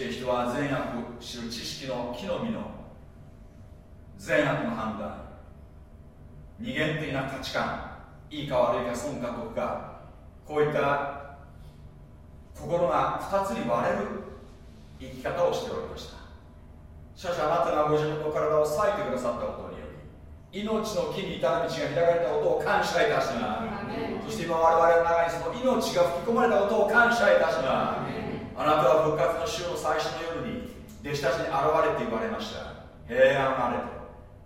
して人は善悪知る知識の木の実の善悪の判断二元的な価値観いいか悪いか損か得かこういった心が2つに割れる生き方をしておりました。しかしあなたがご自分の体を裂いてくださったことにより命の木に至る道が開かれたことを感謝いたします。そして今我々の中にその命が吹き込まれたことを感謝いたします。あなたは復活の主の最初の夜に弟子たちに現れて言われました。平安あれと。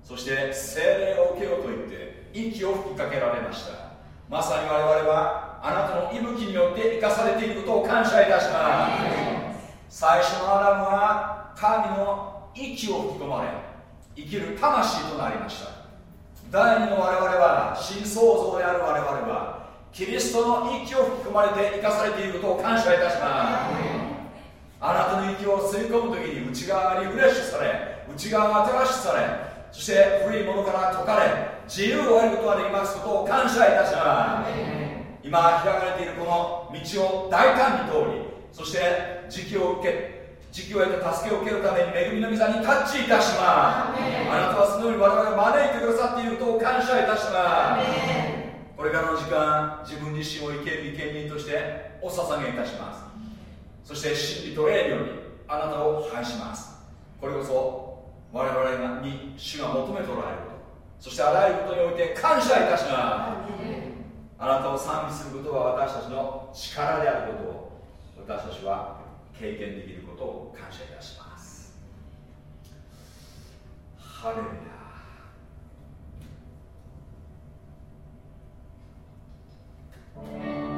そして精霊を受けようと言って息を吹きかけられました。まさに我々はあなたの息吹によって生かされていることを感謝いたします。最初のアダムは神の息を吹き込まれ生きる魂となりました。第二の我々は新創造である我々はキリストの息を吹き込まれて生かされていることを感謝いたします。あなたの息を吸い込む時に内側がリフレッシュされ内側が新しくされそして古いものから解かれ自由を得ることができますことを感謝いたします。今開かれているこの道を大胆に通りそして時期を受け時期を得て助けを受けるために恵みの御座にタッチいたします。あなたはそのように我々を招いてくださっていることを感謝いたします。これからの時間自分自身を生ける生贄としてお捧げいたしますそして真理と霊によりあなたを拝します。これこそ我々に主が求めておられること。そしてあらゆることにおいて感謝いたします。あなたを賛美することが私たちの力であることを私たちは経験できることを感謝いたします。ハレルヤ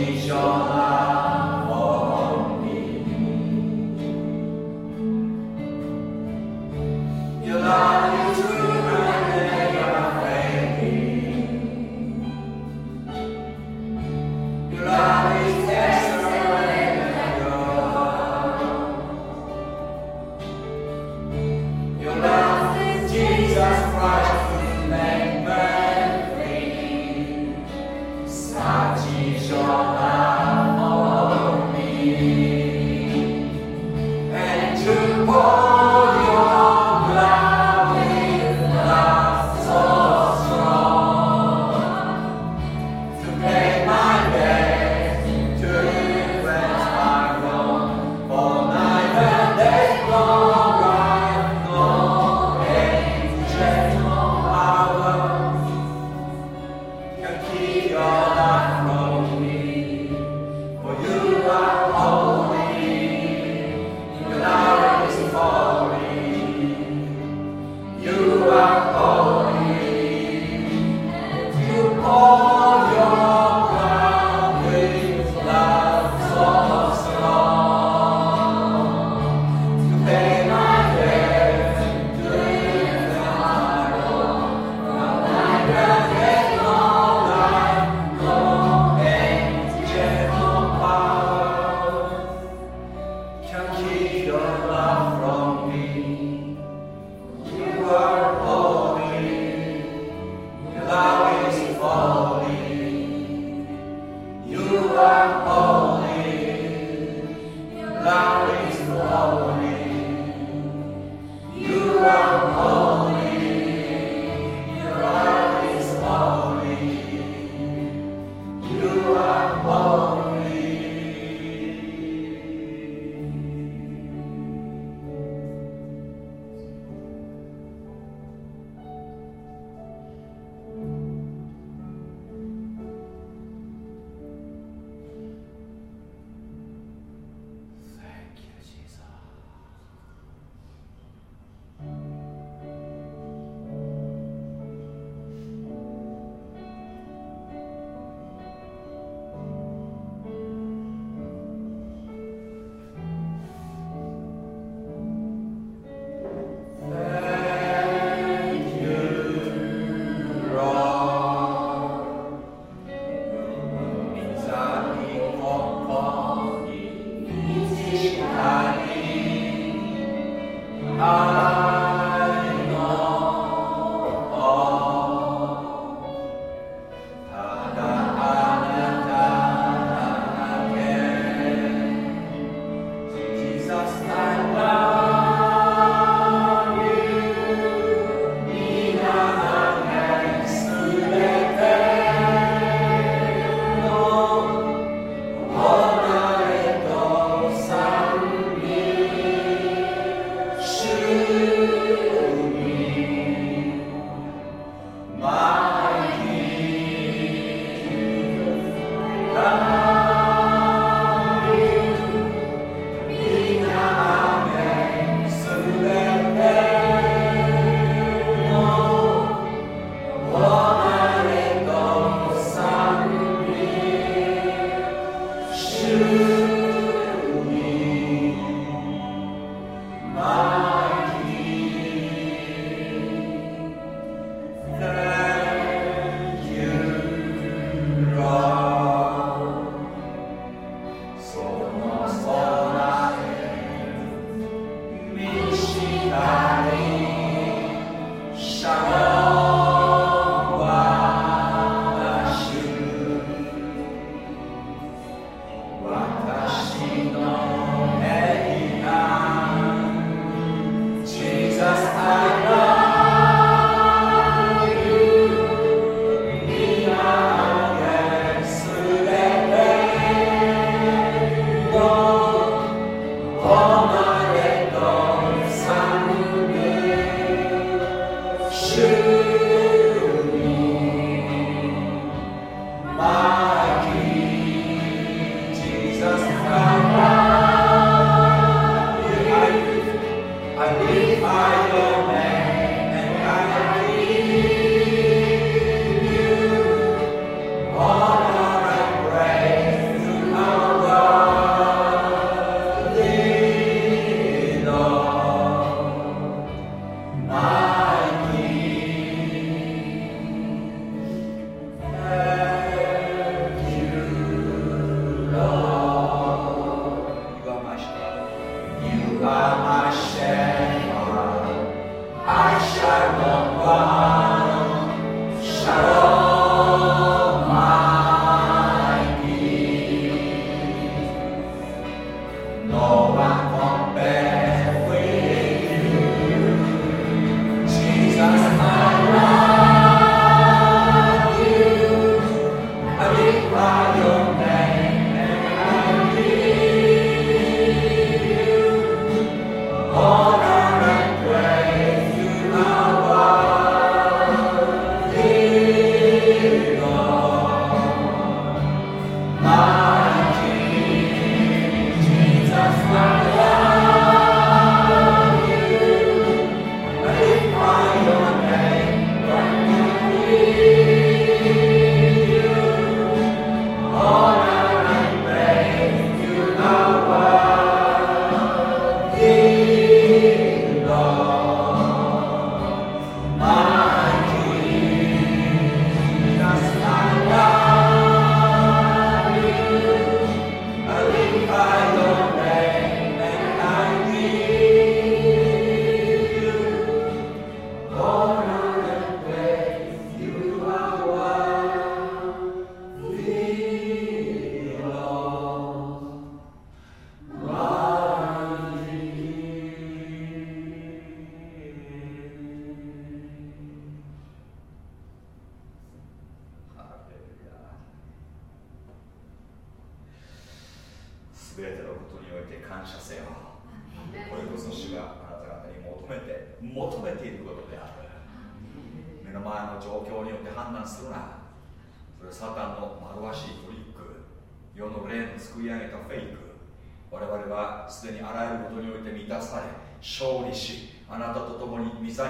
一生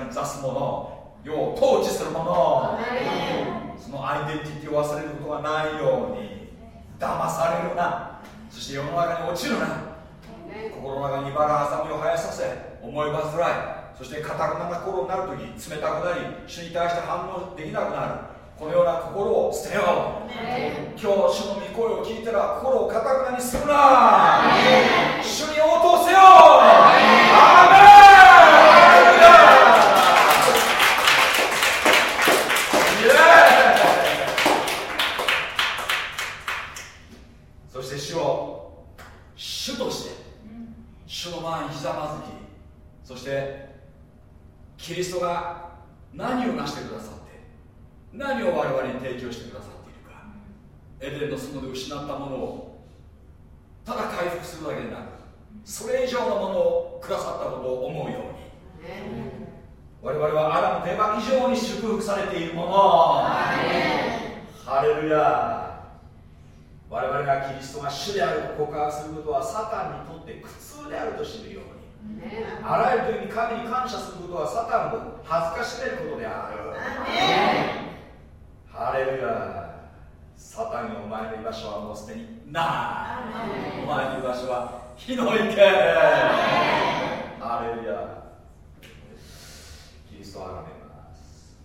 に御座に座す者世を統治する者そのアイデンティティを忘れることがないように騙されるな。そして世の中に落ちるな。心の中に茨はさみを生やさせ思い煩いそして固くなな心になるとき冷たくなり主に対して反応できなくなる。このような心を捨てよう。今日主の御声を聞いたら心を固くなにするな。主に応答せよ。アーメンそして主を主として主の前にひざまずきそしてキリストが何を成してくださって何を我々に提供してくださっているか。エデンの園で失ったものをただ回復するだけでなくそれ以上のものをくださったことを思うように。我々はアダムとエバ以上に祝福されているもの。ハレルヤ。我々がキリストが主であると告白することはサタンにとって苦痛であると知るようにあらゆる時に神に感謝することはサタンを恥ずかしめることである。ハレルヤ。サタンがお前の居場所はもうすでにない。お前の居場所は火の池。ハレルヤ。キリストあがめます。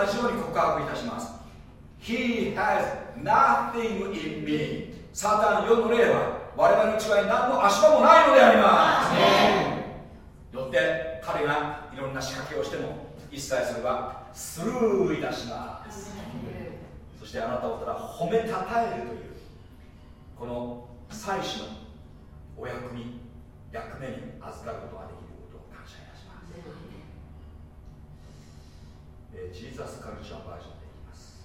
同じように告白いたします。He has nothing in me. サタン世の霊は我々のに何の足場もないのであります。よって彼がいろんな仕掛けをしても一切それはスルーいたします。そしてあなたをただ褒めたたえるというこの祭祀のお役に役目に預かることができえー、ジーザスカルチャーバージョンでいきます。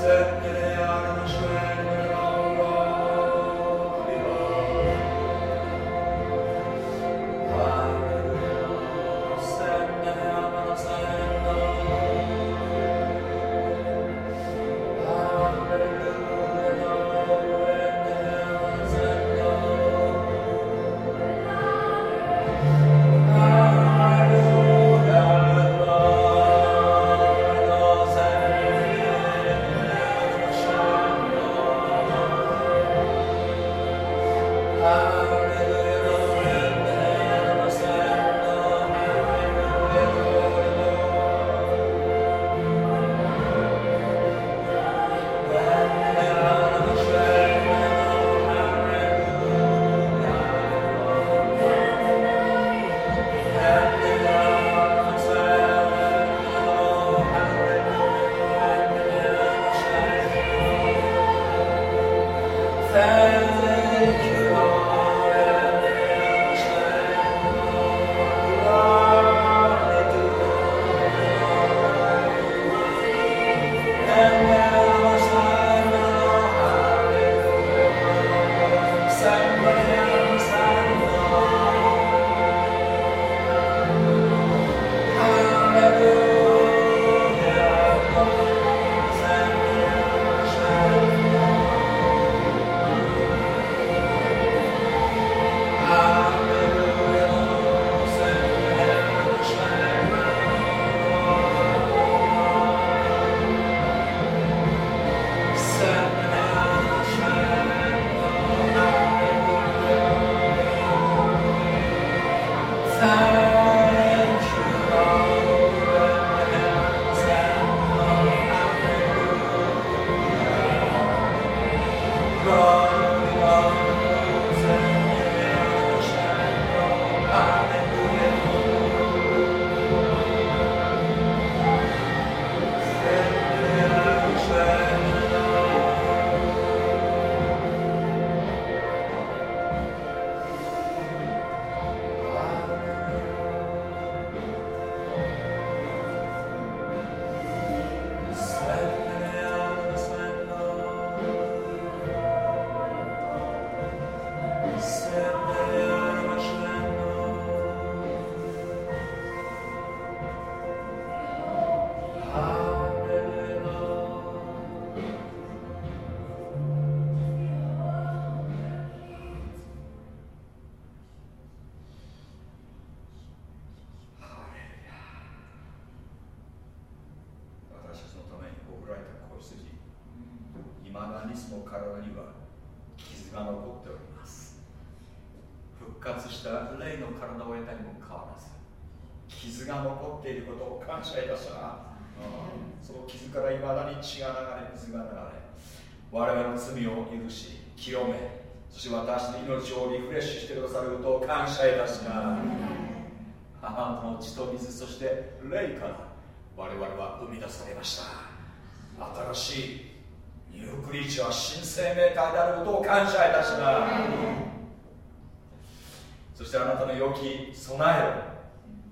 Sette le armi っていることを感謝いたしたす、その傷からいまだに血が流れ水が流れ我々の罪を許し清めそして私の命をリフレッシュしてくださることを感謝いたした母の血と水そして霊から我々は生み出されました。新しいニュークリーチャー新生命体であることを感謝いたしたそしてあなたの良き備えを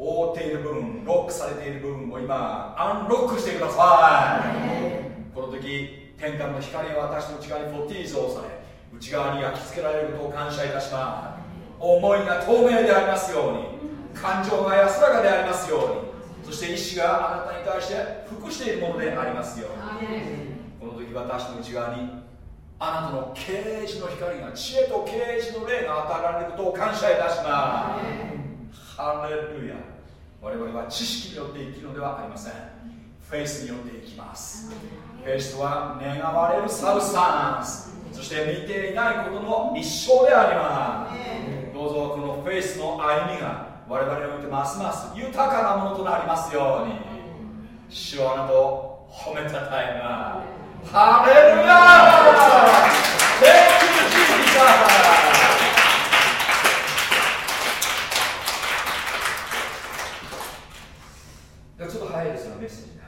覆っている部分ロックされている部分を今アンロックしてください。この時天下の光が私の内側にフォティーズをされ内側に焼き付けられることを感謝いたします。思いが透明でありますように感情が安らかでありますようにそして意志があなたに対して服しているものでありますようにこの時私の内側にあなたの啓示の光が知恵と啓示の霊が与えられることを感謝いたします。ハレルヤ我々は知識によって生きるのではありません。フェイスによって生きます。フェイスとは願われるサブスタンス。そして見ていないことの実証であります。どうぞこのフェイスの歩みが我々においてますます豊かなものとなりますように。主はあなたを褒めたたえまハレルヤ Thank you, Jesus! ちょっと早いですがメッセージ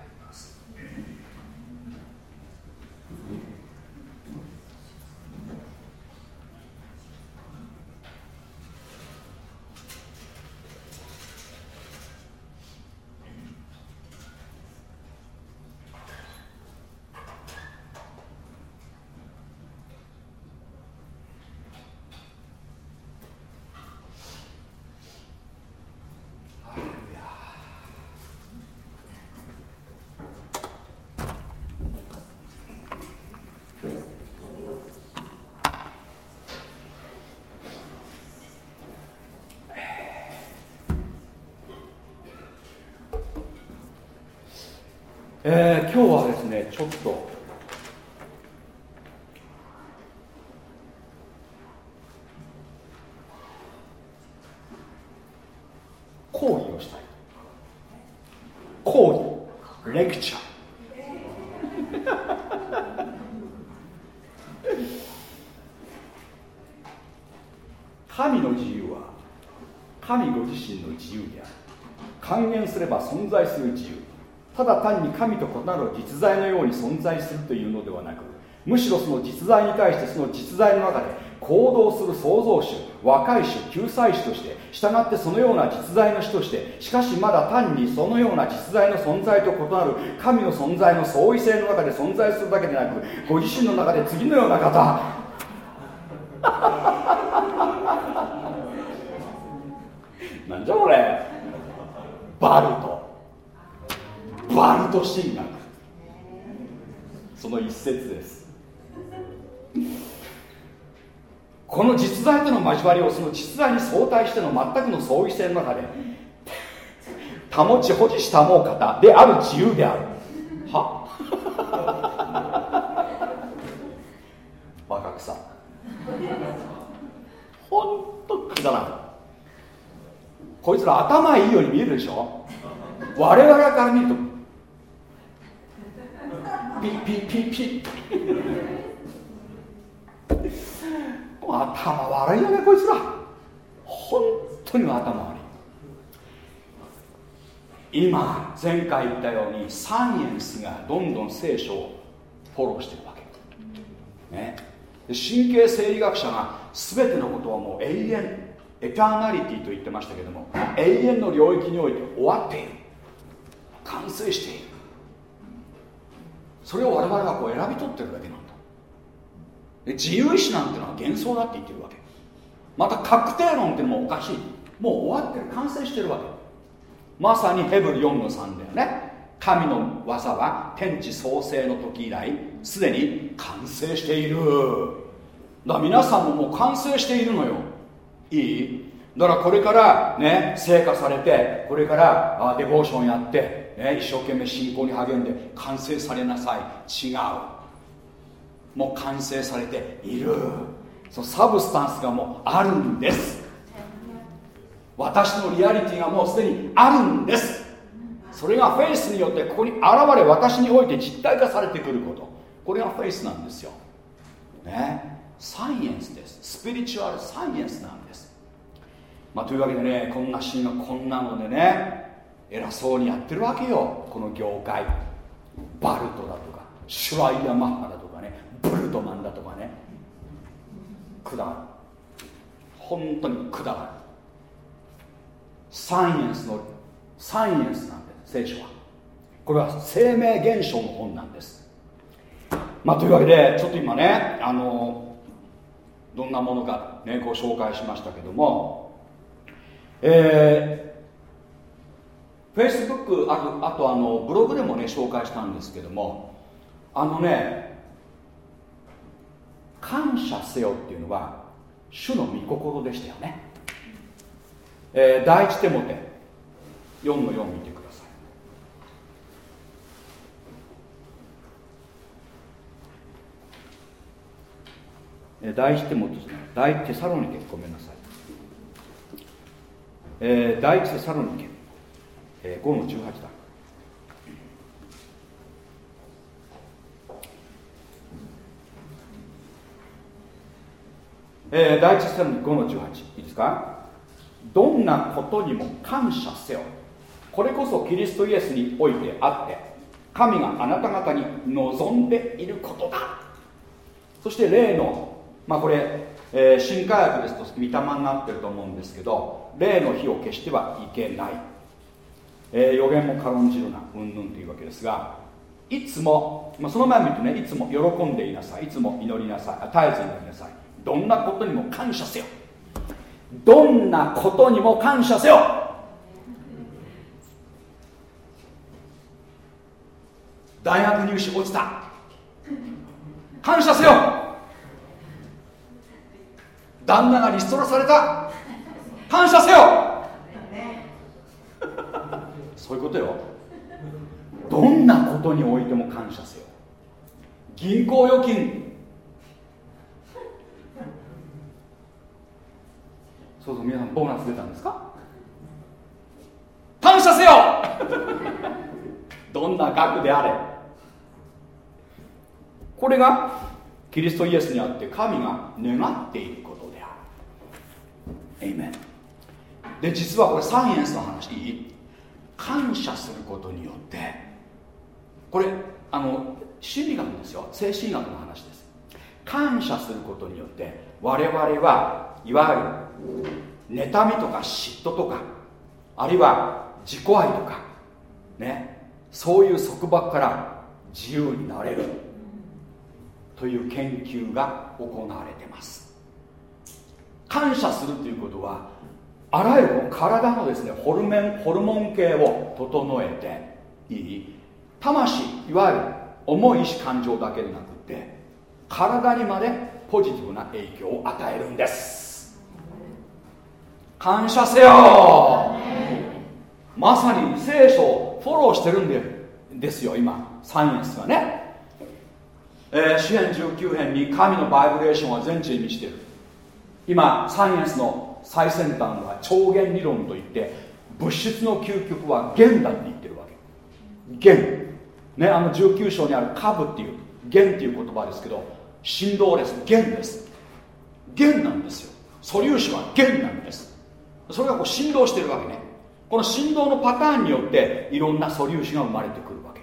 えー、今日はですねちょっと講義をしたい講義レクチャー神の自由は神ご自身の自由である還元すれば存在する自由ただ単に神と異なる実在のように存在するというのではなくむしろその実在に対してその実在の中で行動する創造主若い種救済主として従ってそのような実在の主としてしかしまだ単にそのような実在の存在と異なる神の存在の相違性の中で存在するだけでなくご自身の中で次のような方。なんじゃこれ。バルト。バルト神学その一節です。この実在との交わりをその実在に相対しての全くの相違性の中で保ち保持したもう方である自由である。は。若草。ほんとくだらん。こいつら頭いいように見えるでしょ？我々から見るとピッピッピッピッ。頭悪いよねこいつら。本当に頭悪い。今前回言ったようにサイエンスがどんどん聖書をフォローしてるわけ。ね。神経生理学者が全てのことはもう永遠エターナリティと言ってましたけども永遠の領域において終わっている。完成している。それを我々はこう選び取ってるだけなんだ。で自由意志なんてのは幻想だって言ってるわけ。また確定論ってのもおかしい。もう終わってる。完成してるわけ。まさにヘブル4の3だよね。神の技は天地創生の時以来すでに完成している。だから皆さんももう完成しているのよ。いい？だからこれからね成果されてこれからあデボーションやって、ね、一生懸命信仰に励んで完成されなさい。違う。もう完成されている。そのサブスタンスがもうあるんです。私のリアリティがもうすでにあるんです。それがフェイスによってここに現れ私において実体化されてくること。これがフェイスなんですよ。ね。サイエンスです。 spiritual science なんです。まあというわけでねこんなシーンがこんなのでね偉そうにやってるわけよ。この業界。バルトだとかシュライヤマッハだとかね。ブルトマンだとかね。くだらん。本当にくだらん。サイエンスのサイエンスなんで聖書は。これは生命現象の本なんです。まあというわけでちょっと今ねあのどんなものかねご紹介しましたけども。えー、Facebook あとあとあのブログでもね紹介したんですけどもあのね感謝せよっていうのは主の御心でしたよね、えー、第一手モて4の4見てください。えー、第一手モテ第一テサロニケごめんなさい、えー、第一テサロニケ、えー、5の18だえー、第一セロ5の18いいですか？どんなことにも感謝せよ。これこそキリストイエスにおいてあって神があなた方に望んでいることだ。そして例のまあこれ、えー、新科学ですと御霊になってると思うんですけど例の火を消してはいけない、えー、予言も軽んじるなうんぬんというわけですがいつも、まあ、その前に言うとねいつも喜んでいなさいいつも祈りなさい絶えず祈りなさい。どんなことにも感謝せよ。どんなことにも感謝せよ。大学入試落ちた。感謝せよ。旦那がリストラされた。感謝せよ。そういうことよ。どんなことにおいても感謝せよ。銀行預金。そうそう皆さんボーナス出たんですか？感謝せよ。どんな額であれ。これがキリストイエスにあって神が願っていることである。エイメンで実はこれサイエンスの話。でいい感謝することによってこれあの心理学ですよ。精神学の話です。感謝することによって我々はいわゆる妬みとか嫉妬とかあるいは自己愛とかねそういう束縛から自由になれるという研究が行われてます。感謝するということはあらゆる体のですねホルメンホルモン系を整えていい。魂いわゆる重い意志感情だけでなくて体にまでポジティブな影響を与えるんです。感謝せよ。まさに聖書をフォローしてるんでですよ今。サイエンスがね、えー、支援19編に神のバイブレーションは全地に満ちてる。今サイエンスの最先端は超弦理論といって物質の究極は弦だって言ってるわけ。弦。ねあの19章にある株っていう弦っていう言葉ですけど振動です。弦です。弦なんですよ。素粒子は弦なんです。それがこう振動してるわけね。この振動のパターンによっていろんな素粒子が生まれてくるわけ。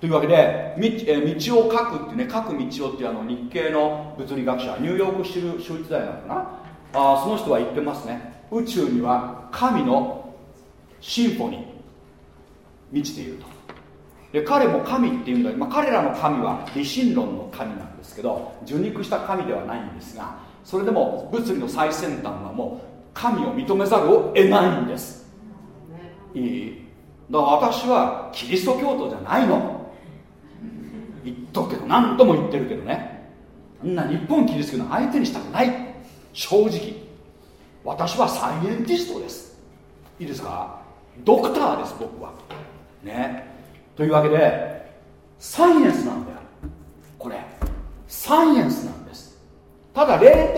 というわけで道,、え道を書くってね書く道をっていうあの日系の物理学者ニューヨーク州立大学かな？あその人は言ってますね。宇宙には神のシンフォニー満ちていると。で彼も神っていうんだけど、まあ、彼らの神は理心論の神なんですけど受肉した神ではないんですがそれでも物理の最先端はもう神を認めざるを得ないんです。いい。だから私はキリスト教徒じゃないの。言っとくけど何度も言ってるけどね。そんな日本キリスト教の相手にしたくない正直私はサイエンティストです。いいですか？ドクターです僕は。ね。というわけでサイエンスなんだよ。これサイエンスなんです。ただ霊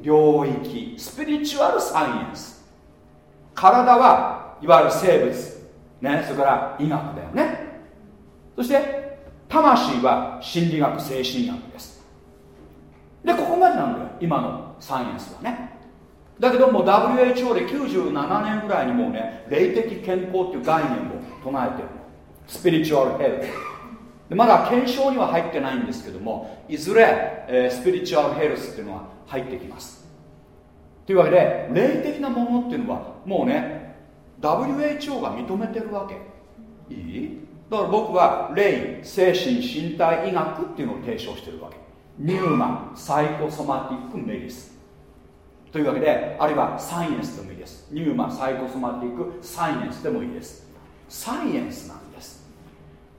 的領域スピリチュアルサイエンス。体はいわゆる生物。ね。それから医学だよね。そして魂は心理学精神学です。でここまでなんだよ。今のサイエンスはね。だけども WHO で97年ぐらいにもうね霊的健康っていう概念を唱えてるの。スピリチュアルヘルスでまだ検証には入ってないんですけどもいずれ、えー、スピリチュアルヘルスっていうのは入ってきます。というわけで霊的なものっていうのはもうね WHO が認めてるわけ。いい？だから僕は霊精神身体医学っていうのを提唱してるわけ。 pneuma psychosomatic medicine というわけであるいはサイエンスでもいいです。 pneuma psychosomatic science でもいいです。サイエンスなんです。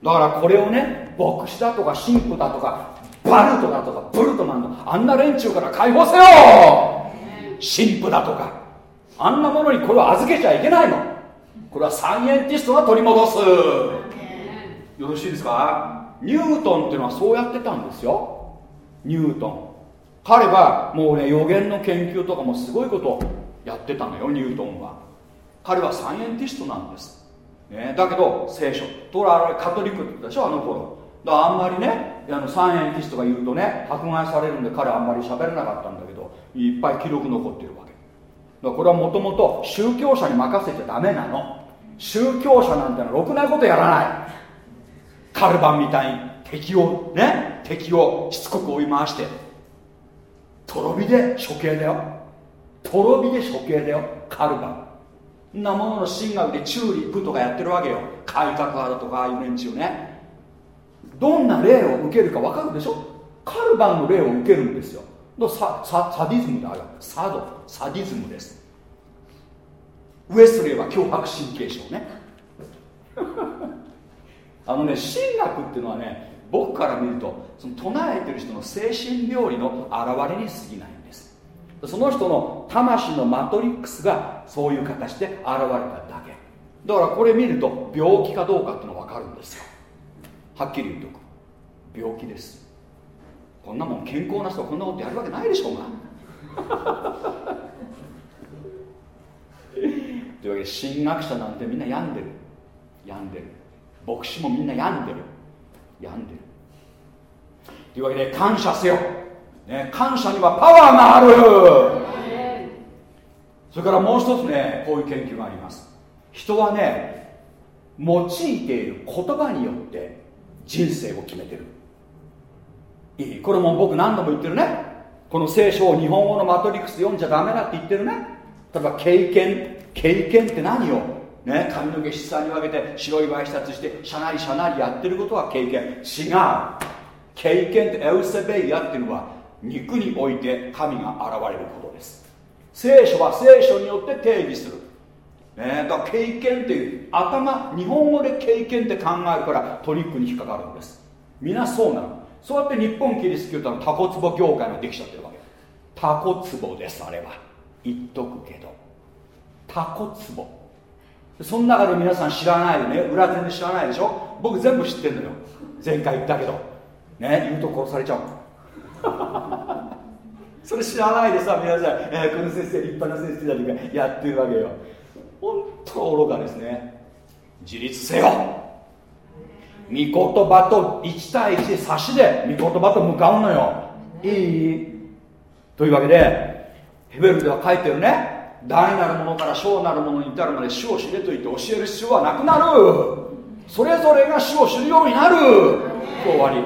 だからこれをね牧師だとか神父だとかバルトだとかブルトマンのあんな連中から解放せよ！神父だとか。あんなものにこれを預けちゃいけないの。これはサイエンティストが取り戻す。よろしいですか？ニュートンっていうのはそうやってたんですよ。ニュートン。彼はもうね予言の研究とかもすごいことやってたのよニュートンは。彼はサイエンティストなんです、ね、だけど聖書とらカトリックって言ったでしょあの頃。だからあんまりねあのサイエンティストが言うとね迫害されるんで彼はあんまり喋れなかったんだけどいっぱい記録残ってるわけ。だからこれはもともと宗教者に任せちゃダメなの。宗教者なんてのはろくなことやらない。カルバンみたいに敵をね敵をしつこく追い回してとろ火で処刑だよ。とろ火で処刑だよ。カルバ。ンんなものの神学でチューリップとかやってるわけよ。改革派だとかああいう連中ね。どんな霊を受けるか分かるでしょ？カルバンの霊を受けるんですよ。サササディズムであるサドサディズムです。ウエストレーは脅迫神経症ね。あのね神学っていうのはね僕から見るとその唱えてる人の精神病理の表れに過ぎないんです。その人の魂のマトリックスがそういう形で現れただけ。だからこれ見ると病気かどうかっていうの分かるんですよ。はっきり言っとく。病気です。こんなもん健康な人はこんなことやるわけないでしょうが というわけで神学者なんてみんな病んでる。病んでる。牧師もみんな病んでる。病んでる。というわけで感謝せよ、ね、感謝にはパワーがある。それからもう一つねこういう研究があります。人はね用いている言葉によって人生を決めてる。いい。これも僕何度も言ってるね。この聖書を日本語のマトリックス読んじゃダメだって言ってるね。例えば経験。経験って何よ？ね、髪の毛質に分けて白いワイシャツしてしゃなりしゃなりやってることは経験。違う。経験ってエウセベイヤっていうのは肉において神が現れることです。聖書は聖書によって定義する、ね、だから経験っていう頭日本語で経験って考えるからトリックに引っかかるんです。皆そうなの。そうやって日本キリスト教ってのタコツボ業界ができちゃってるわけ。タコツボですあれは。言っとくけど。タコツボ。その中で皆さん知らないよね？裏全然知らないでしょ？僕全部知ってんのよ。前回言ったけど。ね？言うと殺されちゃう。それ知らないでさ皆さん、えー、この先生立派な先生だとかやってるわけよ。本当愚かですね。自立せよ。御言葉と1対1で差しで御言葉と向かうのよ。いい？というわけでヘベルでは書いてるね。大なるものから小なるものに至るまで主を知れと言って教える必要はなくなる。それぞれが主を知るようになる。終わり。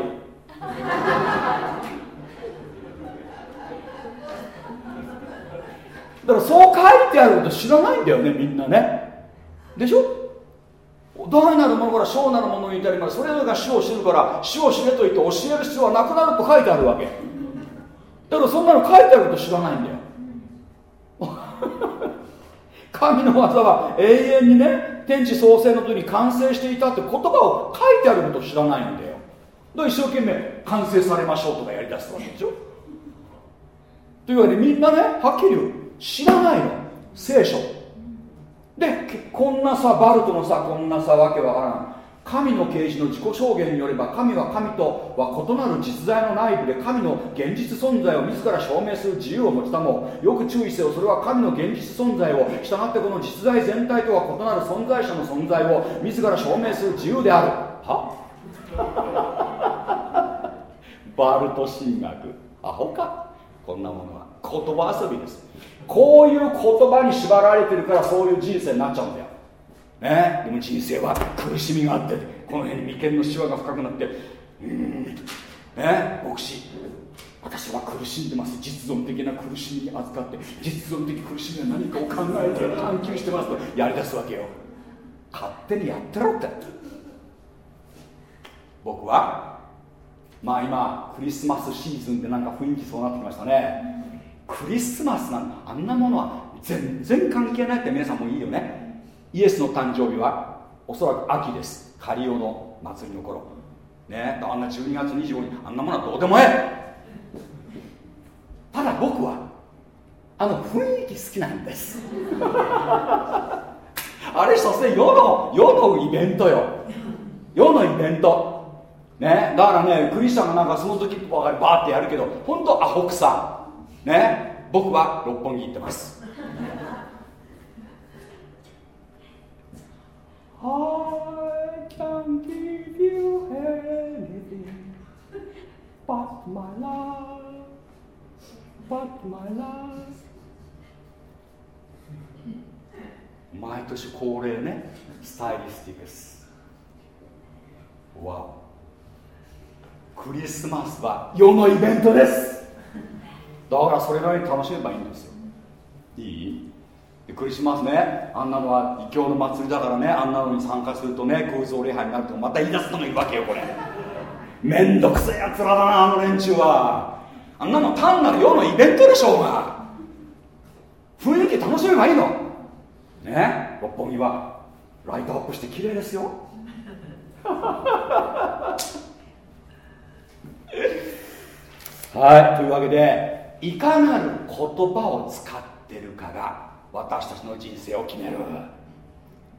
だからそう書いてあること知らないんだよねみんなね。でしょ？大なるものから小なるものに至りまでそれぞれが主を知るから主を知れと言って教える必要はなくなると書いてあるわけ。だからそんなの書いてあること知らないんだよ。神の技は永遠にね天地創生の時に完成していたって言葉を書いてあることを知らないんだよ。だ一生懸命完成されましょうとかやりだすわけでしょ。というわけでみんなねはっきり言う。知らないの。聖書。でこんなさバルトのさこんなさわけわからん。神の啓示の自己証言によれば神は神とは異なる実在の内部で神の現実存在を自ら証明する自由を持ちたもよく注意せよそれは神の現実存在を従ってこの実在全体とは異なる存在者の存在を自ら証明する自由である。は？バルト神学。アホか？こんなものは。言葉遊びです。こういう言葉に縛られてるからそういう人生になっちゃうんだよ。ね。でも人生は苦しみがあってこの辺に眉間のシワが深くなってうんね。牧師私は苦しんでます。実存的な苦しみに預かって実存的苦しみは何かを考えて探求してますとやりだすわけよ。勝手にやってろって。僕はまあ今クリスマスシーズンでなんか雰囲気そうなってきましたね。クリスマスなんあんなものは全然関係ないって皆さんもいいよね。イエスの誕生日はおそらく秋です。カリオの祭りの頃。ねあんな12月25日あんなものはどうでもええ。ただ僕はあの雰囲気好きなんです。あれ所詮世の世のイベントよ。世のイベント。ねだからねクリスチャンがなんかその時ばかりバーってやるけど本当アホくさ。ね僕は六本木行ってます。I can give you anything but my love, but my love. 毎年恒例ねスタイリスティックスわお。クリスマスは世のイベントです。だからそれなりに楽しめばいいんですよ。いい？クリスマスね。あんなのは異教の祭りだからね。あんなのに参加するとね空想礼拝になるとまた言い出すのもいるわけよこれ。めんどくせえやつらだなあの連中は。あんなの単なる世のイベントでしょうが。雰囲気楽しめばいいの。ね？六本木は。ライトアップして綺麗ですよ。はい。というわけでいかなる言葉を使ってるかが私たちの人生を決める。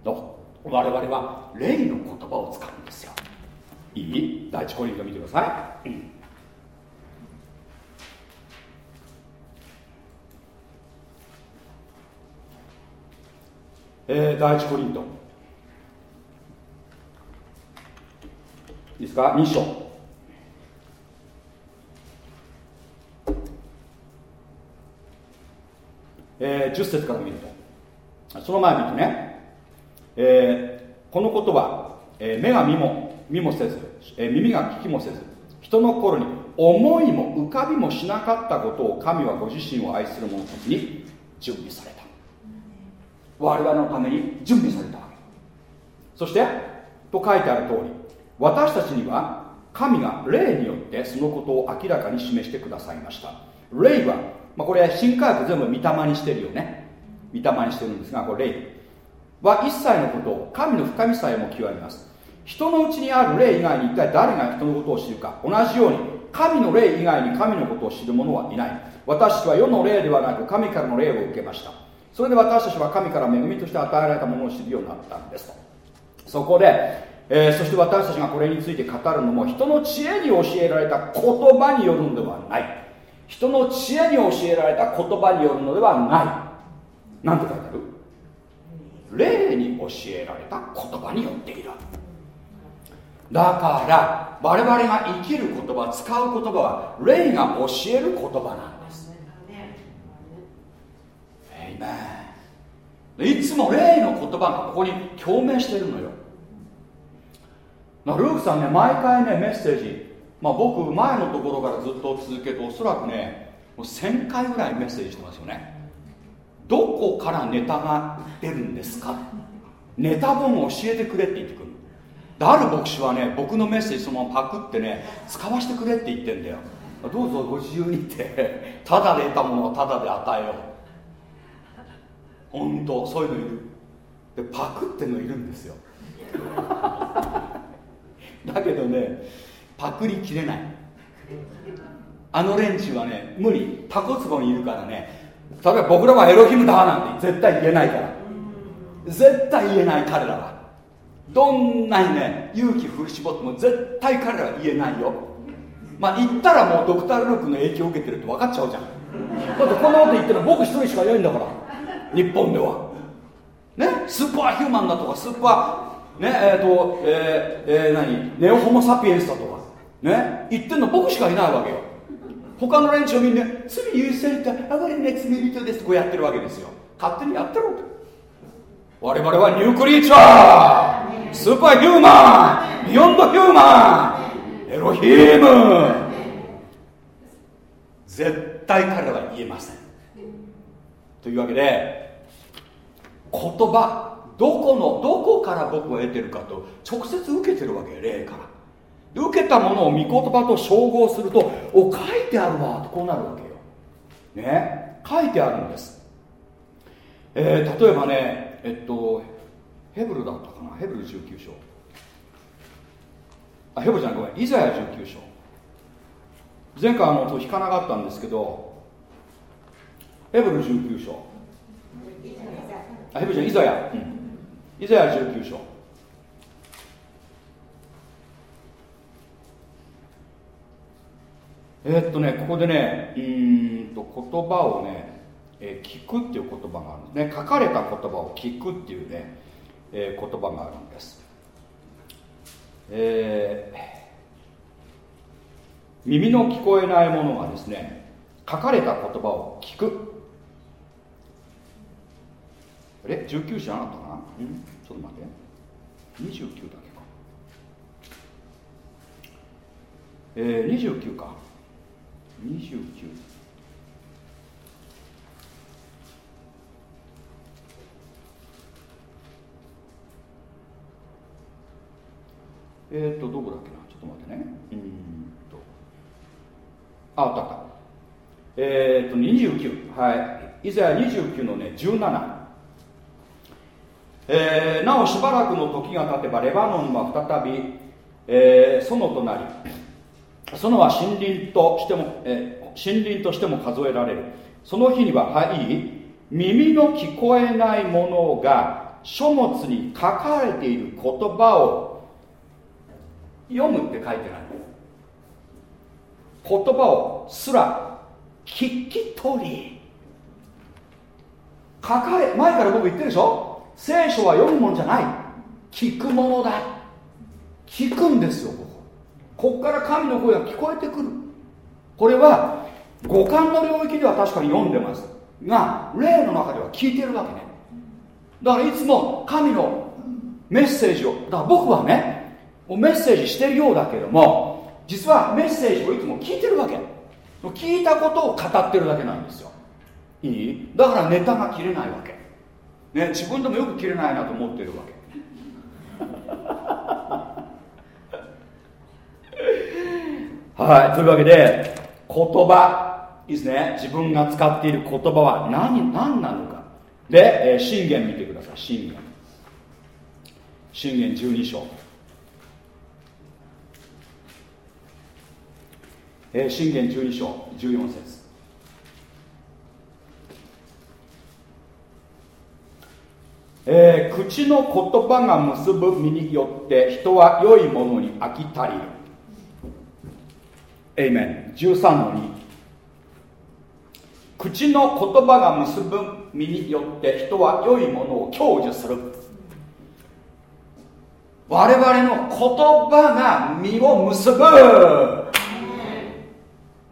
の我々は霊の言葉を使うんですよ。いい？第一コリント見てください、うん、えー、第一コリント。いいですか？2章。えー、10節から見ると。その前見てね、えー、このことは、えー、目が見も見もせず、え、耳が聞きもせず人の心に思いも浮かびもしなかったことを神はご自身を愛する者たちに準備された。我々のために準備されたそしてと書いてある通り私たちには神が霊によってそのことを明らかに示してくださいました。霊はまあ、これ新科学全部御霊にしてるよね。御霊にしてるんですがこれ霊は一切のことを神の深みさえも極めます。人のうちにある霊以外に一体誰が人のことを知るか。同じように神の霊以外に神のことを知る者はいない。私たちは世の霊ではなく神からの霊を受けました。それで私たちは神から恵みとして与えられたものを知るようになったんです。とそこで、えー、そして私たちがこれについて語るのも人の知恵に教えられた言葉によるのではない。人の知恵に教えられた言葉によるのではない。何て書いてある？霊に教えられた言葉によっている。だから我々が生きる言葉使う言葉は霊が教える言葉なんです。いつも霊の言葉がここに共鳴してるのよ。ルークさんね毎回ねメッセージ、まあ、僕前のところからずっと続けておそらくねもう1000回ぐらいメッセージしてますよね。どこからネタが出るんですか？ネタ本を教えてくれって言ってくる。である牧師はね僕のメッセージそのままパクってね使わせてくれって言ってんだよ。どうぞご自由にって。ただで得たものをただで与えよう。本当そういうのいる。でパクってのいるんですよ。だけどねパクリきれない。あの連中はね無理。タコツボにいるからね例えば僕らはエロヒムだなんて絶対言えないから。絶対言えない彼らは。どんなにね勇気振り絞っても絶対彼らは言えないよ。まあ言ったらもうドクター・ルークの影響を受けてるって分かっちゃうじゃん。だってこんなこと言ってるの僕一人しかいないんだから。日本では。ね？スーパーヒューマンだとかスーパーね？えっ、ー、とえー、えー、何？ネオホモ・サピエンスだとか。ね言ってんの僕しかいないわけよ。他の連中みんな罪許された哀れな罪人ですこうやってるわけですよ。勝手にやってろと。我々はニュークリーチャー。スーパーヒューマン。ビヨンドヒューマン。エロヒーム。絶対彼らは言えません。というわけで言葉どこのどこから僕は得てるかと直接受けてるわけよ霊から。受けたものを御言葉と照合するとお書いてあるわとこうなるわけよ。ね。書いてあるんです、えー、例えばねえっとヘブルだったかな？ヘブル19章。あヘブルじゃないごめん。イザヤ19章。前回あの引かなかったんですけどヘブル19章。あヘブルじゃんイザヤ、うん、イザヤ19章。えー、っとねここでねうんと言葉をね、えー、聞くっていう言葉があるんですね。書かれた言葉を聞くっていうね、えー、言葉があるんです。えー、耳の聞こえないものがですね書かれた言葉を聞く。あれ？19じゃなかったかな？ちょっと待って。29だけか。えー、29か。29えっ、ー、とどこだっけな？ちょっと待ってね。うんと。あったあった。えっ、ー、と29はい。以前29のね17えー、なおしばらくの時が経てばレバノンは再び、えー、園となり園は森林としても、え、森林としても数えられる。その日にははい耳の聞こえないものが書物に書かれている言葉を読むって書いてない言葉をすら聞き取り。書かれ前から僕言ってるでしょ？聖書は読むもんじゃない。聞くものだ。聞くんですよここから神の声が聞こえてくる。これは五感の領域では確かに読んでますが霊の中では聞いてるわけね。だからいつも神のメッセージをだから僕はねメッセージしてるようだけども実はメッセージをいつも聞いてるわけ。聞いたことを語ってるだけなんですよ。いい？だからネタが切れないわけ。ね自分でもよく切れないなと思ってるわけ。はい。というわけで言葉。いいですね。自分が使っている言葉は何何なのか。で、えー、信玄見てください。信玄。信玄12章。えー、信玄12章14節。えー、口の言葉が結ぶ身によって人は良いものに飽き足りる。エイメン13の2口の言葉が結ぶ身によって人は良いものを享受する。我々の言葉が身を結ぶ。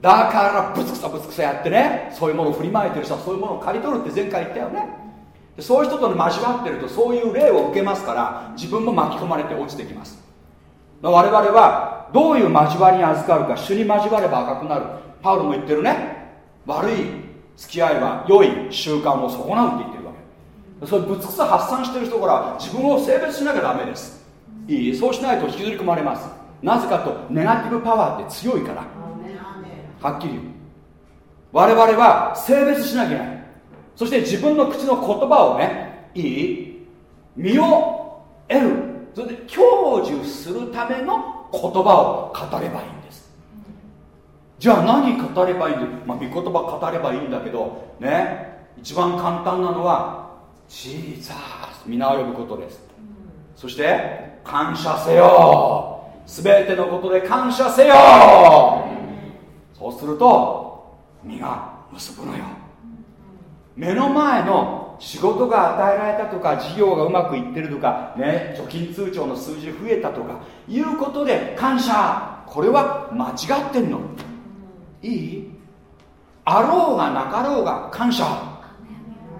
だからブツクサブツクサやってね。そういうものを振りまいてる人はそういうものを刈り取るって前回言ったよね。そういう人と交わってるとそういう例を受けますから自分も巻き込まれて落ちてきます。我々はどういう交わりに預かるか主に交われば赤くなる。パウロも言ってるね。悪い付き合いは良い習慣を損なうって言ってるわけ。それぶつくさ発散してる人から自分を性別しなきゃダメです。いいそうしないと引きずり込まれます。なぜかとネガティブパワーって強いから。はっきり言う。我々は性別しなきゃいけない。そして自分の口の言葉をねいい身を得る。それで享受するための言葉を語ればいいんです。じゃあ何語ればいいんだ？まあ御言葉語ればいいんだけどね一番簡単なのはジーザー皆を呼ぶことです。そして感謝せよ。全てのことで感謝せよ。そうすると身が結ぶのよ。目の前の仕事が与えられたとか事業がうまくいってるとかね貯金通帳の数字増えたとかいうことで感謝。これは間違ってんの。いい？あろうがなかろうが感謝。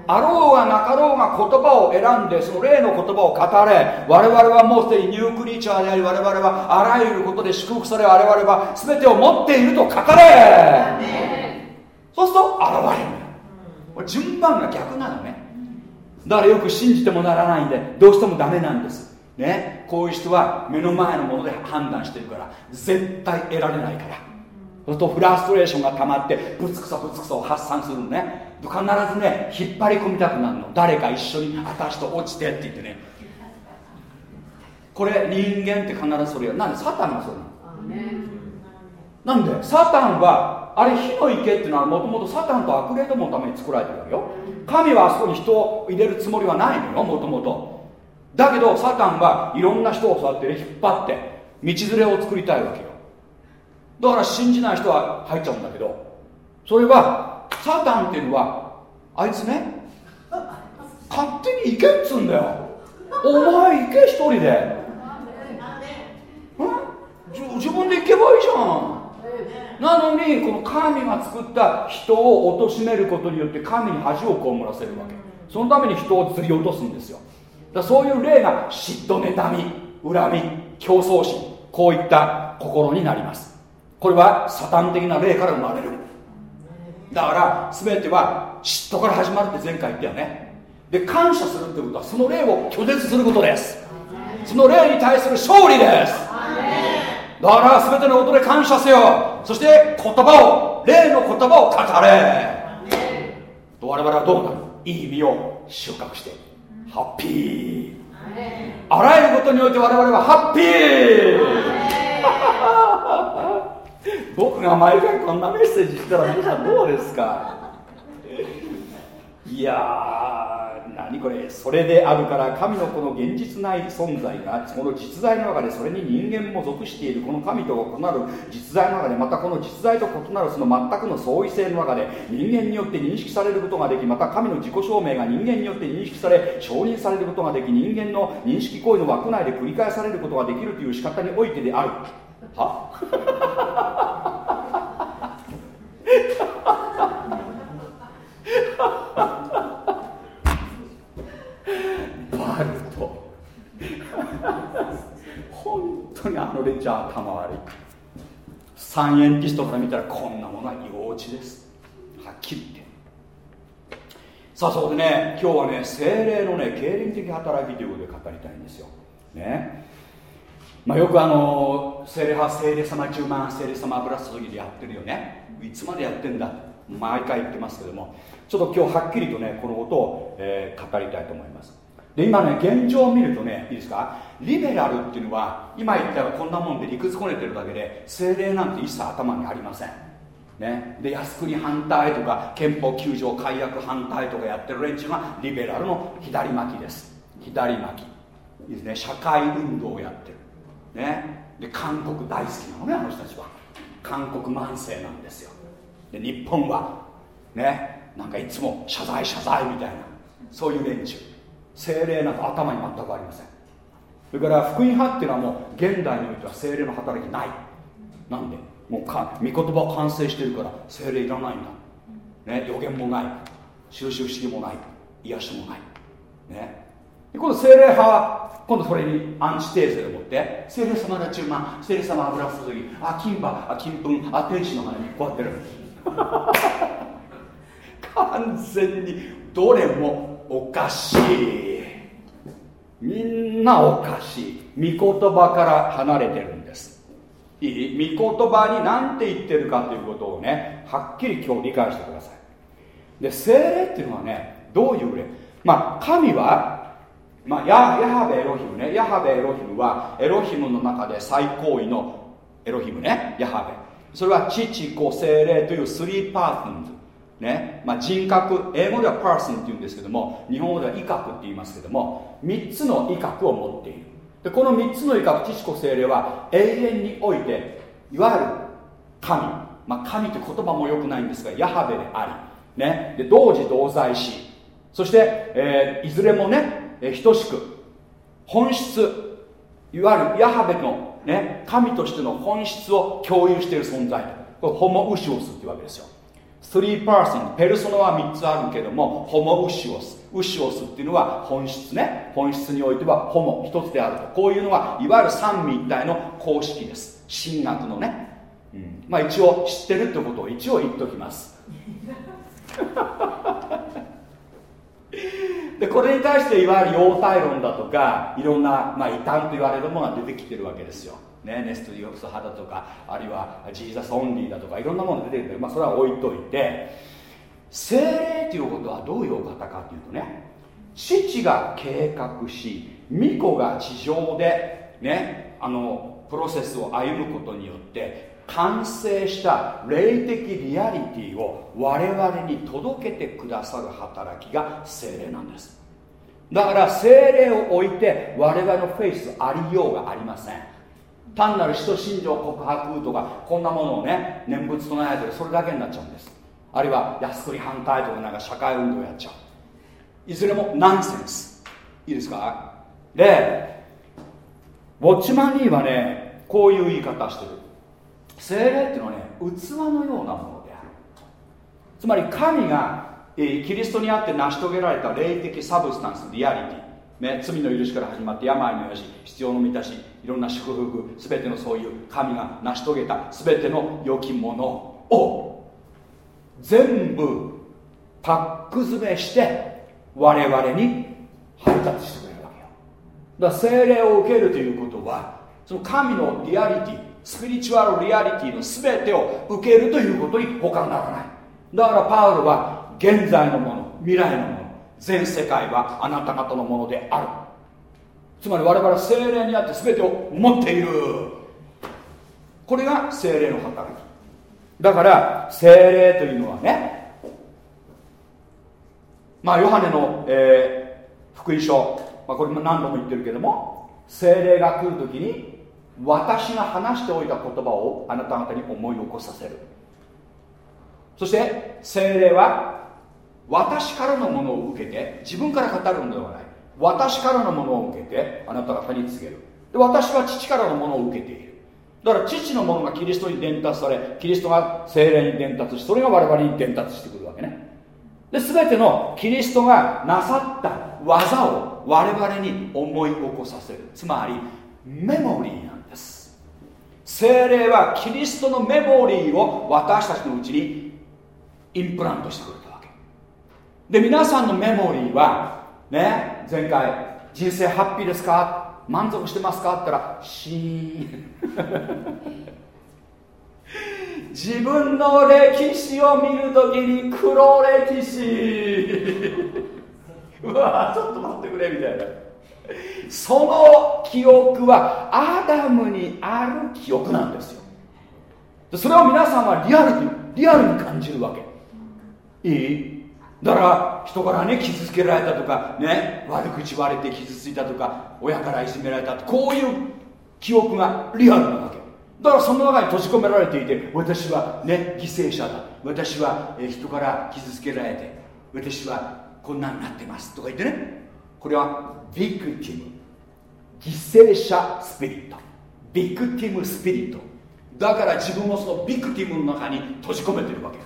あろうがなかろうが言葉を選んでその例の言葉を語れ。我々はもうすでにニュークリーチャーであり我々はあらゆることで祝福され我々は全てを持っていると語れ。そうすると現れる順番が逆なのねだからよく信じてもならないんでどうしてもダメなんです。ね。こういう人は目の前のもので判断してるから絶対得られないから。そうするとフラストレーションが溜まってぶつくさぶつくさを発散するのね。必ずね引っ張り込みたくなるの。誰か一緒に私と落ちてって言ってね。これ人間って必ずそれよなんでサタンがそうなの？なんでサタンはあれ火の池っていうのはもともとサタンと悪霊どものために作られてるわけよ。神はあそこに人を入れるつもりはないのよもともと。だけどサタンはいろんな人をそうやって引っ張って道連れを作りたいわけよ。だから信じない人は入っちゃうんだけどそれはサタンっていうのはあいつね勝手に行けっつうんだよ。お前行け一人で。自分で行けばいいじゃん。なのにこの神が作った人を貶めることによって神に恥を被らせるわけ。そのために人を釣り落とすんですよ。だそういう例が嫉妬妬み恨み競争心こういった心になります。これはサタン的な霊から生まれる。だから全ては嫉妬から始まるって前回言ったよね。で感謝するってことはその霊を拒絶することです。その霊に対する勝利です。だから全てのことで感謝せよ。そして言葉を霊の言葉を語れ。と我々はどうなる？いい意味を収穫して。ハッピー。あらゆることにおいて我々はハッピー。僕が毎回こんなメッセージしたら皆さんどうですか？いやー何これそれであるから神のこの現実ない存在がこの実在の中でそれに人間も属しているこの神と異なる実在の中でまたこの実在と異なるその全くの相違性の中で人間によって認識されることができまた神の自己証明が人間によって認識され承認されることができ人間の認識行為の枠内で繰り返されることができるという仕方においてであるはバルト。本当にあのレンジャー頭悪い。サイエンティストから見たらこんなものは幼稚です。はっきり言って。さあそこでね今日はね精霊のね経輪的働きということで語りたいんですよ。ね。まあ、よくあの聖霊派聖霊様10万聖霊様油注ぎでやってるよね。いつまでやってんだ。毎回言ってますけども。ちょっと今日はっきりとねこのことを、えー、語りたいと思います。で今ね現状を見るとねいいですか？リベラルっていうのは今言ったらこんなもんで理屈こねてるだけで精霊なんて一切頭にありません。ね、で靖国反対とか憲法9条改悪反対とかやってる連中がリベラルの左巻きです。左巻き。いいですね。社会運動をやってる。ね。で韓国大好きなのねあの人たちは。韓国慢性なんですよ。で日本は。ね。なんかいつも謝罪謝罪みたいなそういう連中。精霊なんか頭に全くありません。それから福音派っていうのはもう現代においては精霊の働きない。なんでもうか御言葉完成してるから精霊いらないんだ、ね、予言もない。収集不思議もない。癒しもない。ね。今度精霊派は今度それにアンチテーゼでもって精霊様が中満精霊様油注ぎあ金馬あ金粉あ天使の花にこうやってる。完全にどれもおかしい。みんなおかしい。御言葉から離れてるんです。いい？御言葉に何て言ってるかということをねはっきり今日理解してください。で精霊っていうのはねどういう霊？まあ神は、まあ、ヤヤハベエロヒムね。ヤハベエロヒムはエロヒムの中で最高位のエロヒムね。ヤハベ。それは父子精霊というスリーパーソンズ。ね。まあ、人格英語ではパーソンって言うんですけども日本語では威嚇って言いますけども3つの威嚇を持っている。でこの3つの威嚇父子精霊は永遠においていわゆる神、まあ、神って言葉もよくないんですがヤハベであり、ね、で同時同在しそして、えー、いずれもね、えー、等しく本質いわゆるヤハベの、ね、神としての本質を共有している存在。これホモウシオスっていうわけですよ。3パーソンペルソナは3つあるけどもホモウシオス。ウシオスっていうのは本質ね。本質においてはホモ一つであると。こういうのはいわゆる三位一体の公式です。神学のね、うん、まあ一応知ってるってことを一応言っときます。でこれに対していわゆる様態論だとかいろんな、まあ、異端と言われるものが出てきてるわけですよ。ね、ネストリウス派だとかあるいは Jesus Only だとかいろんなもの出てくるけど、まあ、それは置いといて聖霊ということはどういうお方かというとね父が計画し御子が地上でねあのプロセスを歩むことによって完成した霊的リアリティを我々に届けてくださる働きが聖霊なんです。だから精霊を置いて我々のフェイスありようがありません。単なる使徒信条告白とかこんなものをね念仏唱えてるそれだけになっちゃうんです。あるいは靖国反対とかなんか社会運動やっちゃう。いずれもナンセンス。いいですか？でウォッチマン・リーはねこういう言い方してる。精霊っていうのはね器のようなものである。つまり神が、えー、キリストにあって成し遂げられた霊的 substance reality。ね、罪の赦しから始まって病の癒し必要の満たしいろんな祝福全てのそういう神が成し遂げた全ての良きものを全部パック詰めして我々に配達してくれるわけよ。だから聖霊を受けるということはその神のリアリティ spiritual reality の全てを受けるということに他ならない。だからパウロは現在のもの未来のもの全世界はあなた方のものである。つまり我々は精霊にあって全てを持っている。これが精霊の働き。だから精霊というのはねまあヨハネの、えー、福音書、まあ、これも何度も言ってるけども精霊が来るときに私が話しておいた言葉をあなた方に思い起こさせる。そして精霊は私からのものを受けて自分から語るのではない。私からのものを受けてあなた方に告げる。で私は父からのものを受けている。だから父のものがキリストに伝達されキリストが精霊に伝達しそれが我々に伝達してくるわけね。で全てのキリストがなさった技を我々に思い起こさせる。つまりメモリーなんです。精霊はキリストのメモリーを私たちのうちにインプラントしてくるで皆さんのメモリーはね前回人生ハッピーですか？満足してますか？って言ったらシーン。自分の歴史を見るときに黒歴史。うわちょっと待ってくれみたいな。その記憶はアダムにある記憶なんですよ。それを皆さんはリアルにリアルに感じるわけ。いい？だから人からね傷つけられたとかね悪口言われて傷ついたとか親からいじめられたこういう記憶がリアルなわけ。だからその中に閉じ込められていて私はね犠牲者だ。私は人から傷つけられて私はこんなになってますとか言ってね。これはビクティム。犠牲者スピリット。ビクティムスピリット。だから自分をそのビクティムの中に閉じ込めてるわけ。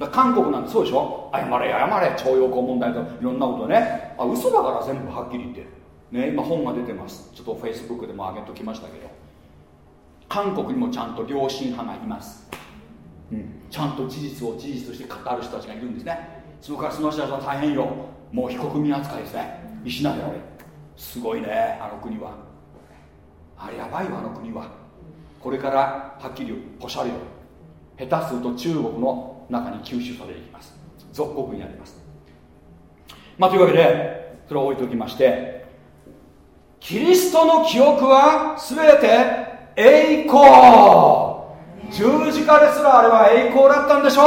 だ韓国なんてそうでしょ？謝れ謝れ徴用工問題といろんなことね。あ嘘だから全部はっきり言ってね今本が出てます。ちょっとフェイスブックでも上げときましたけど。韓国にもちゃんと良心派がいます、うん、ちゃんと事実を事実として語る人たちがいるんですね。そのからその人たちは大変よ。もう被告人扱いですね。石投げられすごいねあの国は。あれやばいよあの国は。これからはっきりポシャるよ。下手すると中国の中に吸収されていきます。属国になります。まあというわけでそれを置いておきましてキリストの記憶は全て栄光。十字架ですらあれは栄光だったんでしょ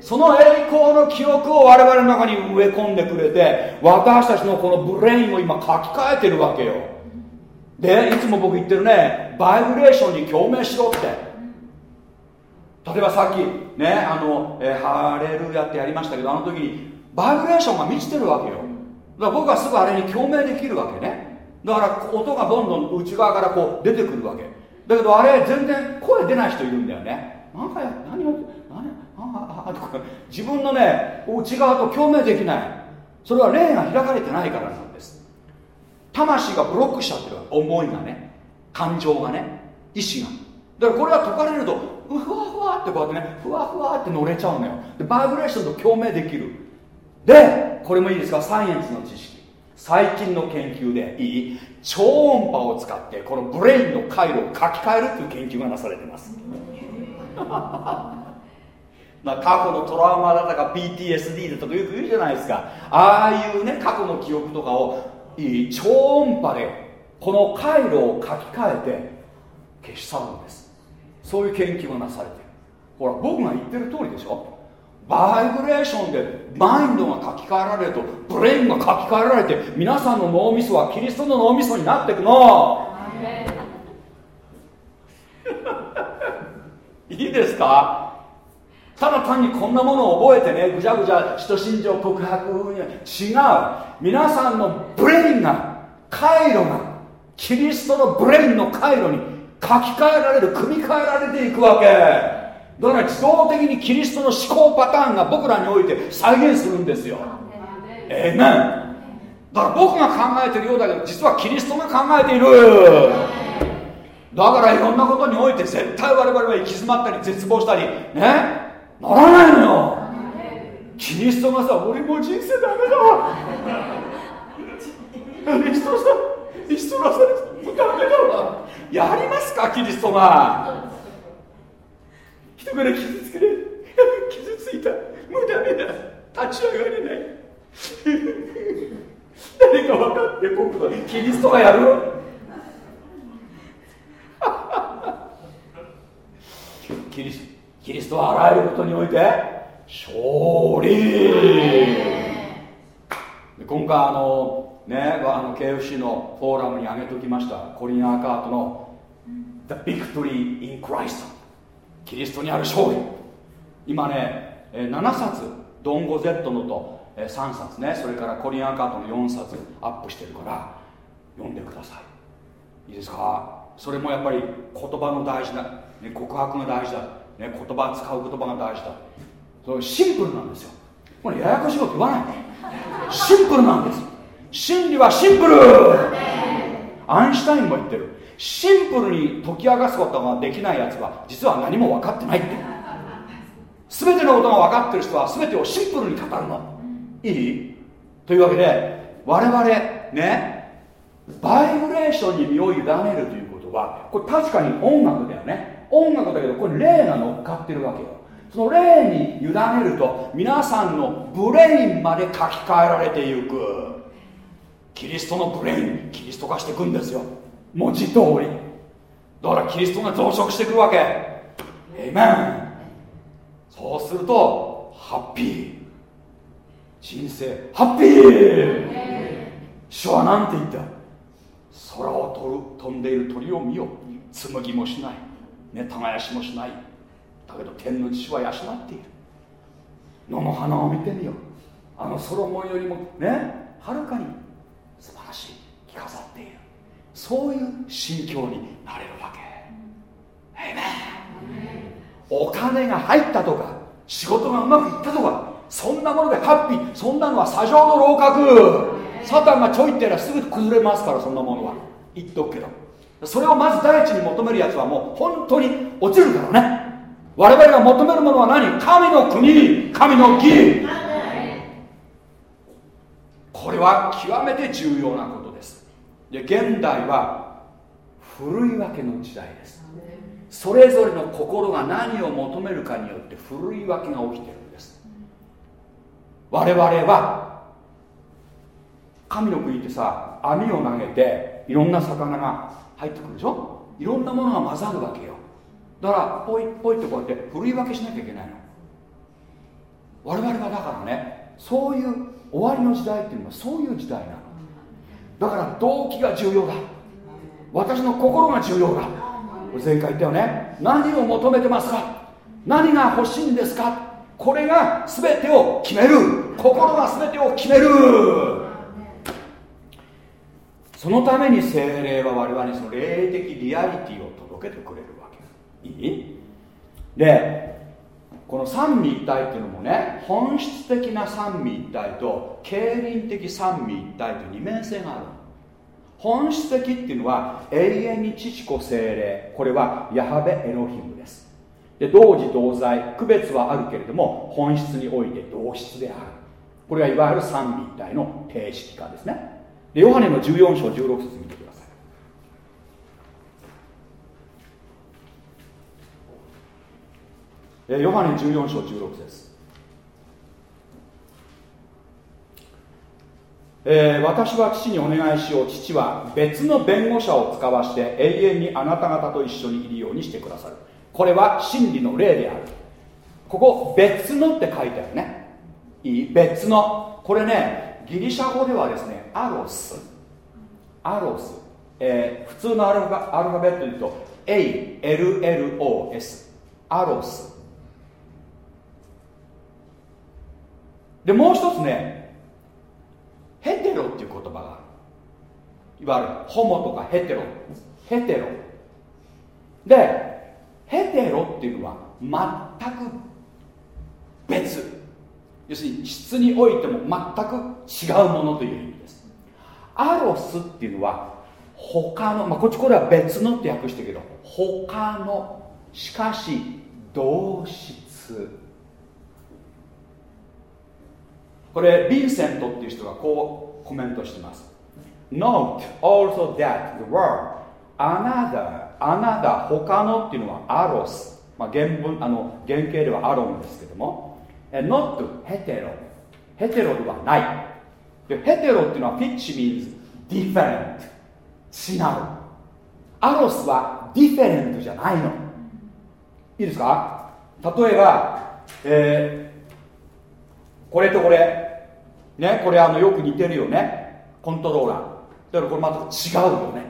う。その栄光の記憶を我々の中に植え込んでくれて私たちのこのブレインを今書き換えてるわけよ。でいつも僕言ってるねバイブレーションに共鳴しろって。例えばさっきねあの、えハレルヤってやりましたけどあの時にバイブレーションが満ちてるわけよ。だから僕はすぐあれに共鳴できるわけね。だから音がどんどん内側からこう出てくるわけ。だけどあれ全然声出ない人いるんだよね。なんかや何を何ああとか。自分のね内側と共鳴できない。それは霊が開かれてないからなんです。魂がブロックしちゃってる思いがね。感情がね。意志が。だからこれは解かれるとふわふわってこうやってねふわふわって乗れちゃうのよ。でバイブレーションと共鳴できる。でこれもいいですか？サイエンスの知識。最近の研究でいい。超音波を使ってこのブレインの回路を書き換えるっていう研究がなされてます。まあ、過去のトラウマだとか PTSD だとかよく言うじゃないですか。ああいうね過去の記憶とかをいい超音波でこの回路を書き換えて消し去るんです。そういう研究がなされてる。ほら僕が言ってる通りでしょ。バイブレーションでマインドが書き換えられると brain が書き換えられて皆さんの脳みそはキリストの脳みそになっていくの。いいですか？ただ単にこんなものを覚えてねぐちゃぐちゃ人信条告白には違う。皆さんの brain が回路がキリストのブレインの回路に書き換えられる組み替えられていくわけ。だから自動的にキリストの思考パターンが僕らにおいて再現するんですよ。ええねだから僕が考えてるようだけど実はキリストが考えている。だからいろんなことにおいて絶対我々は行き詰まったり絶望したりね？ならないのよ。キリストがさ俺も人生ダメだ。リストさリストラされてダメだわやりますかキリストが。人から傷つけられ傷ついた。もうダメだ。立ち上がれない。誰か分かって僕は。キリストがやる。キリストキリストはあらゆることにおいて勝利。今回あのねあの KFC のフォーラムに上げておきました。コリン・アーカートの The Victory in Christ. キリストにある勝利。今ね7冊ドンゴ Z のと3冊ね。それからコリン・アカートの4冊アップしてるから読んでください。いいですか？それもやっぱり言葉の大事な、ね、告白が大事だ。ね、言葉使う言葉が大事だ。それシンプルなんですよ。これややこしいこと言わない。シンプルなんです。真理はシンプル。アインシュタインも言ってる。シンプルに解き明かすことができないやつは実は何も分かってないって。全てのことが分かってる人は全てをシンプルに語るの。いい？というわけで我々ねバイブレーションに身を委ねるということはこれ確かに音楽だよね。音楽だけどこれ霊が乗っかってるわけよ。その霊に委ねると皆さんの brain まで書き換えられていく。キリストの brain キリスト化していくんですよ。文字通り。だからキリストが増殖していくわけ。エイメンそうするとハッピー。人生ハッピー。主は何て言った？空を飛んでいる鳥を見よ。紡ぎもしない。ね耕しもしない。だけど天の父は養っている。野の花を見てみよ。あのソロモンよりもねはるかに素晴らしい。着飾っている。そういう心境になれるわけ。お金が入ったとか仕事がうまくいったとかそんなものでハッピーそんなのは砂上の楼閣サタンがちょいってやらすぐ崩れますからそんなものは。言っとくけど。それをまず第一に求めるやつはもう本当に落ちるからね。我々が求めるものは何？神の国神の義。これは極めて重要なこと。で現代は古いわけの時代です。それぞれの心が何を求めるかによって古いわけが起きてるんです。我々は神の国ってさ網を投げていろんな魚が入ってくるでしょ？いろんなものが混ざるわけよ。だからポイポイってこうやってふるい分けしなきゃいけないの。我々はだからねそういう終わりの時代っていうのはそういう時代なの。だから動機が重要だ。私の心が重要だ。前回言ったよね。何を求めてますか？何が欲しいんですか？これが全てを決める。心が全てを決める。そのために精霊は我々にその霊的リアリティを届けてくれるわけ。いい？でこの三位一体っていうのもね本質的な三位一体と経輪的三位一体と二面性がある。本質的っていうのは永遠に父子精霊。これはヤハベエロヒムです。で同時同在。区別はあるけれども本質において同質である。これがいわゆる三位一体の定式化ですね。でヨハネの14章16節見てくださいえヨハネ14章16節。えー、私は父にお願いしよう。父は別の弁護者を使わして永遠にあなた方と一緒にいるようにしてくださる。これは真理の例である。ここ別のって書いてあるね。いい別の。これねギリシャ語ではですねアロス。アロス、えー、普通のアルファアルファベットで言うと ALLOS アロス。でもう一つねヘテロっていう言葉があるいわゆるホモとかヘテロヘテロ。でヘテロっていうのは全く別。要するに質においても全く違うものという意味です。アロスっていうのは他の、まあ、こっちこれは別のって訳してるけど他のしかし同質。これヴィンセントっていう人がこうコメントしてます。Note also that the word another another 他のっていうのはアロス、まあ、原文あの原型ではアロンですけども。Not hetero. ヘテロではない。でヘテロっていうのは which means different. 違うアロスは different じゃないの。いいですか？例えば、えー、これとこれ。ねこれあのよく似てるよね。コントローラー。だからこれまた違うよね。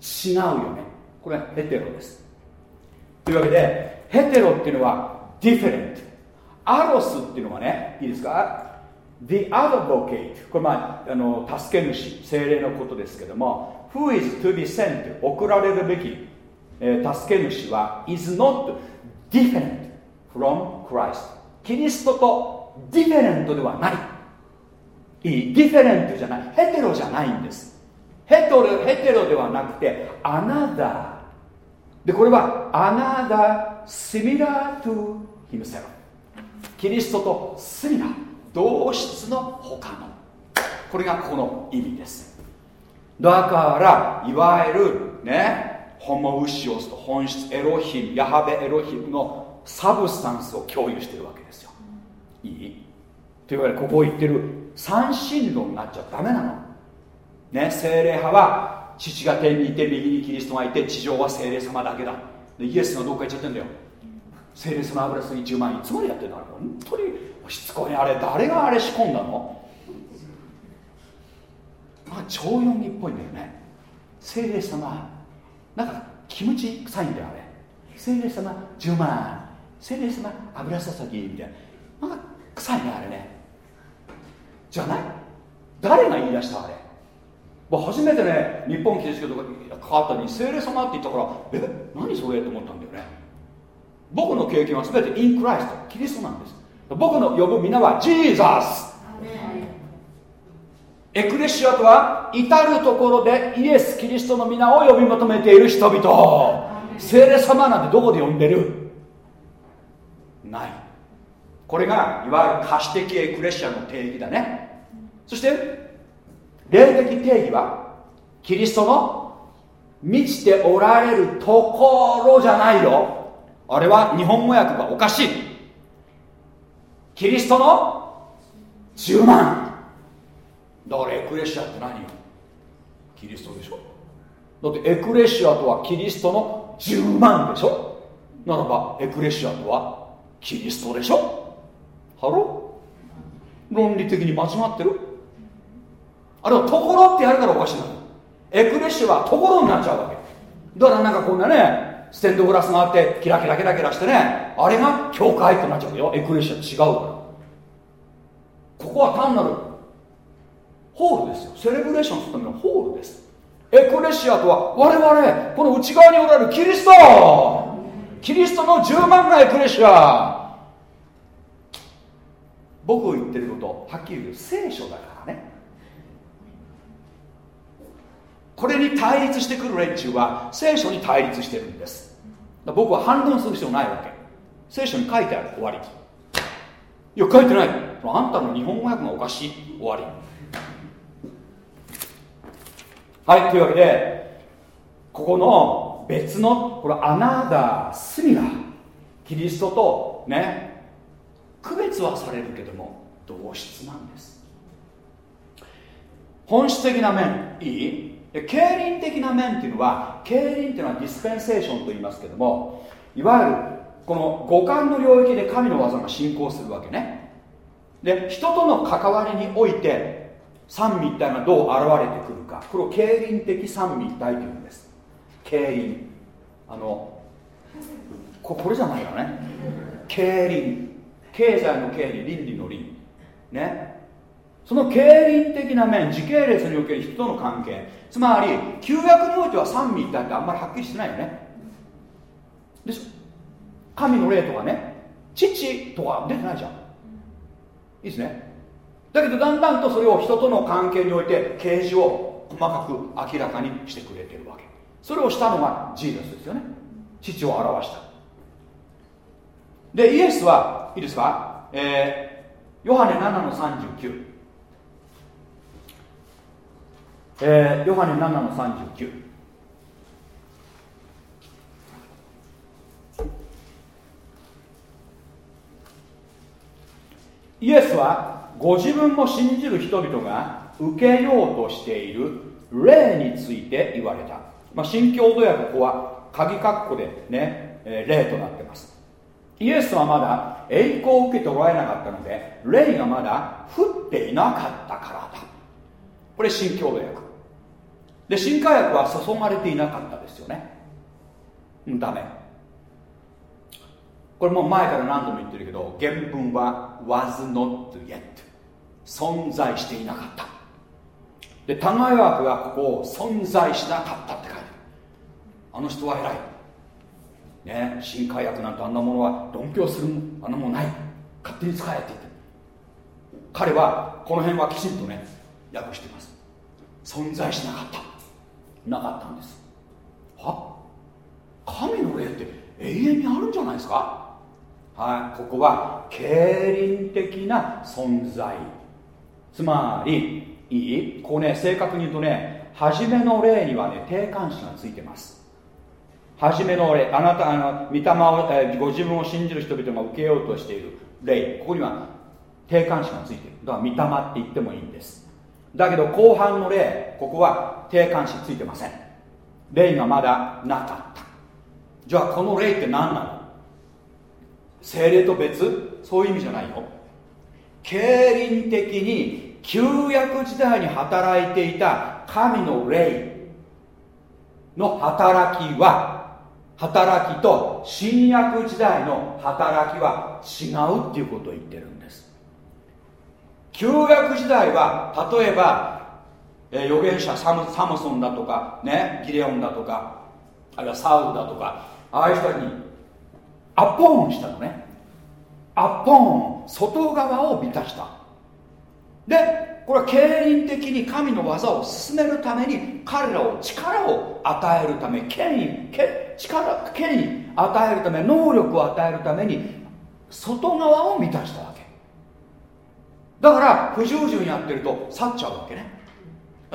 違うよね。これはヘテロです。というわけでヘテロっていうのは different アロスっていうのはねいいですか？The advocate これまああの助け主精霊のことですけども Who is to be sent 送られるべき、えー、助け主は is not different from Christ キリストと different ではない。いい different じゃないヘテロじゃないんです。ヘテロヘテロではなくて another でこれは another similar to himself キリストと隅が同質の他の。これがこの意味です。だからいわゆるねホモウシオスと本質エロヒムヤハベエロヒムのサブスタンスを共有してるわけですよ。いい。というわけでここを言ってる三神論になっちゃダメなの。ね精霊派は父が天にいて右にキリストがいて地上は精霊様だけだ。でイエスがどっか行っちゃってんだよ。精霊様油すぎ10万いつまでやってんだろう本当にしつこい。あれ誰があれ仕込んだの？まあ超四儀っぽいんだよね。精霊様なんか気持ち臭いんだよあれ。精霊様10万精霊様油注ぎみたいな。なんか臭いねあれね。じゃない？誰が言い出したあれ？初めてね日本キリスト教とか関わったのに精霊様って言ったからえ？何それと思ったんだよね。僕の経験は全てインクライストキリストなんです。僕の呼ぶ皆はジーザスエクレシアとは至る所でイエス・キリストの皆を呼び求めている人々。聖霊様なんてどこで呼んでる？ないこれがいわゆる可視的エクレシアの定義だね。そして霊的定義はキリストの満ちておられるところじゃないよ。あれは日本語訳がおかしい。キリストの10万。だからエクレシアって何よ？キリストでしょ。だってエクレシアとはキリストの10万でしょ。ならばエクレシアとはキリストでしょ。ハロ論理的に間違ってる？あれはところってやるからおかしいのエクレシアはところになっちゃうわけ。だからなんかこんなねステンドグラスがあってキラキラキラキラしてねあれが教会ってなっちゃうよ。エクレシア違うから。ここは単なるホールですよ。セレブレーションするためのホールです。エクレシアとは我々この内側におられるキリスト。キリストの10万がエクレシア。僕を言ってることはっきり言う聖書だからね。これに対立してくる連中は聖書に対立してるんです。僕は反論する必要ないわけ。聖書に書いてある終わり。いや書いてない。あんたの日本語訳がおかしい。終わり。はいというわけでここの別のこれアナダースミラキリストとね区別はされるけども同質なんです。本質的な面いい？経輪的な面っていうのは経輪っていうのはディスペンセーションと言いますけどもいわゆるこの五感の領域で神の技が進行するわけね。で人との関わりにおいて三位一体がどう現れてくるか。これを経輪的三位一体というんです。経輪。あのこれじゃないよね。経輪。経済の経理倫理の倫。ね。その経輪的な面時系列における人との関係。つまり旧約においては三位一体ってあんまりはっきりしてないよね。でしょ。神の霊とかね。父とか出てないじゃん。いいですね。だけどだんだんとそれを人との関係において啓示を細かく明らかにしてくれてるわけ。それをしたのがジーザスですよね。父を表した。でイエスはいいですか、えー、ヨハネ7の39えー、ヨハネ7の39イエスはご自分も信じる人々が受けようとしている霊について言われた、まあ、新共同訳ここは鍵括弧でね、えー、霊となってます。イエスはまだ栄光を受けておられなかったので霊がまだ降っていなかったからだ。これ新共同訳。で新化薬は注がれていなかったですよね。ダメ。これも前から何度も言ってるけど原文は was not yet 存在していなかった。で互い枠はここを存在しなかったって書いてある。あの人は偉い。ね新海薬なんてあんなものは論評するもあんなものない。勝手に使えって言って彼はこの辺はきちんとね訳してます。存在しなかった。なかったんです。は？神の霊って永遠にあるんじゃないですか？はい。ここは経輪的な存在。つまりいい？ここね正確に言うとね初めの例にはね定冠詞がついてます。初めの霊あなたあの御霊を、えーご自分を信じる人々が受けようとしている。霊。ここには定冠詞がついている。だから御霊って言ってもいいんです。だけど後半の霊ここは定冠詞ついてません。霊がまだなかった。じゃあこの霊って何なの？精霊と別？そういう意味じゃないよ。経輪的に旧約時代に働いていた神の霊の働きは働きと新約時代の働きは違うっていうことを言ってるんです。旧約時代は例えば、えー預言者サムサムソンだとかねギレオンだとかあるいはサウルだとかああいう人にアポーンしたのね。アポーン外側を満たした。でこれは経輪的に神の技を進めるために彼らを力を与えるため権威け力権威与えるため能力を与えるために外側を満たしたわけだから不従順やってると去っちゃうわけね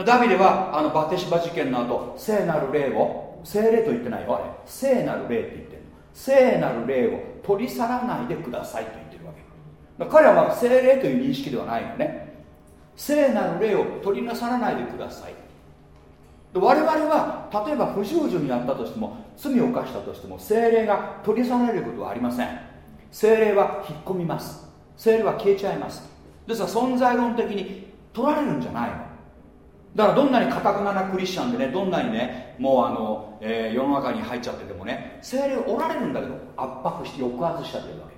ダビデはあのバテシバ事件の後聖なる霊を聖霊と言ってないよあれ聖なる霊って言ってるの聖なる霊を取り去らないでくださいと言ってるわけだから彼は聖霊という認識ではないのね聖なる霊を取りなさらないでください。我々は例えば不従順にやったとしても罪を犯したとしても聖霊が取り去られることはありません。聖霊は引っ込みます。聖霊は消えちゃいます。ですから存在論的に取られるんじゃないの。だからどんなにかたくななクリスチャンでねどんなにねもうあの、えー世の中に入っちゃっててもね聖霊おられるんだけど圧迫して抑圧しちゃってるわけ。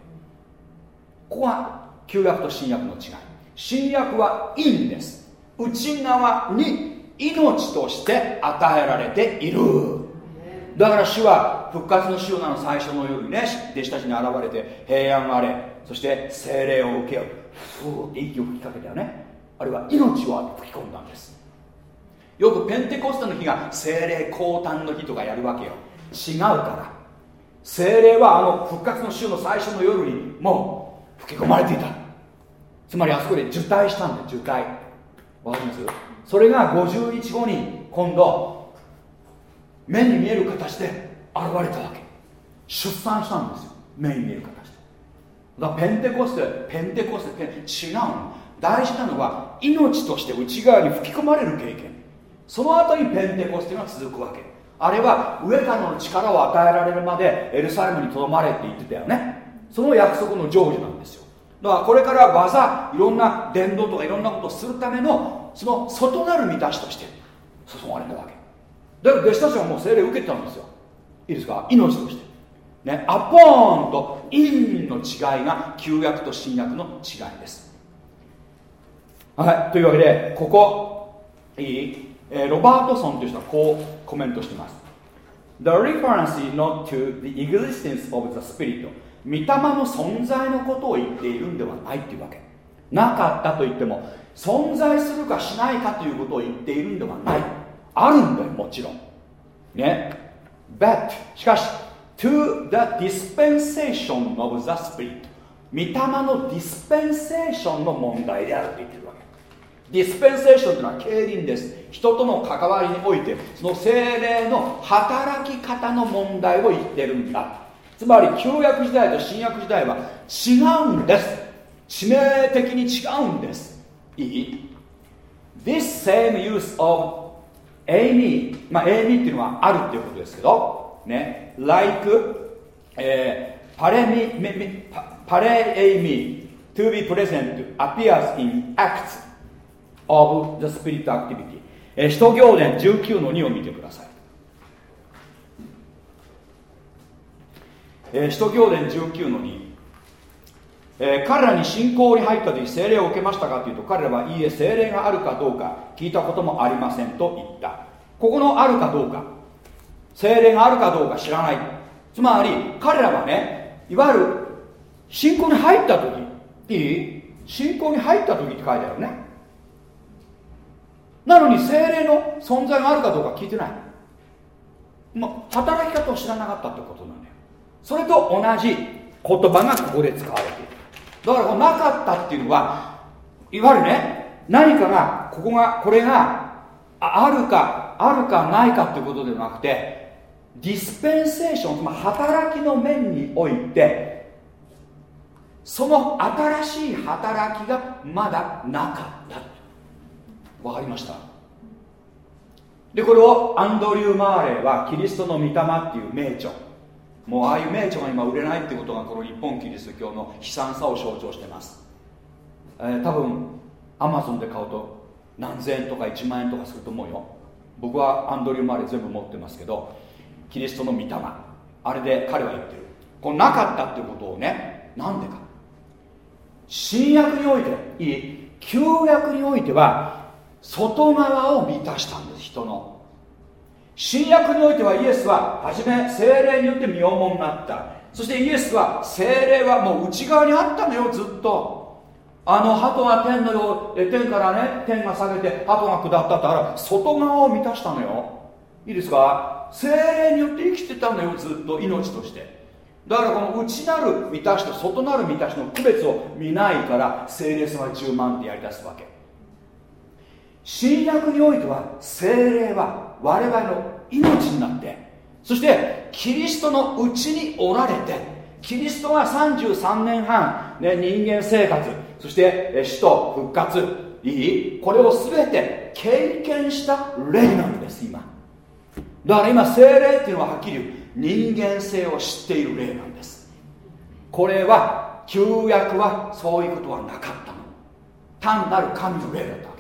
ここが旧約と新約の違い。新約はいいんです。内側に命として与えられている。だから主は復活の週の最初の夜にね弟子たちに現れて平安あれそして精霊を受けよう。ふーって息を吹きかけたよね。あれは命を吹き込んだんです。よくペンテコステの日が精霊降誕の日とかやるわけよ。違うから。精霊はあの復活の週の最初の夜にもう吹き込まれていた。つまりあそこで受胎したんだ受胎。わかります？それが50日後に今度目に見える形で現れたわけ。出産したんですよ。目に見える形で。だペンテコステペンテコステペン違うの。大事なのは命として内側に吹き込まれる経験。その後にペンテコステが続くわけ。あれは上からの力を与えられるまでエルサレムにとどまれって言ってたよね。その約束の成就なんですよ。だからこれから技いろんな伝道とかいろんなことをするためのその外なる満たしとして注がれたわけ。だから弟子たちはもう精霊受けてたんですよ。いいですか？命として。ねアポーンとインの違いが旧約と新約の違いです。はいというわけでここいい、えーロバートソンという人はこうコメントしてます。The reference is not to the existence of the spirit. 御霊の存在のことを言っているんではないっていうわけ。なかったと言っても存在するかしないかということを言っているんではない。あるんだよもちろん。ね。But しかし to the dispensation of the spirit 御霊のディスペンセーションの問題であると言ってるわけ。ディスペンセーションというのは経輪です。人との関わりにおいてその精霊の働き方の問題を言ってるんだ。つまり旧約時代と新約時代は違うんです。致命的に違うんです。いい？This same use of Amy まあ Amy っていうのはあるっていうことですけどね like、えー、パレミパレエイミ to be present appears in acts of the spirit activity えー使徒行伝19の2を見てください。えー使徒行伝19の2、えー彼らに信仰に入った時聖霊を受けましたかというと彼らはいいえ聖霊があるかどうか聞いたこともありませんと言った。ここのあるかどうか聖霊があるかどうか知らない。つまり彼らはねいわゆる信仰に入った時いい信仰に入った時って書いてあるね。なのに聖霊の存在があるかどうか聞いてない。まあ、働き方を知らなかったってことなんだよそれと同じ言葉がここで使われている。だからこのなかったっていうのはいわゆるね何かがここがこれがあるかあるかないかっていうことではなくてディスペンセーションつまり働きの面においてその新しい働きがまだなかった。わかりました？でこれをアンドリュー・マーレーはキリストの御霊っていう名著。もうああいう名著が今売れないってことがこの日本キリスト教の悲惨さを象徴してます、えー、多分アマゾンで買うと何千円とか1万円とかすると思うよ。僕はアンドリュー・マーレー全部持ってますけどキリストの御霊。あれで彼は言ってる。このなかったってことをねなんでか。新約においていい？旧約においては外側を満たしたんです人の。新約においてはイエスは初め精霊によって身重になった。そしてイエスは精霊はもう内側にあったのよずっと。あの鳩が天のよう天からね天が下げて鳩が下ったってあら外側を満たしたのよ。いいですか？精霊によって生きてたのよずっと命として。だからこの内なる満たしと外なる満たしの区別を見ないから精霊様10万ってやりだすわけ。新約においては精霊は我々の命になってそしてキリストのうちにおられてキリストが33年半、ね、人間生活そして死と復活いいこれを全て経験した霊なんです今。だから今精霊っていうのははっきり言う人間性を知っている霊なんです。これは旧約はそういうことはなかったの。単なる神の霊だった。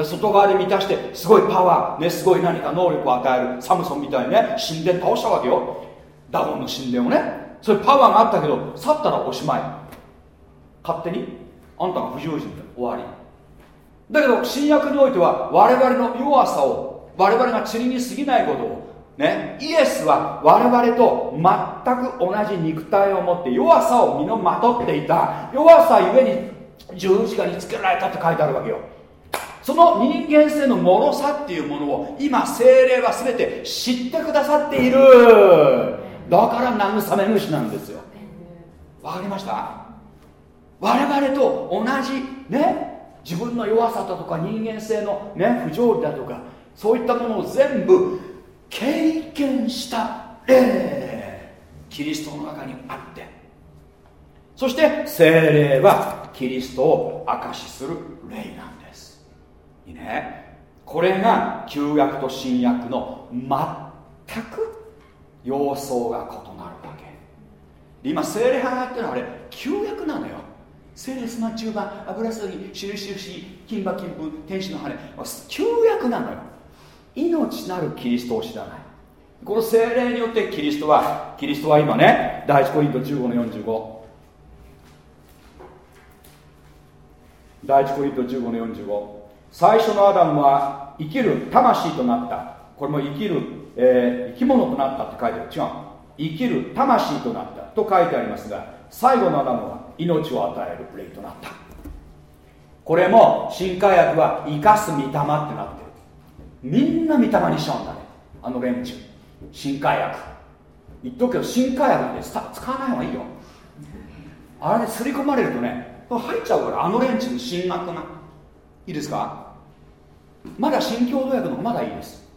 で外側で満たしてすごいパワー、ね、すごい何か能力を与えるサムソンみたいにね神殿倒したわけよ。ダゴンの神殿をね。それパワーがあったけど去ったらおしまい。勝手にあんたが不従順で終わり。だけど新約においては我々の弱さを我々が塵に過ぎないことをね、イエスは我々と全く同じ肉体を持って弱さを身のまとっていた。弱さゆえに十字架につけられたって書いてあるわけよ。その人間性の脆さっていうものを今精霊は全て知ってくださっている。だから慰め主なんですよ。わかりました？我々と同じね自分の弱さだとか人間性のね不条理だとかそういったものを全部経験した霊。キリストの中にあって。そして精霊はキリストを証しする霊なんいいね。これが旧約と新約の全く様相が異なるわけ。今精霊派ってるのはあれ旧約なのよ。聖霊スマ中盤油注ぎ印印金馬金粉天使の羽。旧約なのよ。命なるキリストを知らない。この精霊によってキリストはキリストは今ね第一コリント15の45第一コリント15の45最初のアダムは生きる魂となった。これも生きる、えー、生き物となったって書いてある。違う。生きる魂となった。と書いてありますが最後のアダムは命を与える霊となった。これも新科学は生かす御霊ってなってる。みんな御霊にしちゃうんだね。あの連中。新化薬言っとくけど新化薬で使わない方がいいよ。あれですり込まれるとね入っちゃうからあの連中の進学が。いいですか？まだ新共同薬の方がまだいいです。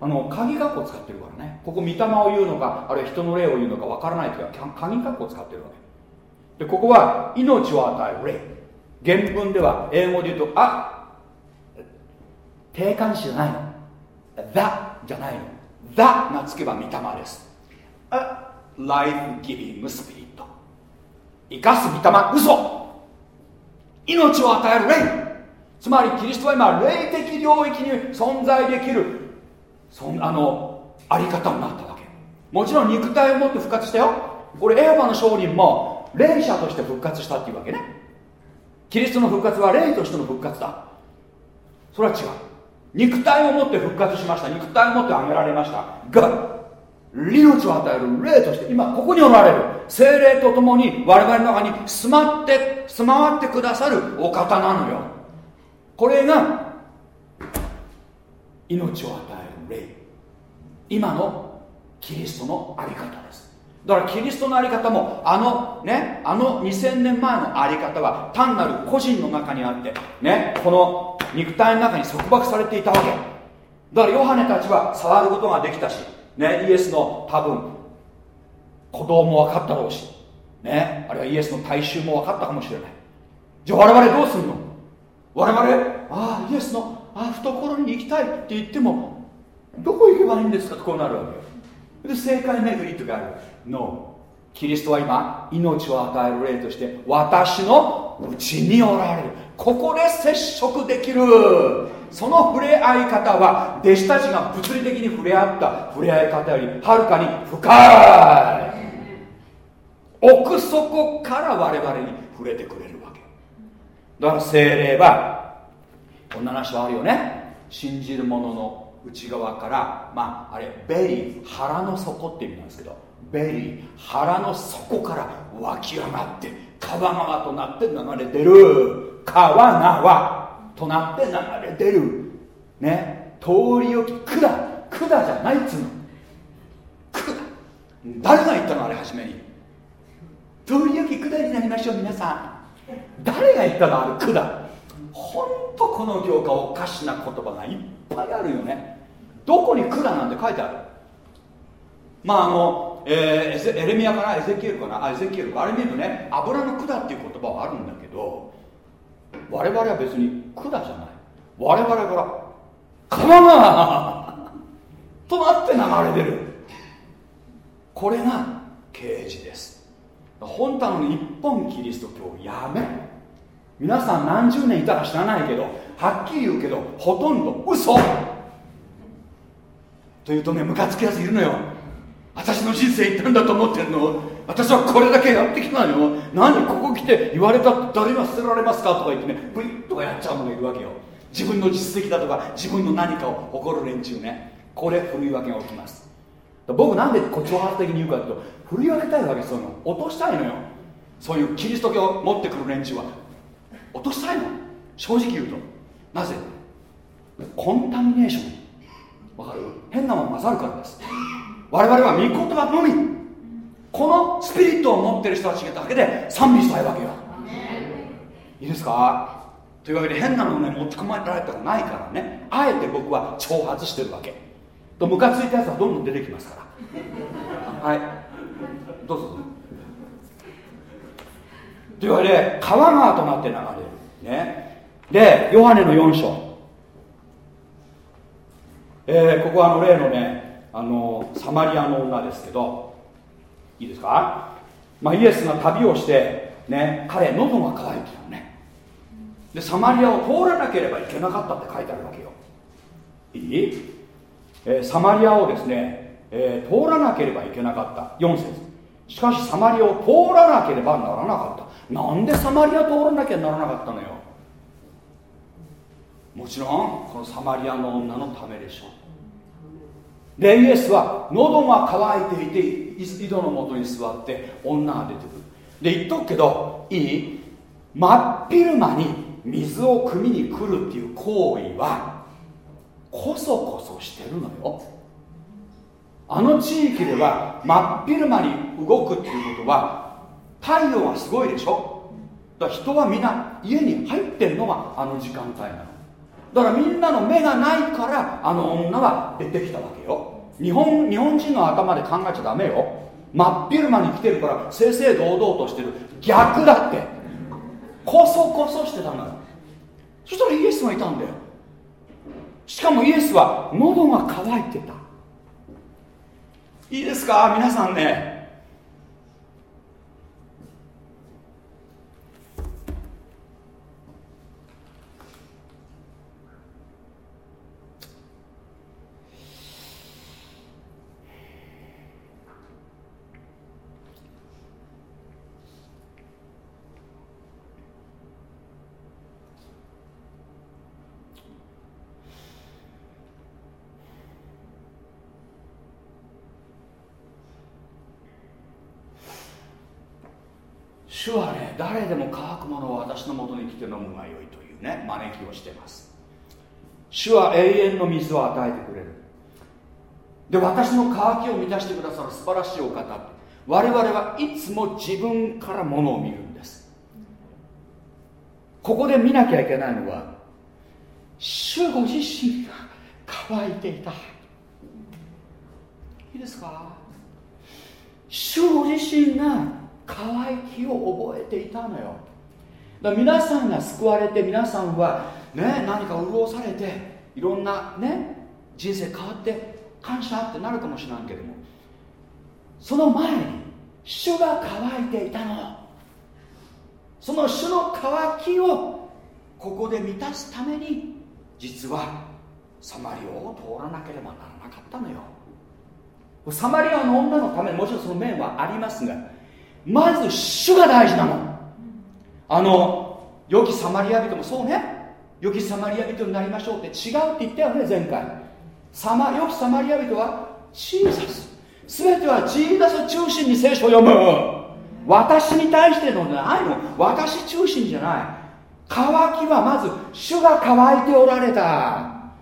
あの鍵括弧使ってるからね。ここ御霊を言うのかあるいは人の霊を言うのかわからない時は鍵括弧使ってるわけ。でここは命を与える霊。原文では英語で言うとあ定冠詞じゃないの。The じゃないの。The がつけば御霊です。A life-giving spirit 生かす御霊嘘。命を与える霊。つまりキリストは今霊的領域に存在できるそんあのあり方になったわけ。もちろん肉体を持って復活したよ。これエヴァの商人も霊者として復活したっていうわけね。キリストの復活は霊としての復活だ。それは違う。肉体を持って復活しました。肉体を持ってあげられました。が命を与える。霊として今ここにおられる。精霊とともに我々の中に住まって住まわってくださるお方なのよ。これが命を与える霊。今のキリストの在り方です。だからキリストの在り方もあのねあの2000年前の在り方は単なる個人の中にあってねこの肉体の中に束縛されていたわけ。だからヨハネたちは触ることができたし、ね、イエスの多分鼓動も分かったろうし、ね、あるいはイエスの大衆も分かったかもしれない。じゃあ我々どうするの？我々ああイエスのあ懐に行きたいって言ってもどこ行けばいいんですか？とこうなるわけよ。で正解巡りとかある。No キリストは今命を与える霊として私のうちにおられる。ここで接触できる。その触れ合い方は弟子たちが物理的に触れ合った触れ合い方よりはるかに深い。奥底から我々に触れてくれる。だから聖霊はこんな話はあるよね。信じる者の内側からまああれ belly 腹の底って意味なんですけど belly 腹の底から湧き上がって川川となって流れてる。川川となって流れてる。ね。通り置き管。管じゃないっつうの。管。誰が言ったのあれ初めに。通り置き管になりましょう皆さん。誰が言ったのあれ管。ほんとこの教科おかしな言葉がいっぱいあるよね。どこに管なんて書いてある？まああの、えー、エレミアかなエゼキエルかな？あエゼキエルあれ見るとね油の管っていう言葉はあるんだけど我々は別に管じゃない。我々から川がとなって流れてるこれが啓示です。本当の日本キリスト教やめ。皆さん何十年いたか知らないけどはっきり言うけどほとんど嘘。というとねムカつくやついるのよ。私の人生いったんだと思ってんの。私はこれだけやってきたのよ。何ここ来て言われたって誰が捨てられますかとか言ってねプリッとかやっちゃうのがいるわけよ。自分の実績だとか自分の何かを誇る連中ね。これ振り分けが起きます。僕なんで誇張発的に言うかというと振り分けたいわけそういうの落としたいのよ。そういうキリスト教を持ってくる連中は。落としたいの。正直言うと。なぜ？コンタミネーション。わかる？変なもん混ざるからです。我々は御言葉のみ。このスピリットを持ってる人たちだけで賛美したいわけよ。いいですか？というわけで変なのね持ち込まれたくないからね。あえて僕は挑発してるわけ。とムカついたやつはどんどん出てきますから。はい。どうぞ。というわけで川川となって流れる。ね。でヨハネの4章。えー、ここはあの例のねあのサマリアの女ですけど。いいですか、まあ、イエスが旅をしてね彼喉が渇いてるのね。でサマリアを通らなければいけなかったって書いてあるわけよ。いい、えー、サマリアをですね、えー、通らなければいけなかった。4節。しかしサマリアを通らなければならなかった。なんでサマリア通らなきゃならなかったのよ？もちろんこのサマリアの女のためでしょう。でイエスは喉が渇いていて井戸のもとに座って女が出てくる。で言っとくけどいい？真っ昼間に水を汲みに来るっていう行為はこそこそしてるのよ。あの地域では真っ昼間に動くっていうことは太陽がすごいでしょ。だから人はみんな家に入ってるのがあの時間帯なの。だからみんなの目がないからあの女は出てきたわけよ。日本日本人の頭で考えちゃダメよ。真っ昼間に来てるから正々堂々としてる。逆だって。こそこそしてたのよ。そしたらイエスがいたんだよ。しかもイエスは喉が渇いてた。いいですか？皆さんね主はね誰でも乾くものを私のもとに来て飲むがよいというね招きをしてます。主は永遠の水を与えてくれる。で私の渇きを満たしてくださる素晴らしいお方我々はいつも自分からものを見るんです。ここで見なきゃいけないのは主ご自身が乾いていた。いいですか？主ご自身が乾きを覚えていたのよ。だから皆さんが救われて皆さんはね何か潤されていろんなね人生変わって感謝ってなるかもしれないけどもその前に主が乾いていたの。その主の渇きをここで満たすために実はサマリアを通らなければならなかったのよ。サマリアの女のためにもちろんその面はありますがまず主が大事なのあの良きサマリア人もそうね。良きサマリア人になりましょうって。違うって言ったよね前回。サマ良きサマリア人はジーザス。全てはジーザス中心に聖書を読む。私に対してのじゃないの私中心じゃない。乾きはまず主が乾いておられた。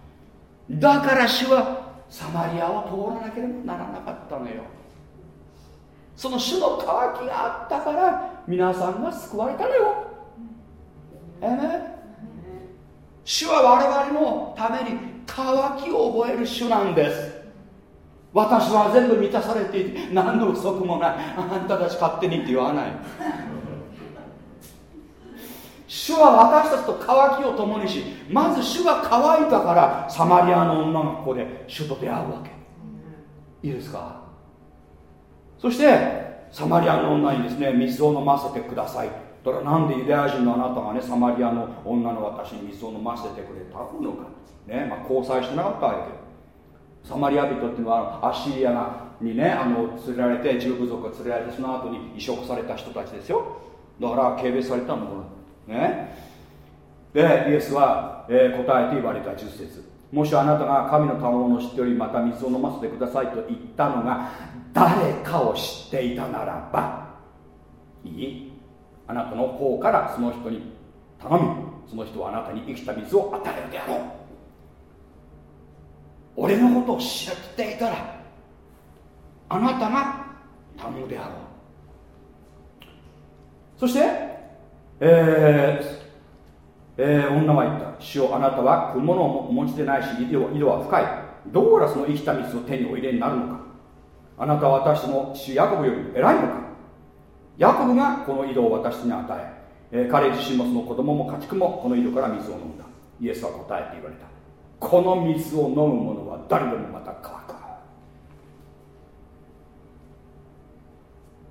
だから主はサマリアを通らなければならなかったのよ。その主の渇きがあったから皆さんが救われたのよ。えめ主は我々のために渇きを覚える主なんです。私は全部満たされていて何の不足もない。あんたたち勝手にって言わない。主は私たちと渇きを共にしまず主が乾いたからサマリアの女がここで主と出会うわけ。いいですか？そしてサマリアの女にですね水を飲ませてください。だからなんでユダヤ人のあなたがねサマリアの女の私に水を飲ませてくれたのかね。まあ交際してなかったわけサマリア人っていうのはアッシリアにねあの連れられて十部族が連れられてその後に移植された人たちですよ。だから軽蔑されたものね。でイエスは、えー、答えて言われた10節。もしあなたが神の賜物を知っておりまた水を飲ませてくださいと言ったのが誰かを知っていたならばいい。あなたの方からその人に頼みその人はあなたに生きた水を与えるであろう。俺のことを知っていたらあなたが頼むであろう。そして、えーえー、女は言った。主よあなたは雲のをお持ちでないし井戸は深いどこからその生きた水を手にお入れになるのか。あなたは私の父ヤコブより偉いのか？ヤコブがこの井戸を私に与ええ、彼自身もその子供も家畜もこの井戸から水を飲んだ。イエスは答えて言われた。この水を飲む者は誰でもまた乾く。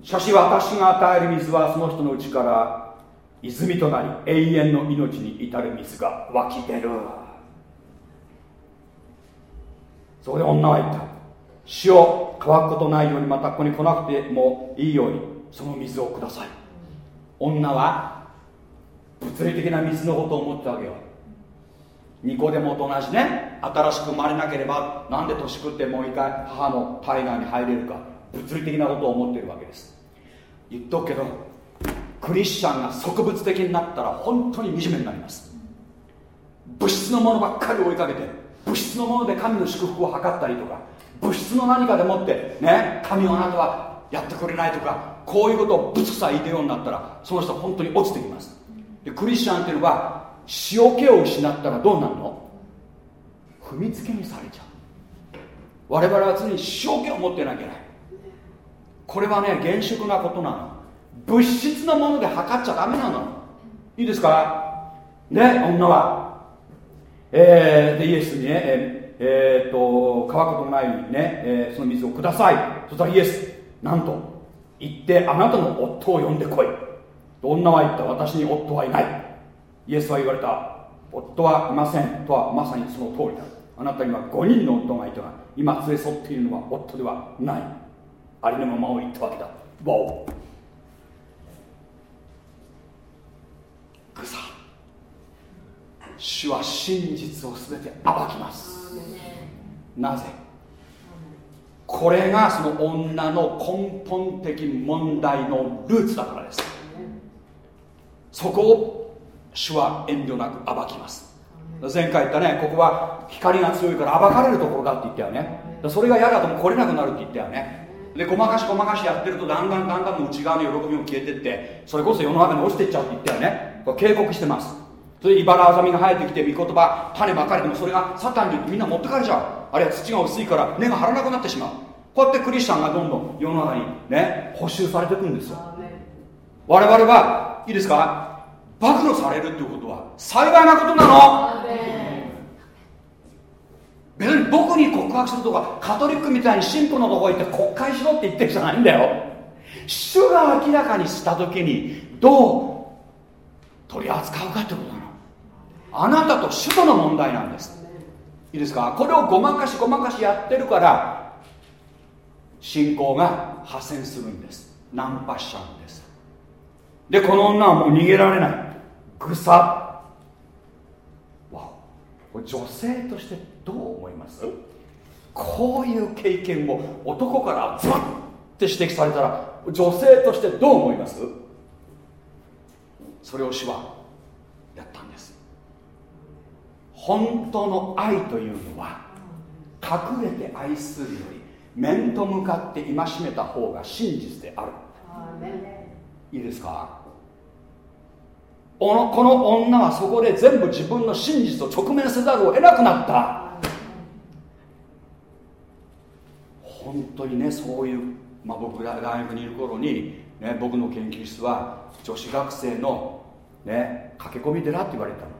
しかし私が与える水はその人のうちから泉となり永遠の命に至る水が湧き出る。そこで女は言った。死を乾くことないようにまたここに来なくてもいいようにその水をください。女は物理的な水のことを思ったわけよ。ニコデモと同じね新しく生まれなければなんで年食ってもう一回母の体内に入れるか物理的なことを思っているわけです。言っとくけどクリスチャンが植物的になったら本当に惨めになります。物質のものばっかり追いかけて物質のもので神の祝福を図ったりとか物質の何かでもってね神をあなたはやってくれないとかこういうことをぶつくさ言ってようになったらその人本当に落ちてきます。でクリスチャンっていうのは塩気を失ったらどうなるの？踏みつけにされちゃう。我々は常に塩気を持ってなきゃいけない。これはね厳粛なことなの。物質のもので測っちゃダメなの。いいですか？ね女は。えー、でイエスにねええー、っと乾くことないようにね、えー、その水をください。そしたらイエス。なんと言ってあなたの夫を呼んでこい。女は言った？私に夫はいない。イエスは言われた。夫はいません。とはまさにその通りだ。あなたには5人の夫がいたが今連れ添っているのは夫ではない。ありのままを言ったわけだ。わお。ぐさ主は真実を全て暴きます。なぜ？これがその女の根本的問題のルーツだからです。そこを主は遠慮なく暴きます。前回言ったねここは光が強いから暴かれるところだって言ったよね。それが嫌だとも来れなくなるって言ったよね。でごまかしごまかしやってるとだんだんだんだん内側の喜びも消えてってそれこそ世の中に落ちていっちゃうって言ったよね。これ警告してます。それで茨あざみが生えてきて御言葉種ばかりでもそれがサタンにみんな持ってかれちゃう。あるいは土が薄いから根が張らなくなってしまう。こうやってクリスチャンがどんどん世の中にね補修されていくんですよ。我々はいいですか？暴露されるっていうことは幸いなことなの。別に僕に告白するとかカトリックみたいに神父のとこ行って国会しろって言ってるじゃないんだよ。主が明らかにした時にどう取り扱うかってことなのあなたと主との問題なんです。いいですか？これをごまかしごまかしやってるから信仰が破線するんです。ナンパしちゃうんです。でこの女はもう逃げられない。ぐさ。わこれ女性としてどう思います？こういう経験を男からズバッて指摘されたら女性としてどう思います？それを主はやったんです。本当の愛というのは隠れて愛するより面と向かって戒めた方が真実である。いいですか？このこの女はそこで全部自分の真実を直面せざるを得なくなった。本当にねそういう、まあ、僕が大学にいる頃に、ね、僕の研究室は女子学生の、ね、駆け込み寺って言われたの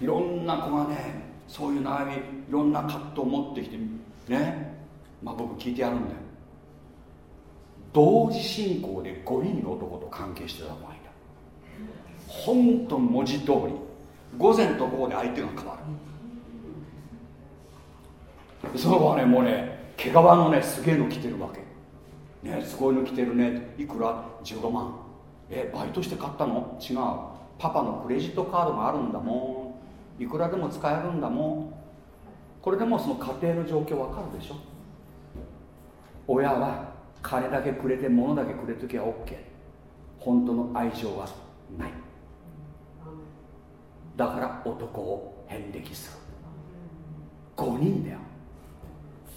いろんな子がねそういう悩みいろんな葛藤を持ってきてねまあ僕聞いてやるんだよ。同時進行で5人の男と関係してた子がいた。本当文字通り午前と午後で相手が変わる。その子はねもうね毛皮のねすげえの着てるわけ。ねすごいの着てるね。いくら？15万。えバイトして買ったの？違う。パパのクレジットカードがあるんだもんいくらでも使えるんだもん。これでもその家庭の状況わかるでしょ。親は金だけくれて物だけくれときゃ OK 本当の愛情はない。だから男を遍歴する。5人だよ。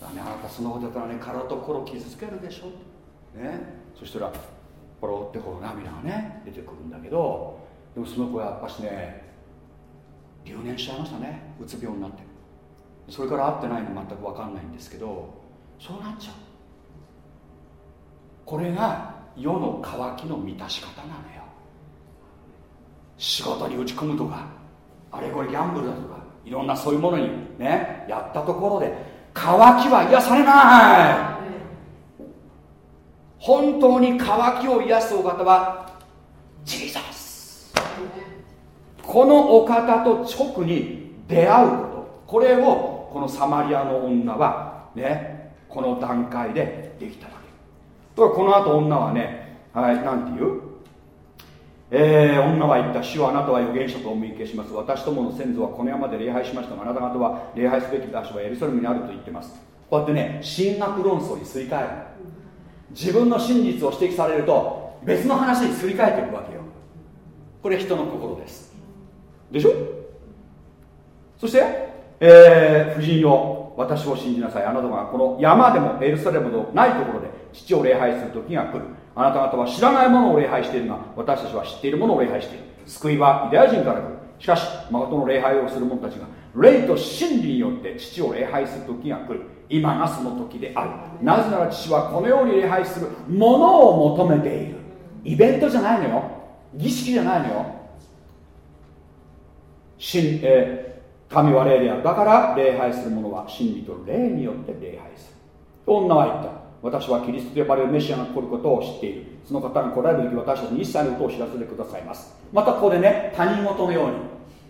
だね、あなたそのことだったらね体と心を傷つけるでしょ。ね。そしたらポロってこう涙がね出てくるんだけどでもその子はやっぱしね留年しちゃいましたねうつ病になって。それから会ってないの全く分かんないんですけどそうなっちゃう。これが世の渇きの満たし方なのよ。仕事に打ち込むとかあれこれギャンブルだとかいろんなそういうものにねやったところで渇きは癒されない。本当に渇きを癒すお方はジーザスこのお方と直に出会うこと。これをこのサマリアの女はねこの段階でできたわけ。だからこの後女はねはいなんて言う？えー、女は言った主はあなたは預言者とお見受けします。私どもの先祖はこの山で礼拝しましたがあなた方は礼拝すべき場所はエルサレムにあると言ってます。こうやってね神学論争にすり替える。自分の真実を指摘されると別の話にすり替えていくわけよ。これ人の心です。でしょ？そして、えー、夫人よ私を信じなさい。あなたがこの山でもエルサレムのないところで父を礼拝する時が来る。あなた方は知らないものを礼拝しているが私たちは知っているものを礼拝している。救いはユダヤ人から来る。しかし誠の礼拝をする者たちが霊と真理によって父を礼拝する時が来る。今がその時である。なぜなら父はこのように礼拝するものを求めている。イベントじゃないのよ。儀式じゃないのよ。神、えー、神は霊である。だから礼拝する者は真理と霊によって礼拝する。女は言った。私はキリストと呼ばれるメシアが来ることを知っている。その方が来られる時私たちに一切のことを知らせてくださいます。またここでね他人事のように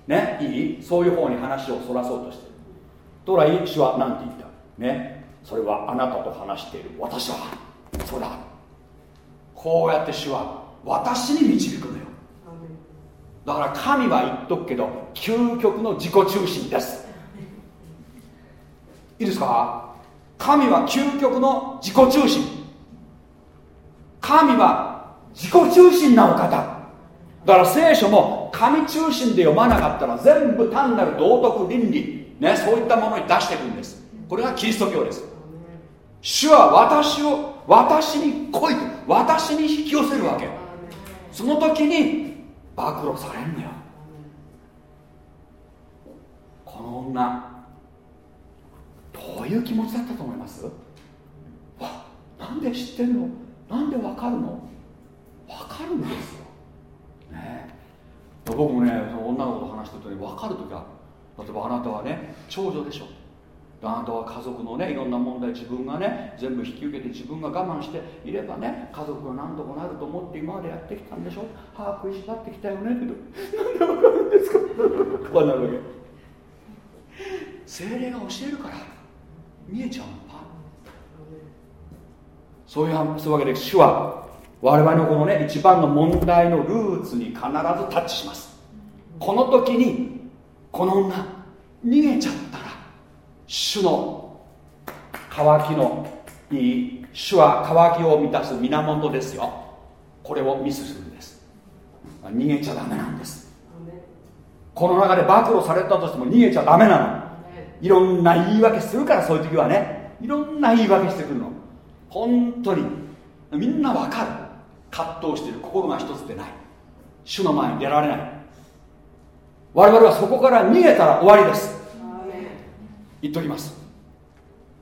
ねいい？そういう方に話をそらそうとしてる。とらい？主は何て言った？ねそれはあなたと話している。私は。そうだ。こうやって主は私に導くのよ。だから神は言っとくけど究極の自己中心です。いいですか？神は究極の自己中心。神は自己中心なお方。だから聖書も神中心で読まなかったら全部単なる道徳倫理。ねそういったものに出していくんです。これがキリスト教です。主は私を私に来いと私に引き寄せるわけ。その時に暴露されんのよ。この女どういう気持ちだったと思います？わなんで知ってるの？なんでわかるの？わかるんですよ、ね、僕もねその女の子と話してるとわかる時ある。例えばあなたはね長女でしょ。あなたは家族のねいろんな問題自分がね全部引き受けて自分が我慢していればね家族が何とかなると思って今までやってきたんでしょ？歯食いしばってきたよねけど。なんでわかるんですか？こうなるわけ。精霊が教えるから見えちゃうのパそういうそういうわけで主は我々のこのね一番の問題のルーツに必ずタッチします。この時にこの女逃げちゃった主の渇きのいい主は渇きを満たす源ですよ。これをミスするんです。逃げちゃダメなんです。この中で暴露されたとしても逃げちゃダメなの。いろんな言い訳するからそういう時はね。いろんな言い訳してくるの。本当に。みんなわかる。葛藤してる。心が一つでない。主の前に出られない。我々はそこから逃げたら終わりです言っときます。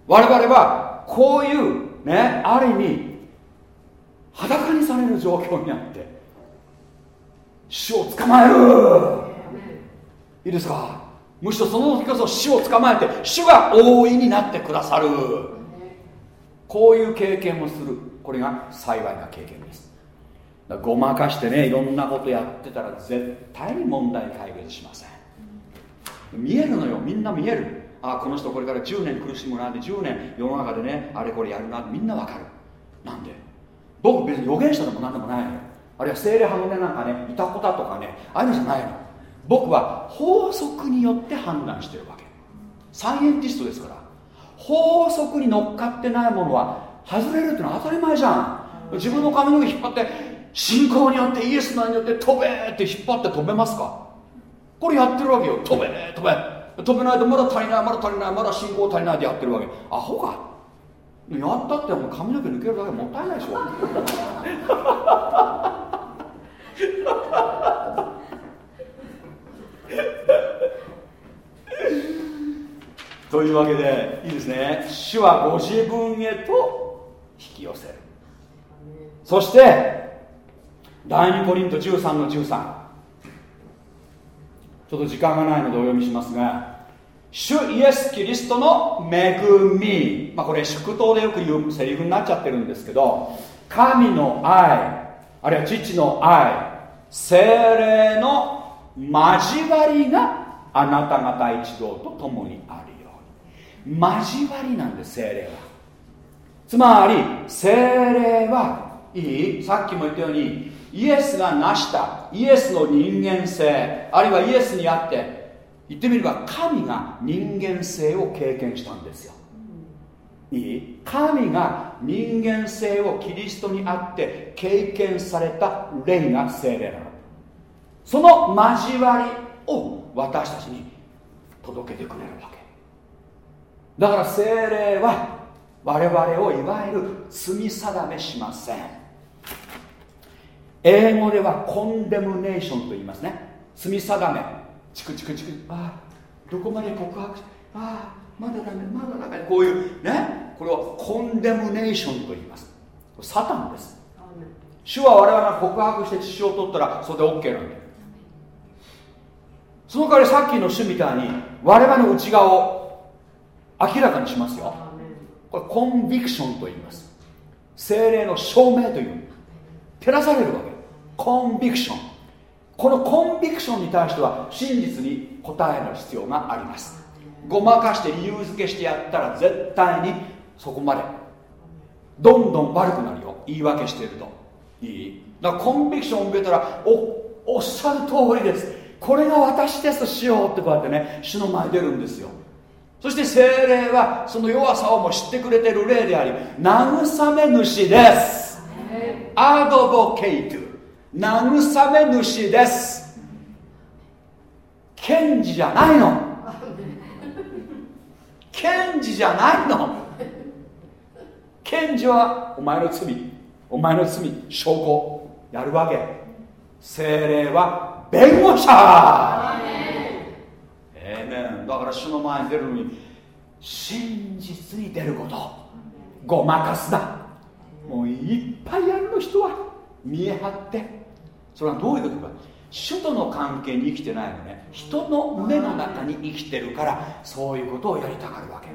我々はこういうねある意味裸にされる状況にあって主を捕まえる。いいですか？むしろその時こそ主を捕まえて主が大いになってくださる。こういう経験をする。これが幸いな経験です。ごまかしてねいろんなことやってたら絶対に問題解決しません。見えるのよ。みんな見える。あこの人これから10年苦しむなって10年世の中でねあれこれやるなってみんなわかる。なんで？僕別に予言者でも何でもないのよ。あるいは精霊派のねなんかねいたこたとかねああいうのじゃないの。僕は法則によって判断してるわけ。サイエンティストですから。法則に乗っかってないものは外れるってのは当たり前じゃん。自分の髪の毛引っ張って信仰によってイエスの名によって飛べって引っ張って飛べますか？これやってるわけよ。飛べ飛べ。飛べないとまだ足りないまだ足りないまだ信仰足りないでやってるわけ。アホか。やったってもう髪の毛抜けるだけもったいないでしょ。というわけでいいですね。主はご自分へと引き寄せる。そして第2コリント13の13ちょっと時間がないのでお読みしますが主イエス・キリストの恵み、まあ、これ祝祷でよく言うセリフになっちゃってるんですけど神の愛あるいは父の愛精霊の交わりがあなた方一同と共にあるように。交わりなんです精霊は。つまり精霊はいいさっきも言ったようにイエスが成したイエスの人間性あるいはイエスにあって言ってみれば神が人間性を経験したんですよ。いい？神が人間性をキリストにあって経験された霊が精霊なの。その交わりを私たちに届けてくれるわけ。だから精霊は我々をいわゆる罪定めしません。英語ではコンデムネーションと言いますね。罪定めチクチクチク。ああどこまで告白しああまだダメまだダメ。こういうね？これをコンデムネーションと言います。サタンです。主は我々が告白して血を取ったらそれで OK なんだその代わりさっきの主みたいに我々の内側を明らかにしますよ。これコンビクションと言います。精霊の証明という。照らされるわけ。コンビクション。このコンビクションに対しては真実に答える必要があります。ごまかして理由付けしてやったら絶対にそこまでどんどん悪くなるよ。言い訳してるといい。だからコンビクションを受けたらおおっしゃる通りです。これが私ですしようってこうやってね主の前に出るんですよ。そして精霊はその弱さをも知ってくれてる霊であり慰め主です。アドボケイト慰め主です。検事じゃないの。検事じゃないの。検事はお前の罪お前の罪証拠やるわけ。精霊は弁護者。ええねだかから主の前に出るのに真実に出ること。ごまかすだもういっぱいあるの人は見え張って。それはどういうことか。主との関係に生きてないのね。人の目の中に生きてるからそういうことをやりたがるわけ。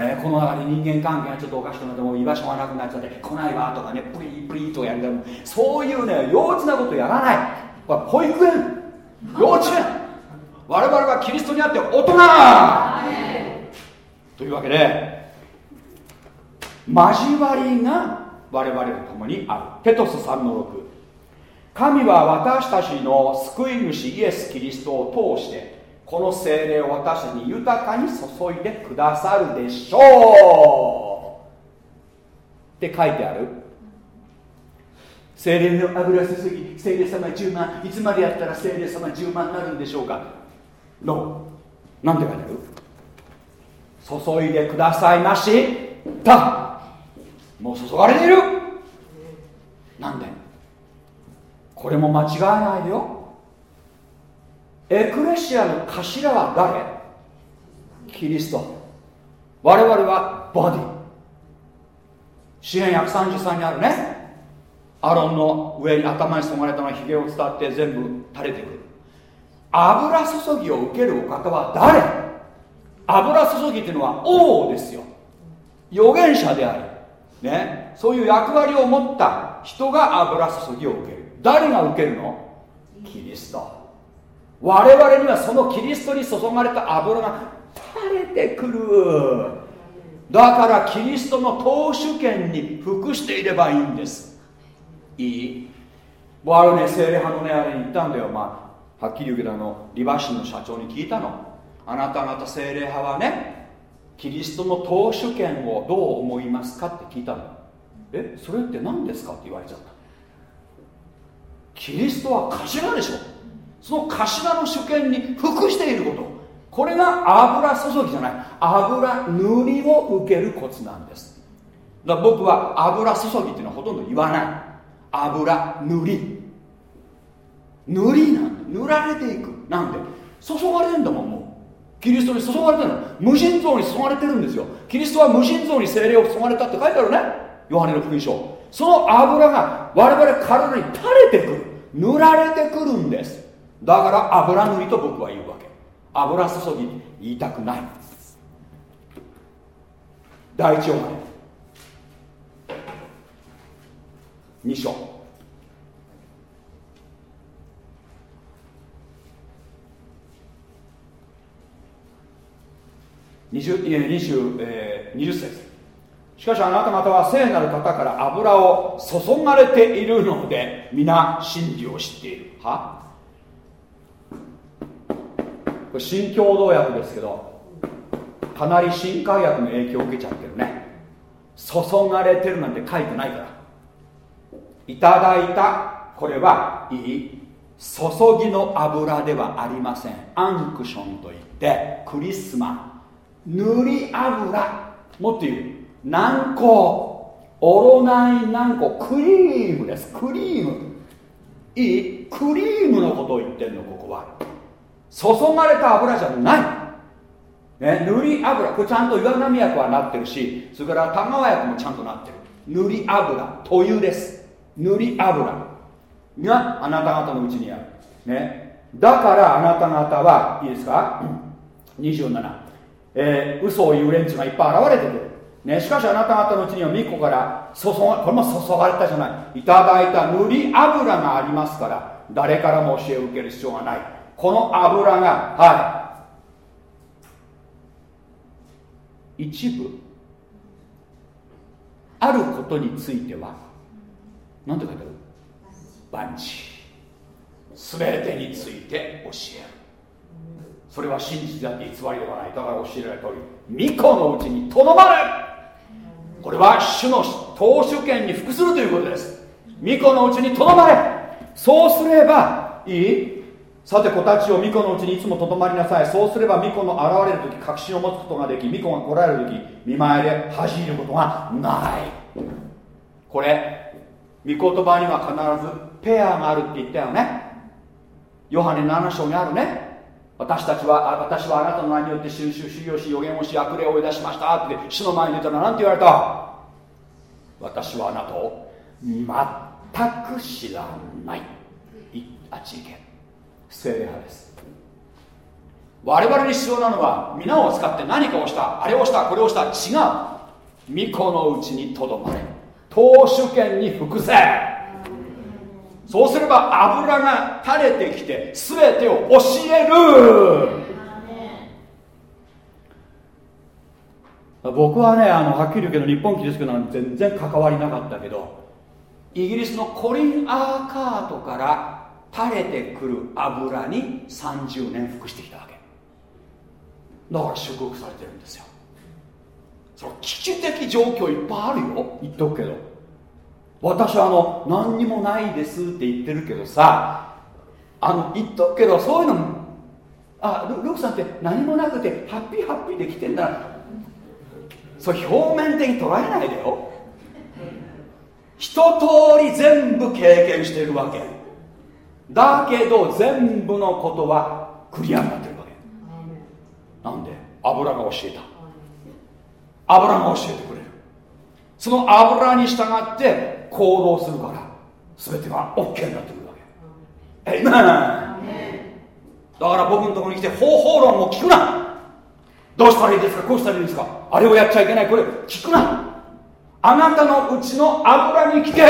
ね、この中で人間関係がちょっとおかしくなっても居場所がなくなっちゃって来ないわとかねプリプリとかやりたいそういうね幼稚なことやらない。保育園。幼稚園。我々はキリストにあって大人。というわけで交わりが我々と共にある。テトス3の6神は私たちの救い主イエス・キリストを通してこの精霊を私たちに豊かに注いでくださるでしょう。って書いてある。精霊の油注ぎ精霊様10万いつまでやったら精霊様10万になるんでしょうか。のなんて書いてある？注いでくださいまし。た。もう注がれている。なんで？これも間違わないよ。エクレシアの頭は誰キリスト。我々はボディ。支援133にあるね。アロンの上に頭に染まれたのひげを伝って全部垂れてくる。油注ぎを受けるお方は誰？油注ぎっていうのは王ですよ。預言者でありねそういう役割を持った人が油注ぎを受ける。誰が受けるの？キリスト。我々にはそのキリストに注がれた油が垂れてくる。だからキリストの投手権に服していればいいんです。いい。我々ね精霊派のねあれに言ったんだよ。まあはっきり言うけどあのリバシンの社長に聞いたの。あなた方精霊派はねキリストの投手権をどう思いますかって聞いたの。えそれって何ですかって言われちゃった。キリストは頭でしょ。その頭の主権に服していること。これが油注ぎじゃない。油塗りを受けるコツなんです。だから僕は油注ぎっていうのはほとんど言わない。油塗り。塗りなんで塗られていく。なんで注がれるんだもんもう。キリストに注がれてるの。無尽蔵に注がれてるんですよ。キリストは無尽蔵に精霊を注がれたって書いてあるね。ヨハネの福音書。その油が我々体に垂れてくる。塗られてくるんです。だから油塗りと僕は言うわけ。油注ぎ言いたくない。第一ヨハネ2章。20, 20, えー、20節しかしあなた方は聖なる方から油を注がれているので皆真理を知っている。は？これ新共同訳ですけどかなり新海訳の影響を受けちゃってるね。注がれてるなんて書いてないから。いただいたこれはいい。注ぎの油ではありません。アンクションといってクリスマ塗り油。もっと言う。軟膏。オロナイ軟膏。クリームです。クリーム。いい？クリームのことを言ってるのここは。注がれた油じゃない、ね、塗り油。これちゃんと岩波薬はなってるしそれから田川薬もちゃんとなってる。塗り油。塗油。です塗り油。があなた方のうちにある、ね、だからあなた方はいいですか？27、えー、嘘を言う連中がいっぱい現れてくるね、しかしあなた方のうちには巫女から注がこれも注がれたじゃない。いただいた塗り油がありますから誰からも教えを受ける必要がない。この油がはい。一部あることについては何て書いてある？万事。全てについて教える。それは真実であって偽りではない。だから教えられた通り巫女のうちにとどまる。これは主の投手権に服するということです。巫女のうちにとどまれ。そうすればいい。さて子たちを巫女のうちにいつもとどまりなさい。そうすれば巫女の現れる時確信を持つことができ巫女が来られる時見舞いで恥じることがない。これ御言葉には必ずペアがあるって言ったよね。ヨハネ7章にあるね。私たちは私はあなたの名によって収集修行し予言をし悪霊を追い出しました。って主の前に出たら何て言われた？私はあなたを全く知らない。あっち行け精霊派です。我々に必要なのは皆を使って何かをした。あれをしたこれをした。違う。巫女のうちにとどまれ。投手権に服せ。そうすれば油が垂れてきて全てを教える。僕はねあのはっきり言うけど日本キリスト教なんて全然関わりなかったけどイギリスのコリン・アーカートから垂れてくる油に30年服してきたわけ。だから祝福されてるんですよ。その危機的状況いっぱいあるよ。言っとくけど私はあの何にもないですって言ってるけどさあの言っとくけどそういうのもあルルークさんって何もなくてハッピーハッピーで来てんだらそれ表面的に捉えないでよ。一通り全部経験してるわけ。だけど全部のことはクリアになってるわけ。なんで？油が教えた。油が教えてくれる。その油に従って行動するから全てが OK になってくるわけ。えいだから僕のところに来て方法論を聞くな。どうしたらいいですか？こうしたらいいですか？あれをやっちゃいけない。これ聞くな。あなたのうちの油に聞け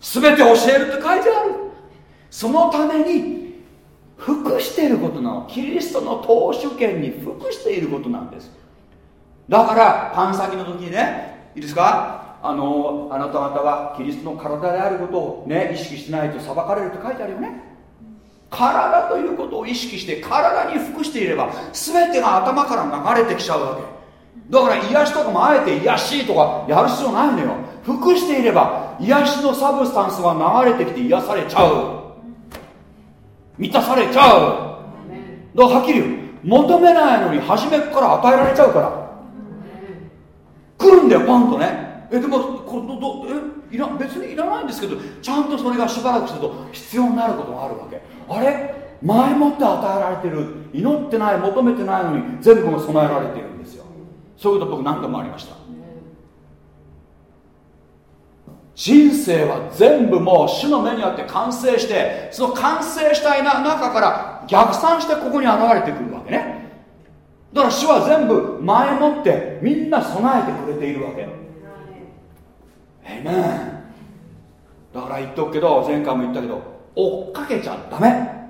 全て教えるって書いてある。そのために服していることなの。キリストの投手権に服していることなんです。だからパン先の時にねいいですか？あのあなた方はキリストの体であることをね意識しないと裁かれると書いてあるよね。体ということを意識して体に服していれば全てが頭から流れてきちゃうわけ。だから癒しとかもあえて癒しとかやる必要ないのよ。服していれば癒しのサブスタンスが流れてきて癒されちゃう。満たされちゃう。だからはっきり言う。求めないのに初めから与えられちゃうから。来るんだよパンとね。えでもこれどえいら別にいらないんですけどちゃんとそれがしばらくすると必要になることがあるわけ。あれ？前もって与えられてる。祈ってない求めてないのに全部が備えられてるんですよ。そういうこと僕何度もありました。人生は全部もう主の目にあって完成してその完成したいな中から逆算してここに現れてくるわけね。だから主は全部前もってみんな備えてくれているわけえめんだから言っとくけど前回も言ったけど追っかけちゃダメ。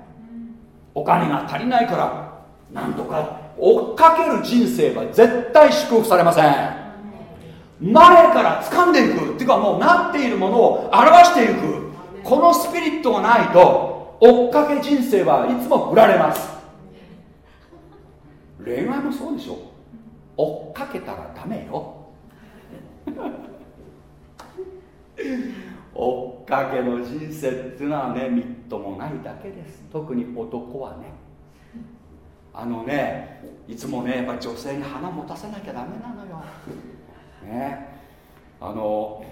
お金が足りないからなんとか追っかける人生は絶対祝福されません。前から掴んでいくっていうかもうなっているものを表していく。このスピリットがないと追っかけ人生はいつも振られます。恋愛もそうでしょ。追っかけたらダメよ。追っかけの人生っていうのはねみっともないだけです。特に男はね。あのねいつもねやっぱり女性に花持たせなきゃダメなのよ。ね。あの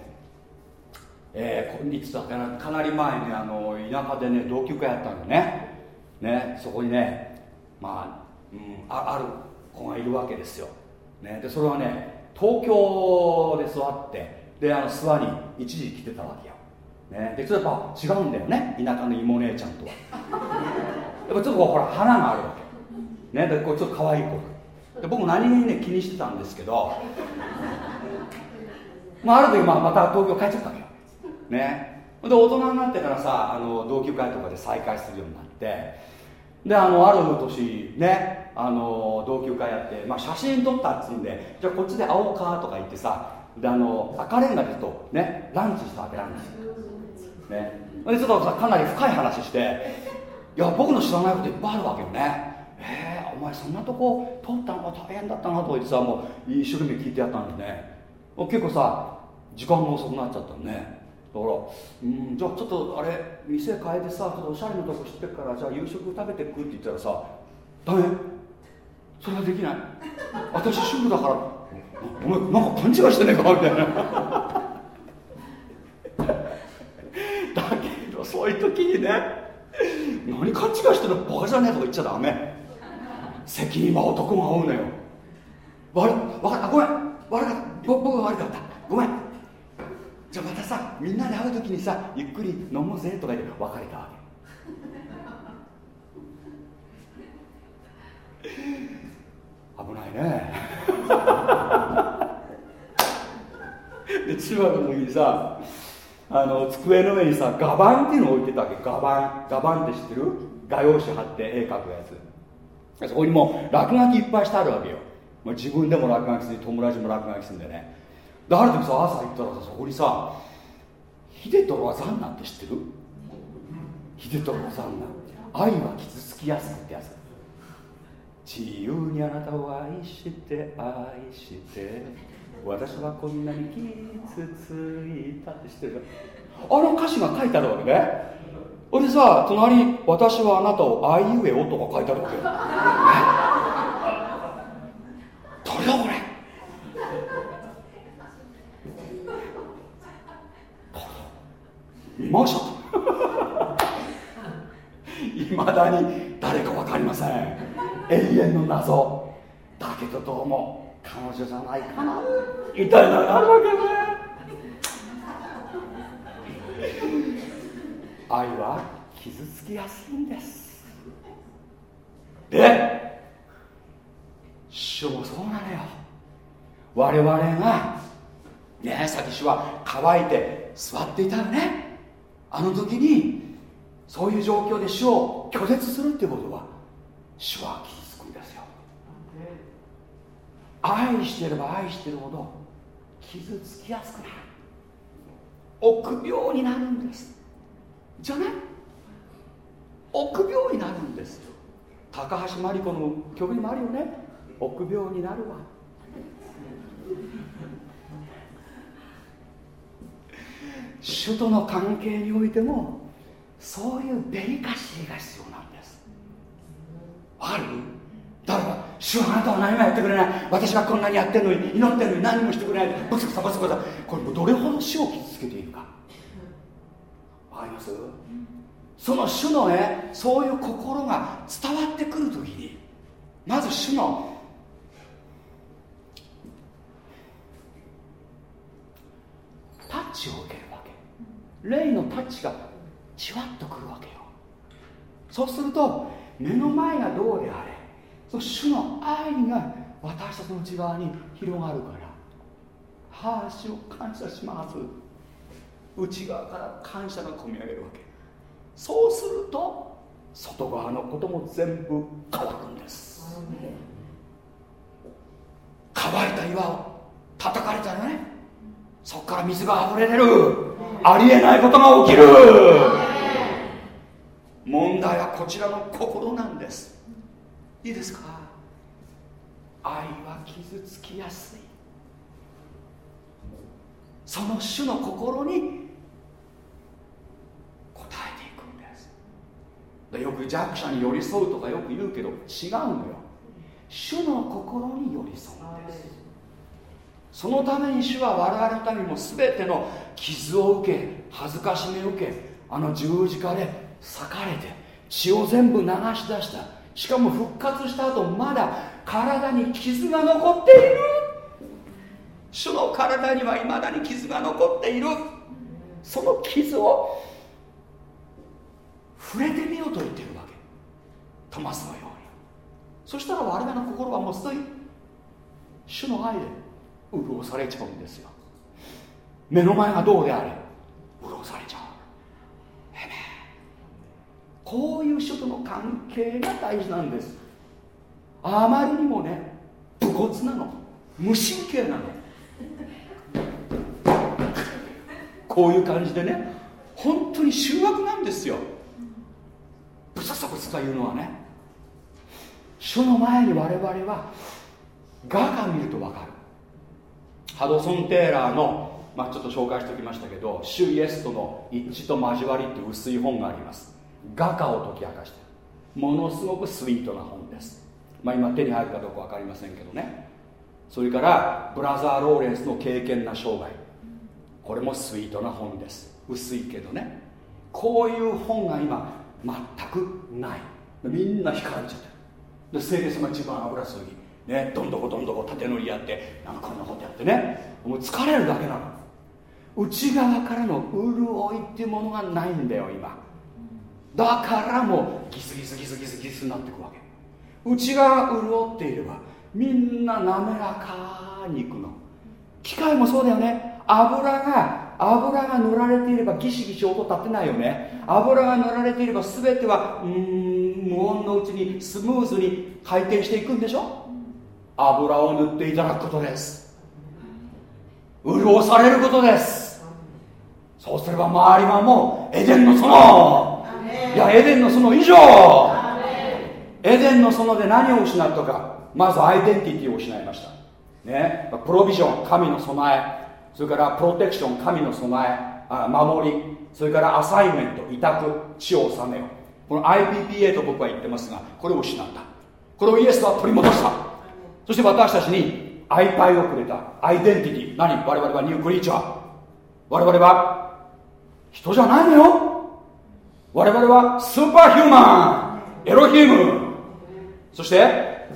えー、いつだかなかなり前にあの田舎でね同級会やったんだね。ねそこにねまあ、うん、あある子がいるわけですよ、ね、でそれはね東京で座ってであの諏訪に一時来てたわけよ、ね、でちょっとやっぱ違うんだよね。田舎の妹姉ちゃんとは。やっぱちょっとほら花があるわけ。ね。でこれちょっと可愛い子で僕何気にね気にしてたんですけど まあ、ある時まあまた東京帰っちゃったわけよ。ね。で大人になってからさあの同級会とかで再会するようになってであのある年ねあの同級会やって、まあ、写真撮ったっつうんでじゃあこっちで会おうかとか言ってさであの赤レンガでとねランチしたわけランチね。でちょっとさかなり深い話していや僕の知らないこといっぱいあるわけよね。えー、お前そんなとこ通ったのが大変だったなとか言ってさもう一生懸命聞いてやったんでね。結構さ時間も遅くなっちゃったね。だからうんじゃあちょっとあれ店変えてさちょっとおしゃれなとこ知ってるからじゃあ夕食食べてくって言ったらさダメ。それはできない。私主婦だからお前なんか勘違いしてねえかみたいな。だけどそういう時にね何勘違いしてるのバカじゃねえとか言っちゃダメ。責任は男が負うのよ。悪わかごめん。悪かった。僕が悪かった。ごめん。じゃあまたさみんなで会う時にさゆっくり飲もうぜとか言って別れたわけ。危ないね。で中学の時にさあの机の上にさ画板っていうのを置いてたわけ。画板画板って知ってる？画用紙貼って絵描くやつ。そこにもう落書きいっぱいしてあるわけよ。まあ、自分でも落書きする友達も落書きするんでね。である時さ朝行ったらさそこにさ秀トロは残なんて知ってる？秀トロは残なん愛は傷つきやすくってやつ自由にあなたを愛して愛して。私はこんなに傷ついたって知ってるあの歌詞が書いてあるわけね。ほんでさ隣「私はあなたを愛ゆえお」とか書いてあるわけよ。れだこれ？見ましたいまだに誰か分かりません。永遠の謎。だけどどうも彼女じゃないかな。みたいなのがあるわけね。愛は傷つきやすいんです。で主もそうなのよ。我々がねさっき主は乾いて座っていたらね。あの時にそういう状況で主を拒絶するっていうことは主は傷つくんですよ。愛してれば愛してるほど傷つきやすくなる。臆病になるんです。じゃない。臆病になるんですよ。高橋真理子の曲にもあるよね。臆病になるわ。首都の関係においてもそういうデリカシーが必要なんある？だから主はあなたは何もやってくれない。私がこんなにやってるのに祈ってるのに何もしてくれない。ブツブツブツブツ。これもどれほど主を傷つけているか。わかります？その主のねそういう心が伝わってくるときにまず主のタッチを受けるわけ。霊のタッチがじわっとくるわけよ。そうすると目の前がどうであれその主の愛が私たちの内側に広がるからはあ主を感謝します。内側から感謝が込み上げるわけ。そうすると外側のことも全部変わるんです。乾いた岩を叩かれたらねそこから水が溢れ出る。ありえないことが起きる。こちらの心なんです。いいですか？愛は傷つきやすい。その種の心に応えていくんです。でよく弱者に寄り添うとかよく言うけど違うのよ。主の心に寄り添うんです。そのために主は我々のためにも全ての傷を受け恥ずかしめを受けあの十字架で裂かれて血を全部流し出した。しかも復活した後まだ体に傷が残っている。主の体にはいまだに傷が残っている。その傷を触れてみようと言ってるわけ。トマスのように。そしたら我々の心はもうすでに主の愛で潤されちゃうんですよ。目の前がどうであれ潤されちゃう。こういう人との関係が大事なんです。あまりにもね武骨なの。無神経なの。こういう感じでね本当に醜悪なんですよ。ブササブサというのはね。書の前に我々は画家見ると分かる。ハドソン・テーラーの、まあ、ちょっと紹介しておきましたけど「主イエスとの一致と交わり」って薄い本があります。画家を解き明かしてる。ものすごくスイートな本です、まあ、今手に入るかどうか分かりませんけどね。それからブラザー・ローレンスの敬虔な生涯これもスイートな本です。薄いけどね。こういう本が今全くない。みんな引かれちゃってる。で聖霊様一番油注ぎ。ねどんどこどんどこ縦乗りやってなんかこんなことやってね。もう疲れるだけなの。内側からの潤いっていうものがないんだよ今。だからもうギスギスギスギスギスになっていくわけ。内側が潤っていればみんな滑らかにいくの。機械もそうだよね。油が油が塗られていればギシギシ音立てないよね。油が塗られていれば全てはうん無音のうちにスムーズに回転していくんでしょ。油を塗っていただくことです。潤されることです。そうすれば周りはもうエデンの園。いやエデンの園以上。エデンの園で何を失ったかまずアイデンティティを失いました。ね。プロビジョン神の備え。それからプロテクション神の備え。あ守り。それからアサイメント委託。地を治めよこの IPPA と僕は言ってますがこれを失った。これをイエスは取り戻した。そして私たちにアイパイをくれた。アイデンティティ。何？我々はニュークリーチャー。我々は人じゃないのよ。我々はスーパーヒューマン。エロヒーム。そして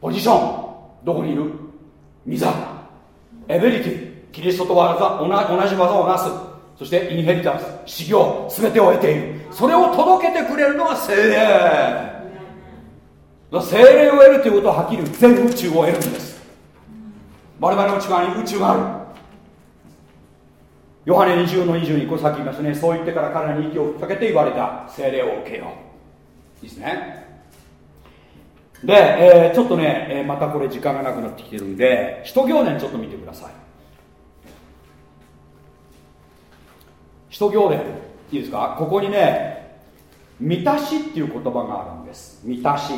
ポジション。どこにいる？ミザ。エベリティ。キリストと技同じ技をなす。そしてインヘリタンス。修行。全てを得ている。それを届けてくれるのが精霊。精霊を得るということははっきり全宇宙を得るんです。我々の内側に宇宙がある。ヨハネ20の22これさっき言いましたね。そう言ってから彼らに息を吹きかけて言われた。精霊を受けよ。ういいですね。で、えー、ちょっとね、えー、またこれ時間がなくなってきてるんで使徒行伝ちょっと見てください。使徒行伝いいですか？ここにね満たしっていう言葉があるんです。満たし。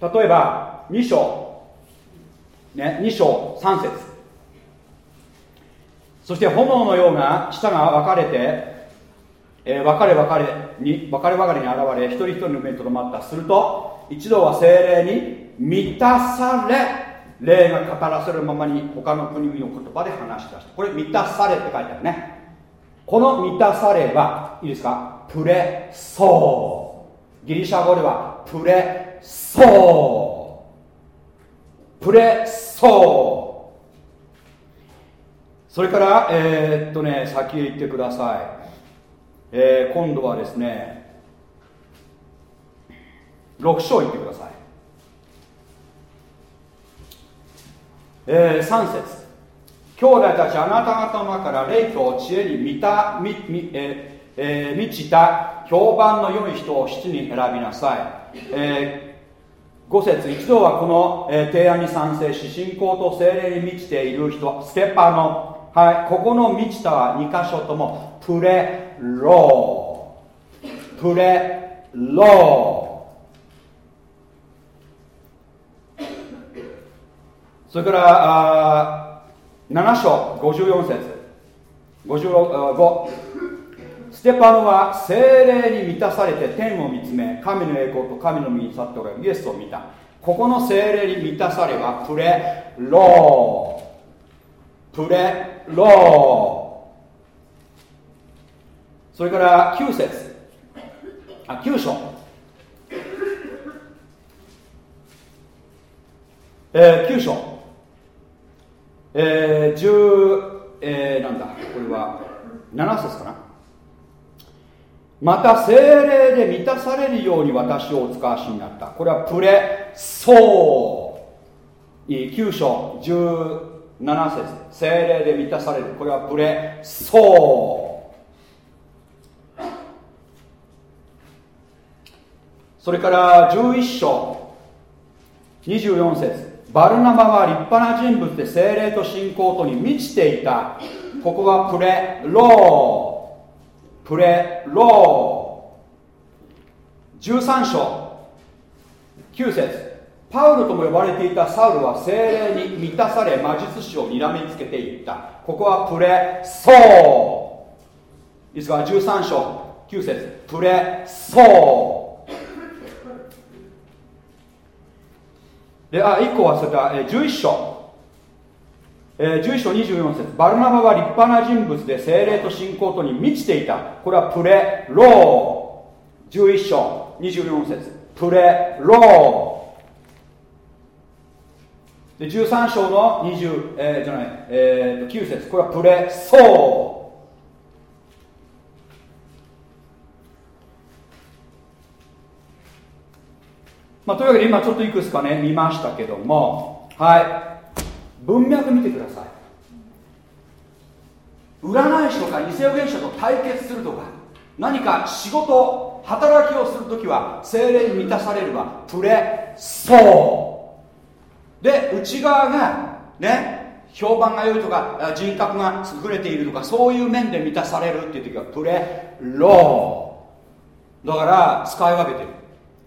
例えば2章。ね2章3節。そして炎のような舌が分かれてえー、別れ別れに別れ別れに現れ一人一人の目にとどまった。すると一度は精霊に満たされ霊が語らせるままに他の国々の言葉で話し出した。これ満たされって書いてあるね。この満たされはいいですか？プレソー。ギリシャ語ではプレソー。プレソ。ーそれからえー、っとね先へ行ってください。えー、今度はですね6章いってください、えー、3節。兄弟たちあなた方の中から霊と知恵に満たみみ、えーえー、満ちた評判の良い人を7人選びなさい、えー、5節一度はこの、え、提案に賛成し信仰と精霊に満ちている人ステッパーのはいここの満ちたは2箇所ともプレロー。プレロー。それからあ7章54節。55ステパノは精霊に満たされて天を見つめ神の栄光と神の身に去っておられるイエスを見た。ここの精霊に満たされはプレロー。プレロー。それから9節。あ9章。えー、9章。えー、10、えー、なんだ。これは7節かな。また精霊で満たされるように私をお使わしになった。これはプレソー。9章17節。精霊で満たされる。これはプレソー。それから11章24節。バルナバは立派な人物で精霊と信仰とに満ちていた。ここはプレロー。プレロー。13章。9節。パウロとも呼ばれていたサウルは精霊に満たされ魔術師をにらみつけていった。ここはプレソー。ですか？13章。9節。プレソー。であ1個忘れた、11章、えー、11章24節。バルナバは立派な人物で精霊と信仰とに満ちていた。これはプレロー。11章24節。プレロー。で13章の20、えー、じゃない、えー、9節。これはプレソー。まあ、というわけで今ちょっといくつかね見ましたけども。はい。文脈見てください。占い師とか偽予言者と対決するとか何か仕事働きをするときは精霊に満たされるはプレソー。で内側がね評判が良いとか人格が優れているとかそういう面で満たされるっていう時はプレロー。だから使い分けてる。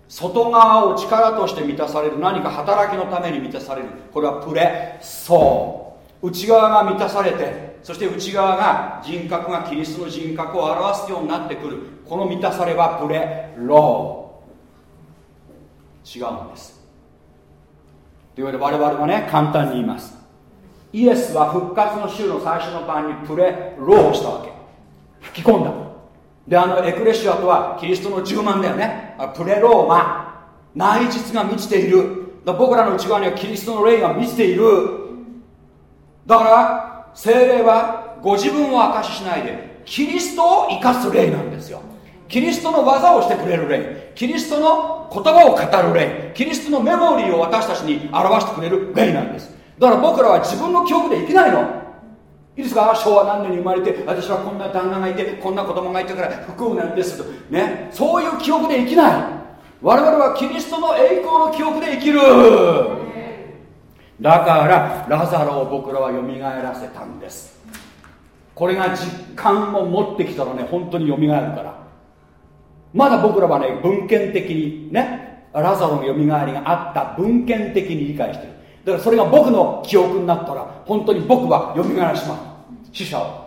外側を力として満たされる何か働きのために満たされる。これはプレソー内側が満たされてそして内側が人格がキリストの人格を表すようになってくる。この満たされはプレロー。違うんです。というわけで我々はね簡単に言います。イエスは復活の週の最初の晩にプレローをしたわけ。吹き込んだ。であのエクレシアとはキリストの10万だよね。プレローマ。内実が満ちている。僕らの内側にはキリストの霊が満ちている。だから精霊はご自分を明かししないでキリストを生かす霊なんですよ。キリストの技をしてくれる霊。キリストの言葉を語る霊。キリストのメモリーを私たちに表してくれる霊なんです。だから僕らは自分の記憶で生きないの。いいですか？昭和何年に生まれて私はこんな旦那がいてこんな子供がいたから不幸なんですと。ね？そういう記憶で生きない。我々はキリストの栄光の記憶で生きる。だからラザロを僕らはよみがえらせたんです。これが実感を持ってきたらね。本当によみがえるから。まだ僕らはね文献的にねラザロのよみがえりがあった。文献的に理解してる。だからそれが僕の記憶になったら本当に僕はよみがえらします死者を。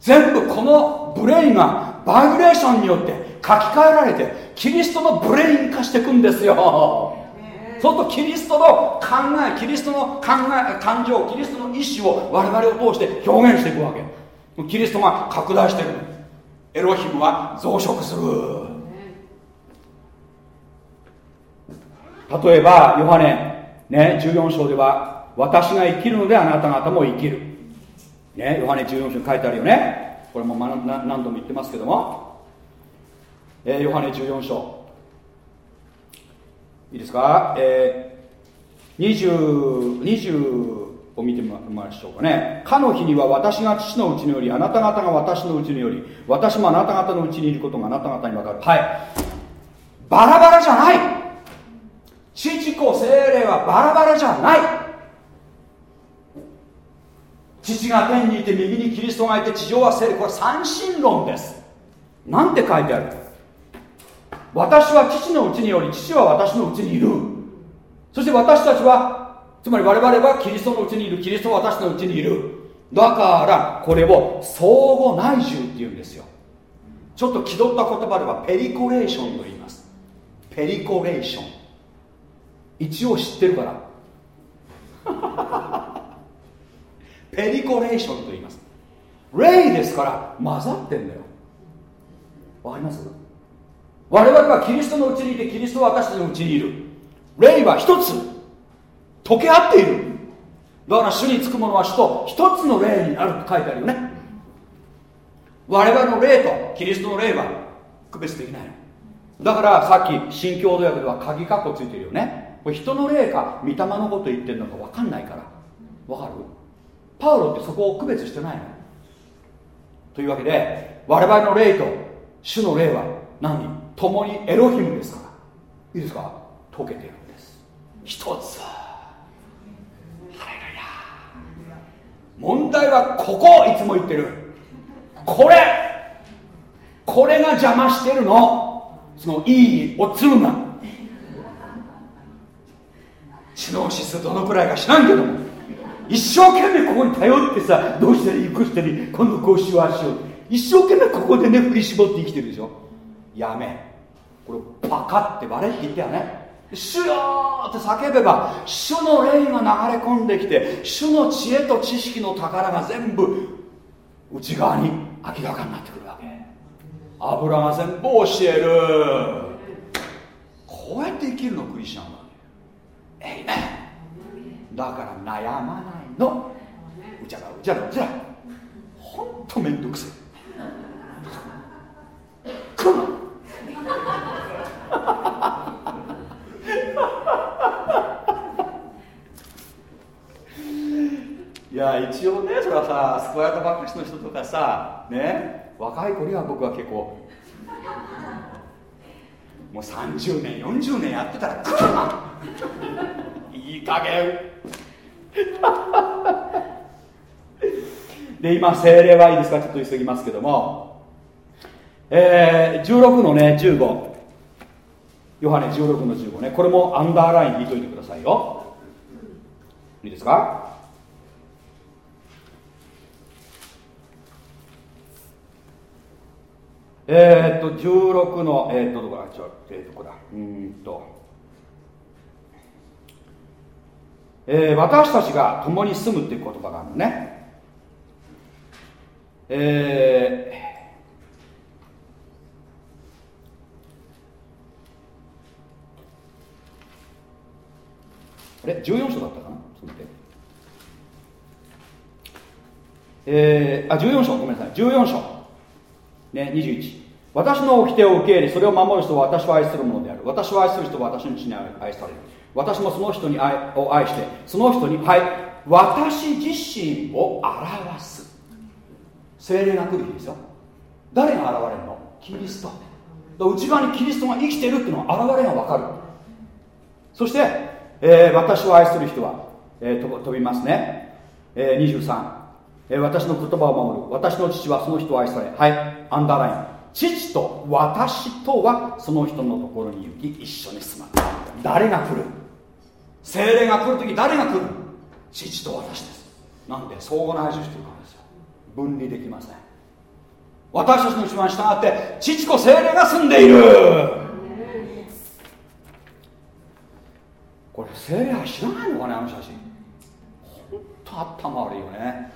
全部この brain がバイブレーションによって書き換えられてキリストの brain 化していくんですよ。そうするとキリストの考えキリストの考え感情キリストの意志を我々を通して表現していくわけ。キリストが拡大していくエロヒムは増殖する例えばヨハネ、ね、14章では私が生きるのであなた方も生きる、ね、ヨハネ14章に書いてあるよね。これも何度も言ってますけども、えー、ヨハネ14章。いいですか、えー、20, 20を見てみましょうかね。かの日には私が父のうちによりあなた方が私のうちにより私もあなた方のうちにいることがあなた方に分かる。はい。バラバラじゃない父子精霊はバラバラじゃない。父が天にいて右にキリストがいて地上は精霊。これ三神論です。なんて書いてある。私は父のうちにより父は私のうちにいる。そして私たちはつまり我々はキリストのうちにいる。キリストは私のうちにいる。だからこれを相互内住っていうんですよ。ちょっと気取った言葉ではペリコレーションと言います。ペリコレーション。一応知ってるから。ペリコレーションと言います。霊ですから混ざってんだよ。わかります？我々はキリストのうちにいてキリストは私たちのうちにいる。霊は一つ溶け合っている。だから主につくものは主と一つの霊になると書いてあるよね。我々の霊とキリストの霊は区別できない。だからさっき新共同訳では鍵括弧ついてるよね。これ人の霊か御霊のこと言ってるのか分かんないから。分かる？パウロってそこを区別してないの。というわけで我々の霊と主の霊は何？共にエロヒムですから。いいですか？溶けてるんです。一つ問題はここいつも言ってる。これ。これが邪魔してるの。そのいいおつむが知能指数どのくらいか知らんけども。一生懸命ここに頼ってさどうしたらいいこしたり今度こうしようあしよう。一生懸命ここでね振り絞って生きてるでしょ。やめ。これパカって割れって言ったよね。主よって叫べば主の霊が流れ込んできて主の知恵と知識の宝が全部内側に明らかになってくるわけ。油が全部教える。こうやって生きるのクリスチャンは。えいめだから悩まないの。うちゃらうちゃらうちゃら。ほんとめんどくせえ。来るいや一応ねそれはさスクワイトバックスの人とかさね若い子には僕は結構。もう30年40年やってたら来るないい加減。で今精霊はいいですか？ちょっと急ぎますけども。えー、16のね15ヨハネ16の15ね。これもアンダーライン引いといてくださいよ。いいですか？えー、っと16のえー、っとどこだ？ちょえー、っとこだ。うんと。えー、私たちが共に住むっていう言葉があるのね。えー、あれ？14章だったかな？ちょっと待ってえー、あ14章ごめんなさい。14章ね、21私の掟を受け入れそれを守る人は私を愛するものである。私を愛する人は私の血に愛される。私もその人に愛を愛してその人にはい私自身を表す。精霊が来る日ですよ。誰が現れるの？キリスト。内側にキリストが生きてるっていうのは現れが分かる。そして、えー、私を愛する人は、えー、飛びますね、えー、23え私の言葉を守る。私の父はその人を愛されはいアンダーライン父と私とはその人のところに行き一緒に住ま誰が来る？精霊が来る時誰が来る？父と私です。なんで相互の愛情してるからですよ。分離できません。私たちの一番下がって父子精霊が住んでいる。これ精霊は知らないのかねあの写真。本当頭悪いよね。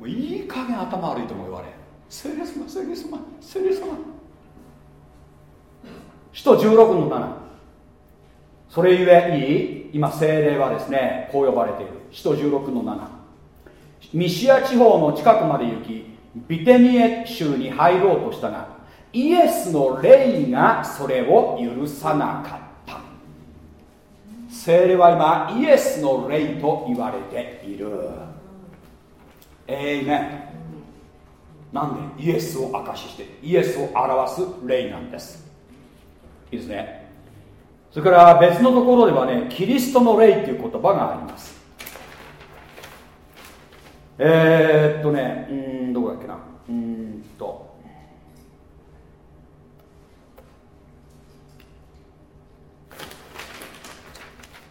もういい加減頭悪いとも言われ聖霊様聖霊様聖霊様使徒16の7それゆえいい今精霊はですねこう呼ばれている。使徒16の7ミシア地方の近くまで行きビテニエ州に入ろうとしたがイエスの霊がそれを許さなかった。精霊は今イエスの霊と言われている。エイメンなんでイエスを証ししてイエスを表す霊なんです。いいですね。それから別のところではねキリストの霊っていう言葉があります。えー、っとねうんどこだっけな。うんと。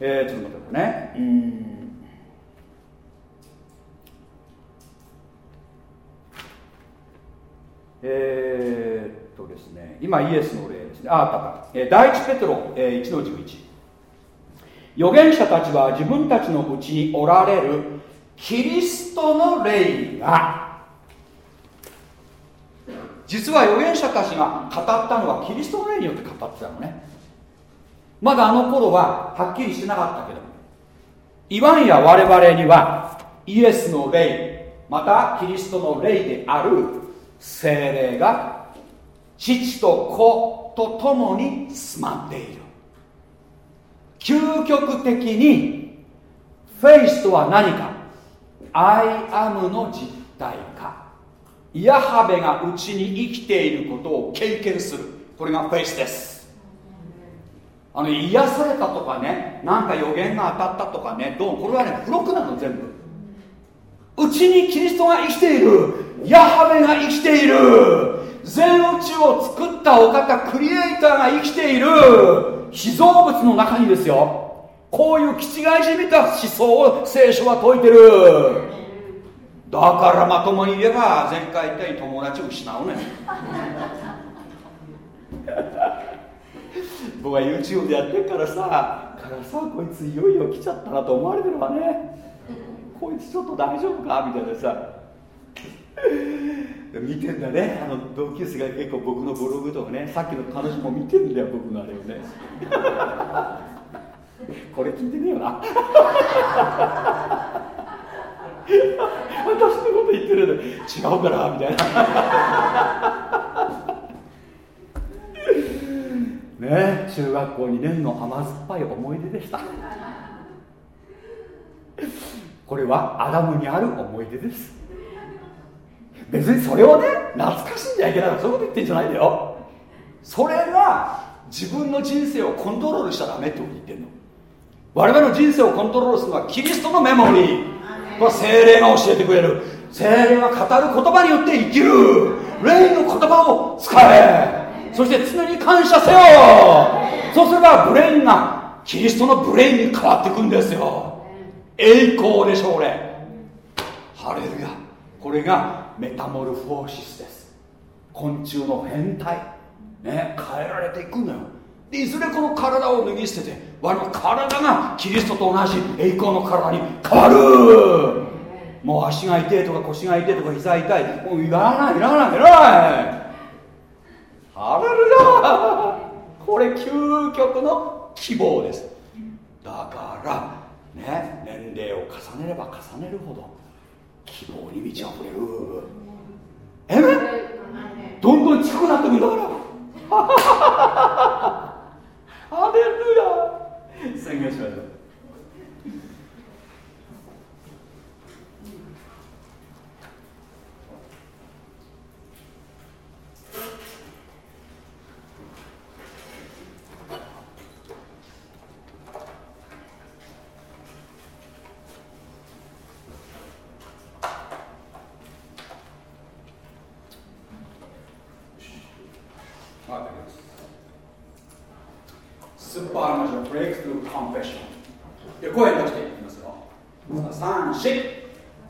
えー、ちょっと待ってくださいね。うん。えー、っとですね今イエスの例ですね。ああったか、えー、第一ペトロ、えー、1の11預言者たちは自分たちのうちにおられるキリストの霊が実は預言者たちが語ったのはキリストの霊によって語ってたのね。まだあの頃ははっきりしてなかったけどいわんや我々にはイエスの霊またキリストの霊である聖霊が父と子と共に住まっている。究極的にフェイスとは何か。 I AM の実体か。ヤハウェがうちに生きていることを経験する。これがフェイスです。あの癒されたとかねなんか予言が当たったとかねどうもこれはね付録なの全部。うちにキリストが生きている。ヤハウェが生きている。全宇宙を作ったお方クリエイターが生きている。被造物の中にですよ。こういう気違いじみた思想を聖書は説いてる。だからまともに言えば前回言ったように友達を失うね。僕は YouTube でやってるからさからさこいついよいよ来ちゃったなと思われてるわね。こいつちょっと大丈夫か？みたいなさ。見てんだね。あの同級生が結構僕のブログとかねさっきの彼女も見てんだよ僕のあれをね。これ聞いてねえよな。私のこと言ってるで違うからみたいな。ね中学校2年の甘酸っぱい思い出でした。これはアダムにある思い出です。別にそれをね懐かしんじゃいけないそういうこと言ってんじゃないんだよ。それが自分の人生をコントロールしちゃダメってこと言ってんの。我々の人生をコントロールするのはキリストのメモリー。これ聖霊が教えてくれる。聖霊が語る言葉によって生きる。霊の言葉を使え。そして常に感謝せよ。そうすれば brain がキリストの brain に変わっていくんですよ。栄光でしょうねハレルヤ。これがメタモルフォーシスです。昆虫の変態。ね。変えられていくのよ。いずれこの体を脱ぎ捨てて我の体がキリストと同じ栄光の体に変わる。もう足が痛いとか腰が痛いとか膝痛い。もういらないいらないいらない。ハレルヤこれ究極の希望です。だからね。年齢を重ねれば重ねるほど希望に満ち溢れる。え？めどんどん近くなってくるだから。アレルヤ宣言しましょうスーパーナチュラルブレイクスルーコンフェッションで声出していきますよ3、4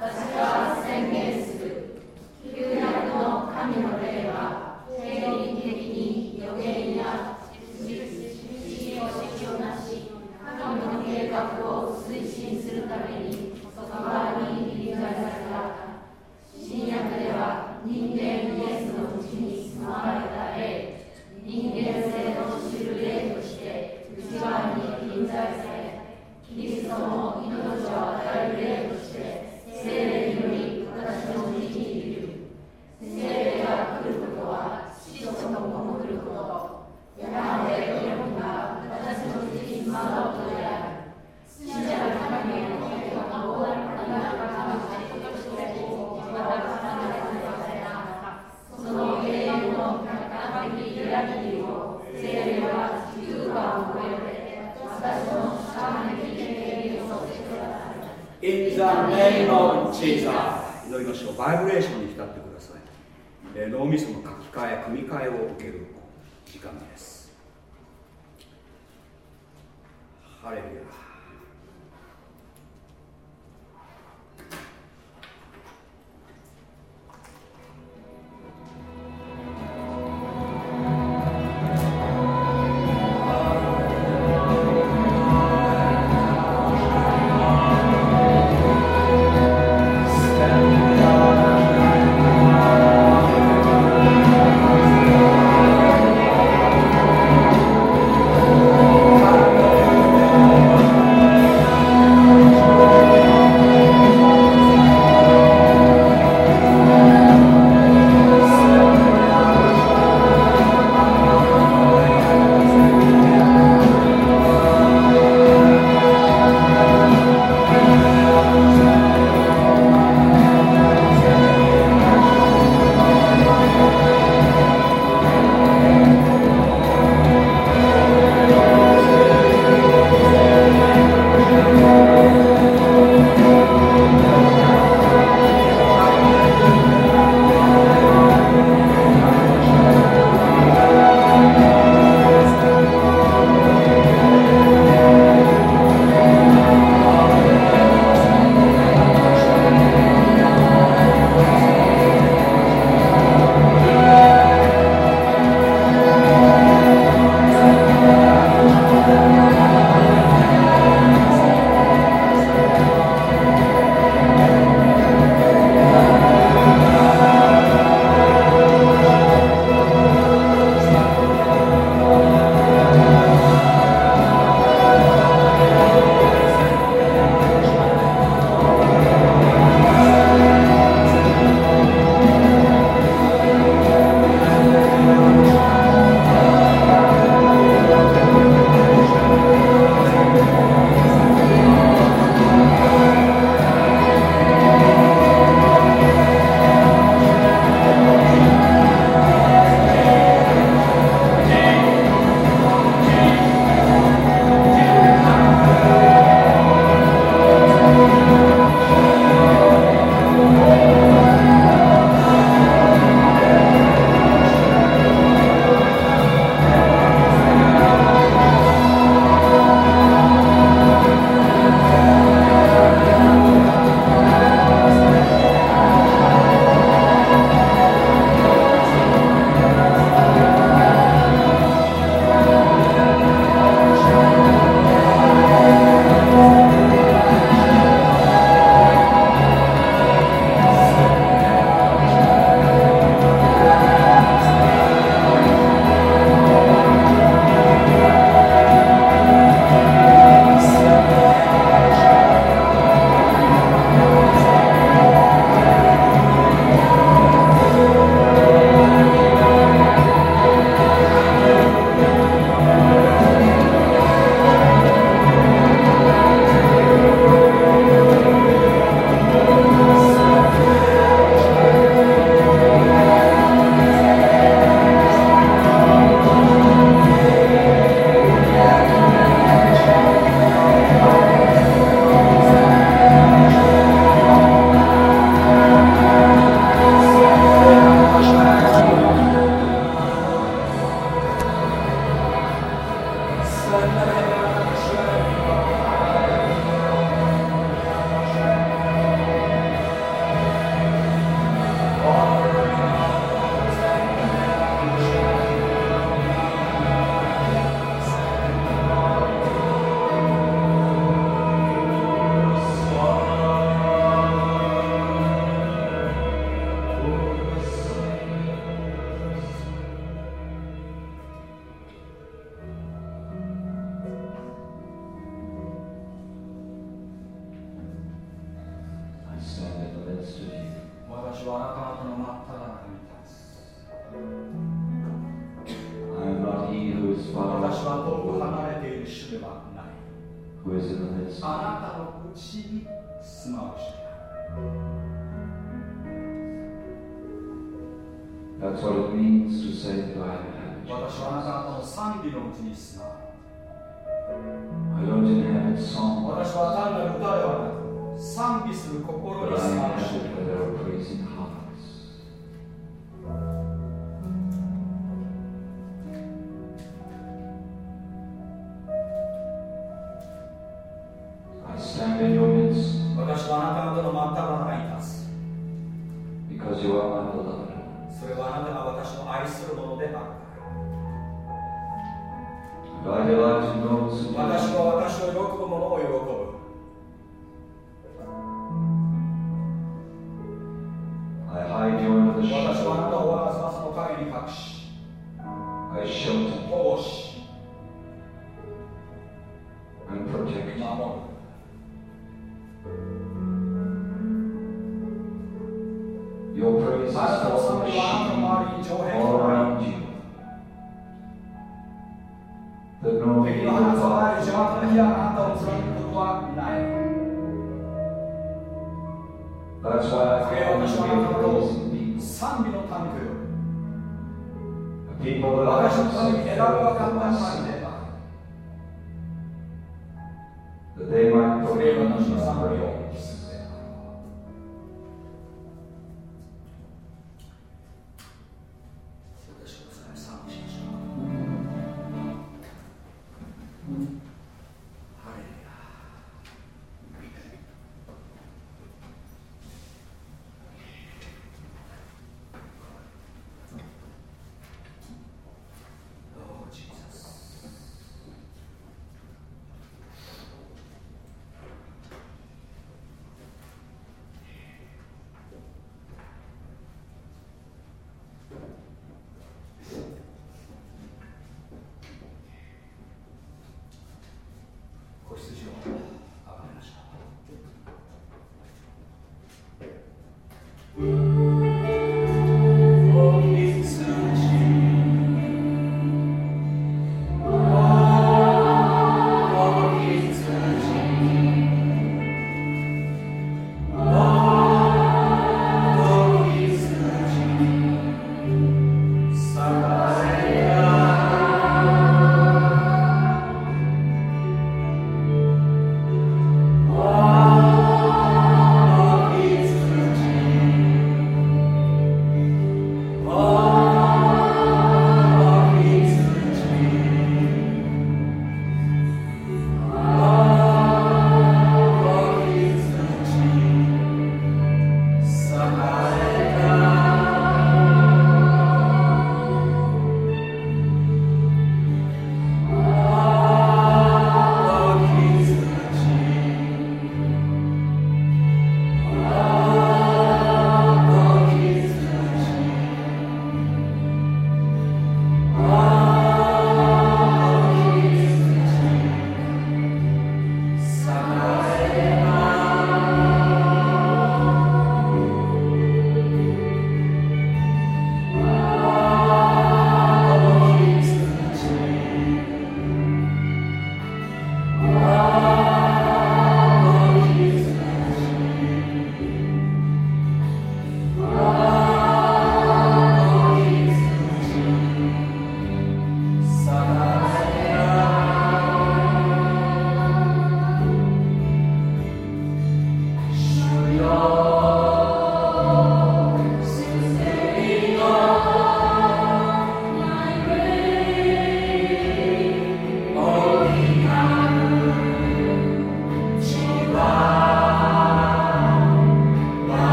私は宣言する旧約の神の霊は生理的に予言や知識をなし神の計画を推進するためにその場に理解された新約では人間イエスのうちに住まわれた霊人間性の知る霊として内側に臨在されキリストの命を与える霊として聖霊により私のうちにいる聖霊が来ることは死ととも来ることやがて神が私のうちに住まうことである死者の神への計画をあなたがとしてその永遠の客観的リアリティを聖霊は空間を超えて私の主観的経験をさせてください In the name of Jesus 祈りましょうバイブレーションに浸ってくださいえー脳みその書き換え組み替えを受ける時間ですハレルヤ「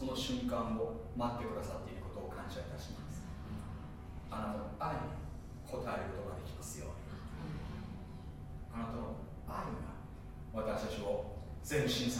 その瞬間を待ってくださっていることを感謝いたします。あなたの愛に応えることができますように。あなたの愛が私たちを前進さ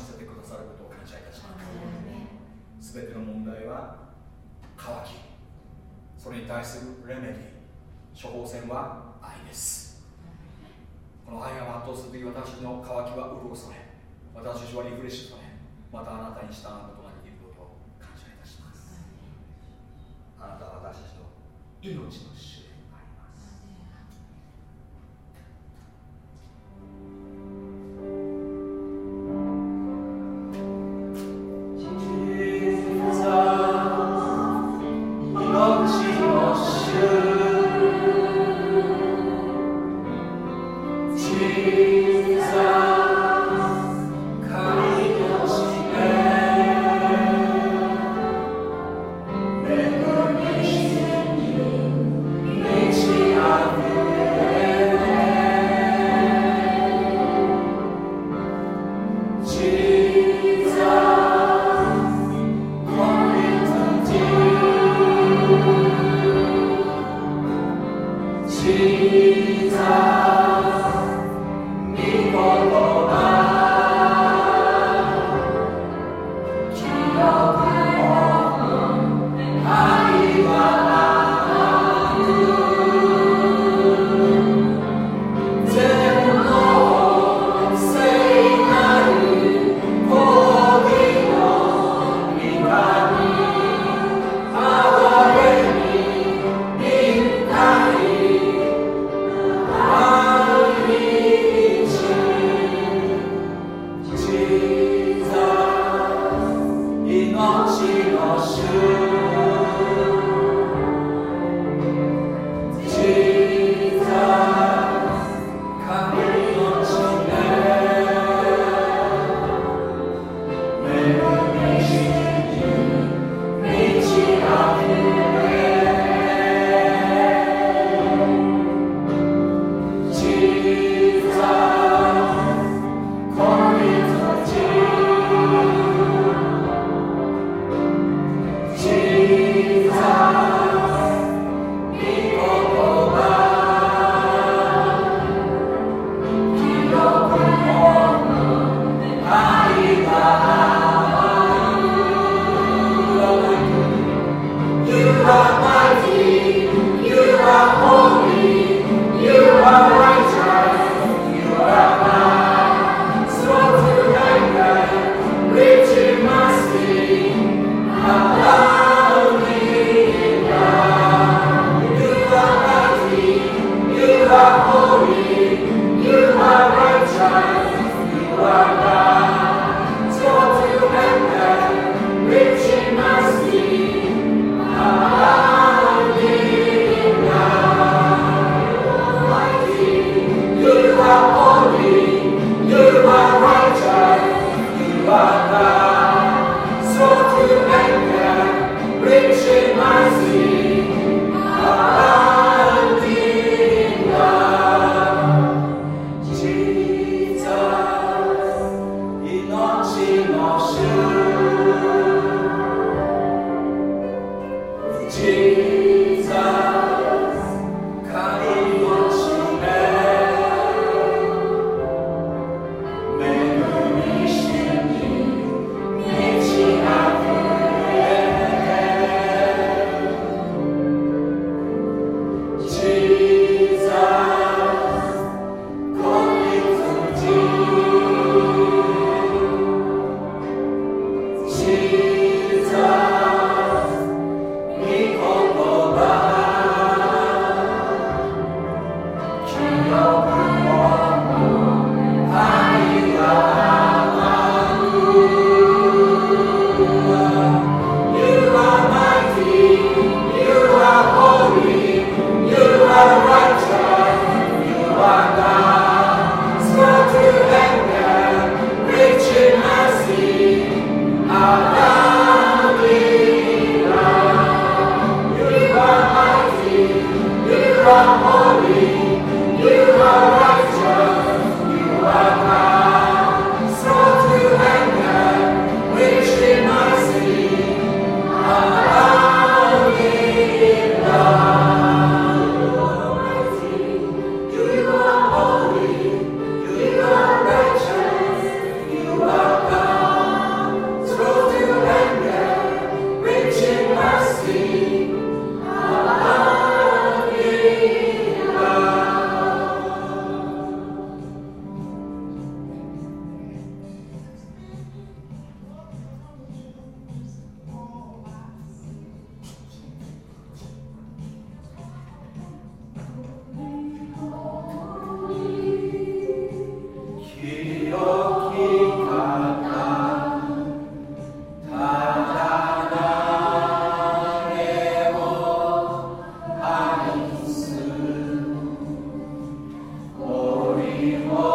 Lord.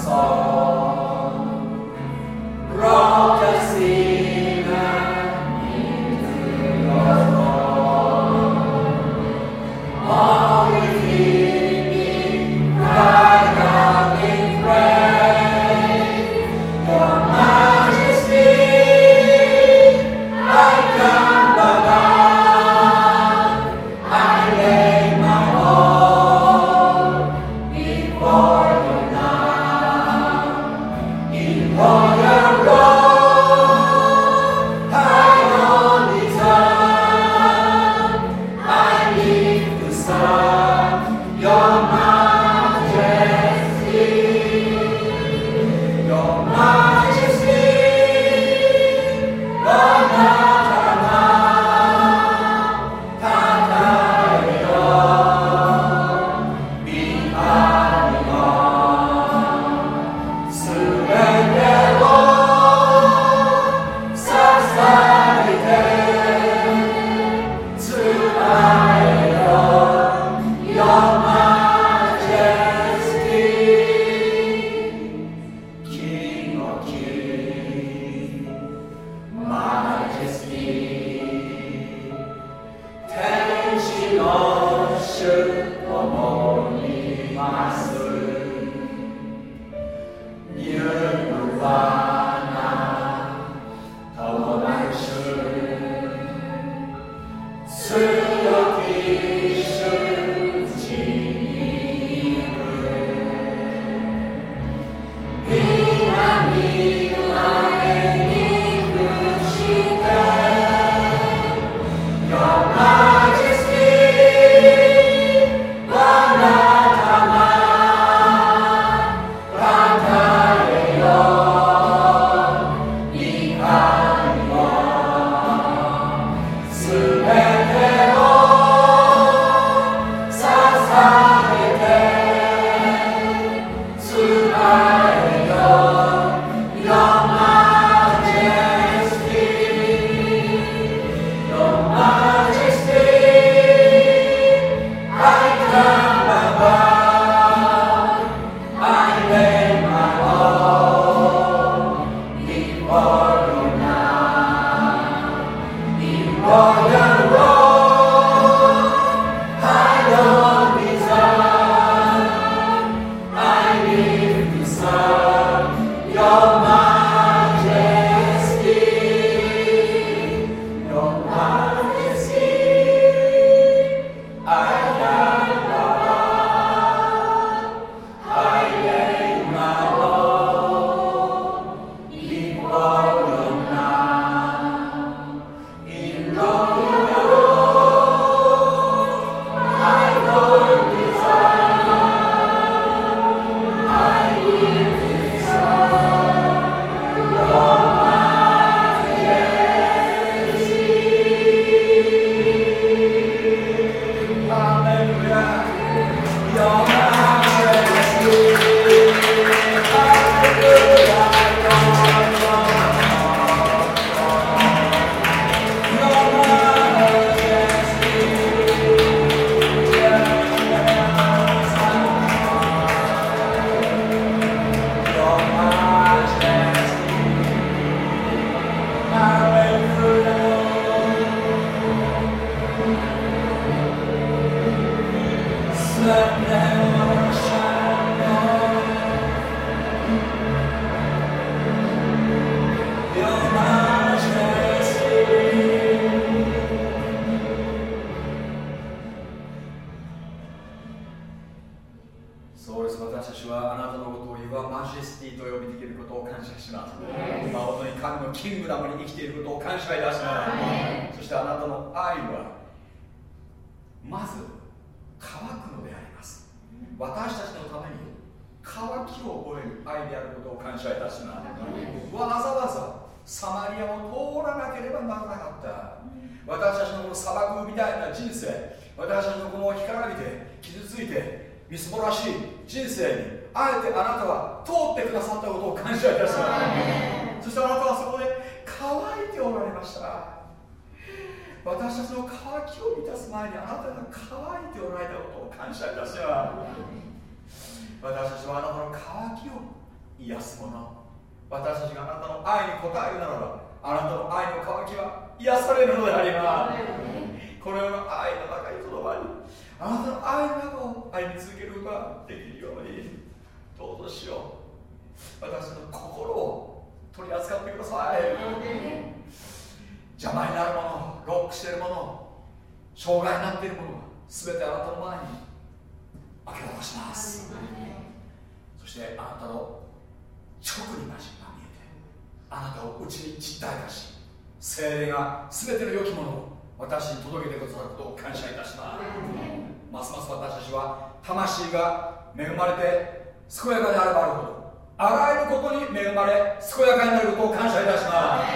Song, 魂が恵まれて健やかであればあるほどあらゆることに恵まれ健やかになることを感謝いたします。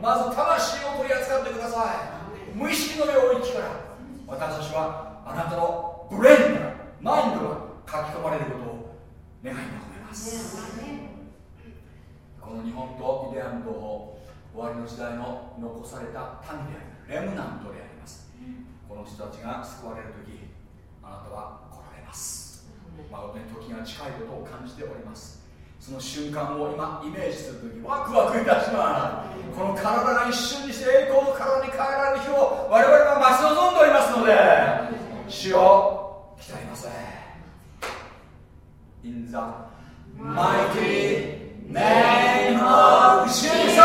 まず魂を取り扱ってください。無意識の領域から私たちはあなたのブレインからマインドが書き込まれることを願い求めます。この日本とイデアンド終わりの時代の残された民であるレムナントであります。この人たちが救われる時あなたはます、まあ、時が近いことを感じております。その瞬間を今イメージするときワクワクいたします。この体が一瞬にして栄光の体に変えられる日を我々は待ち望んでおりますので主を鍛えませ In the mighty name of Jesus!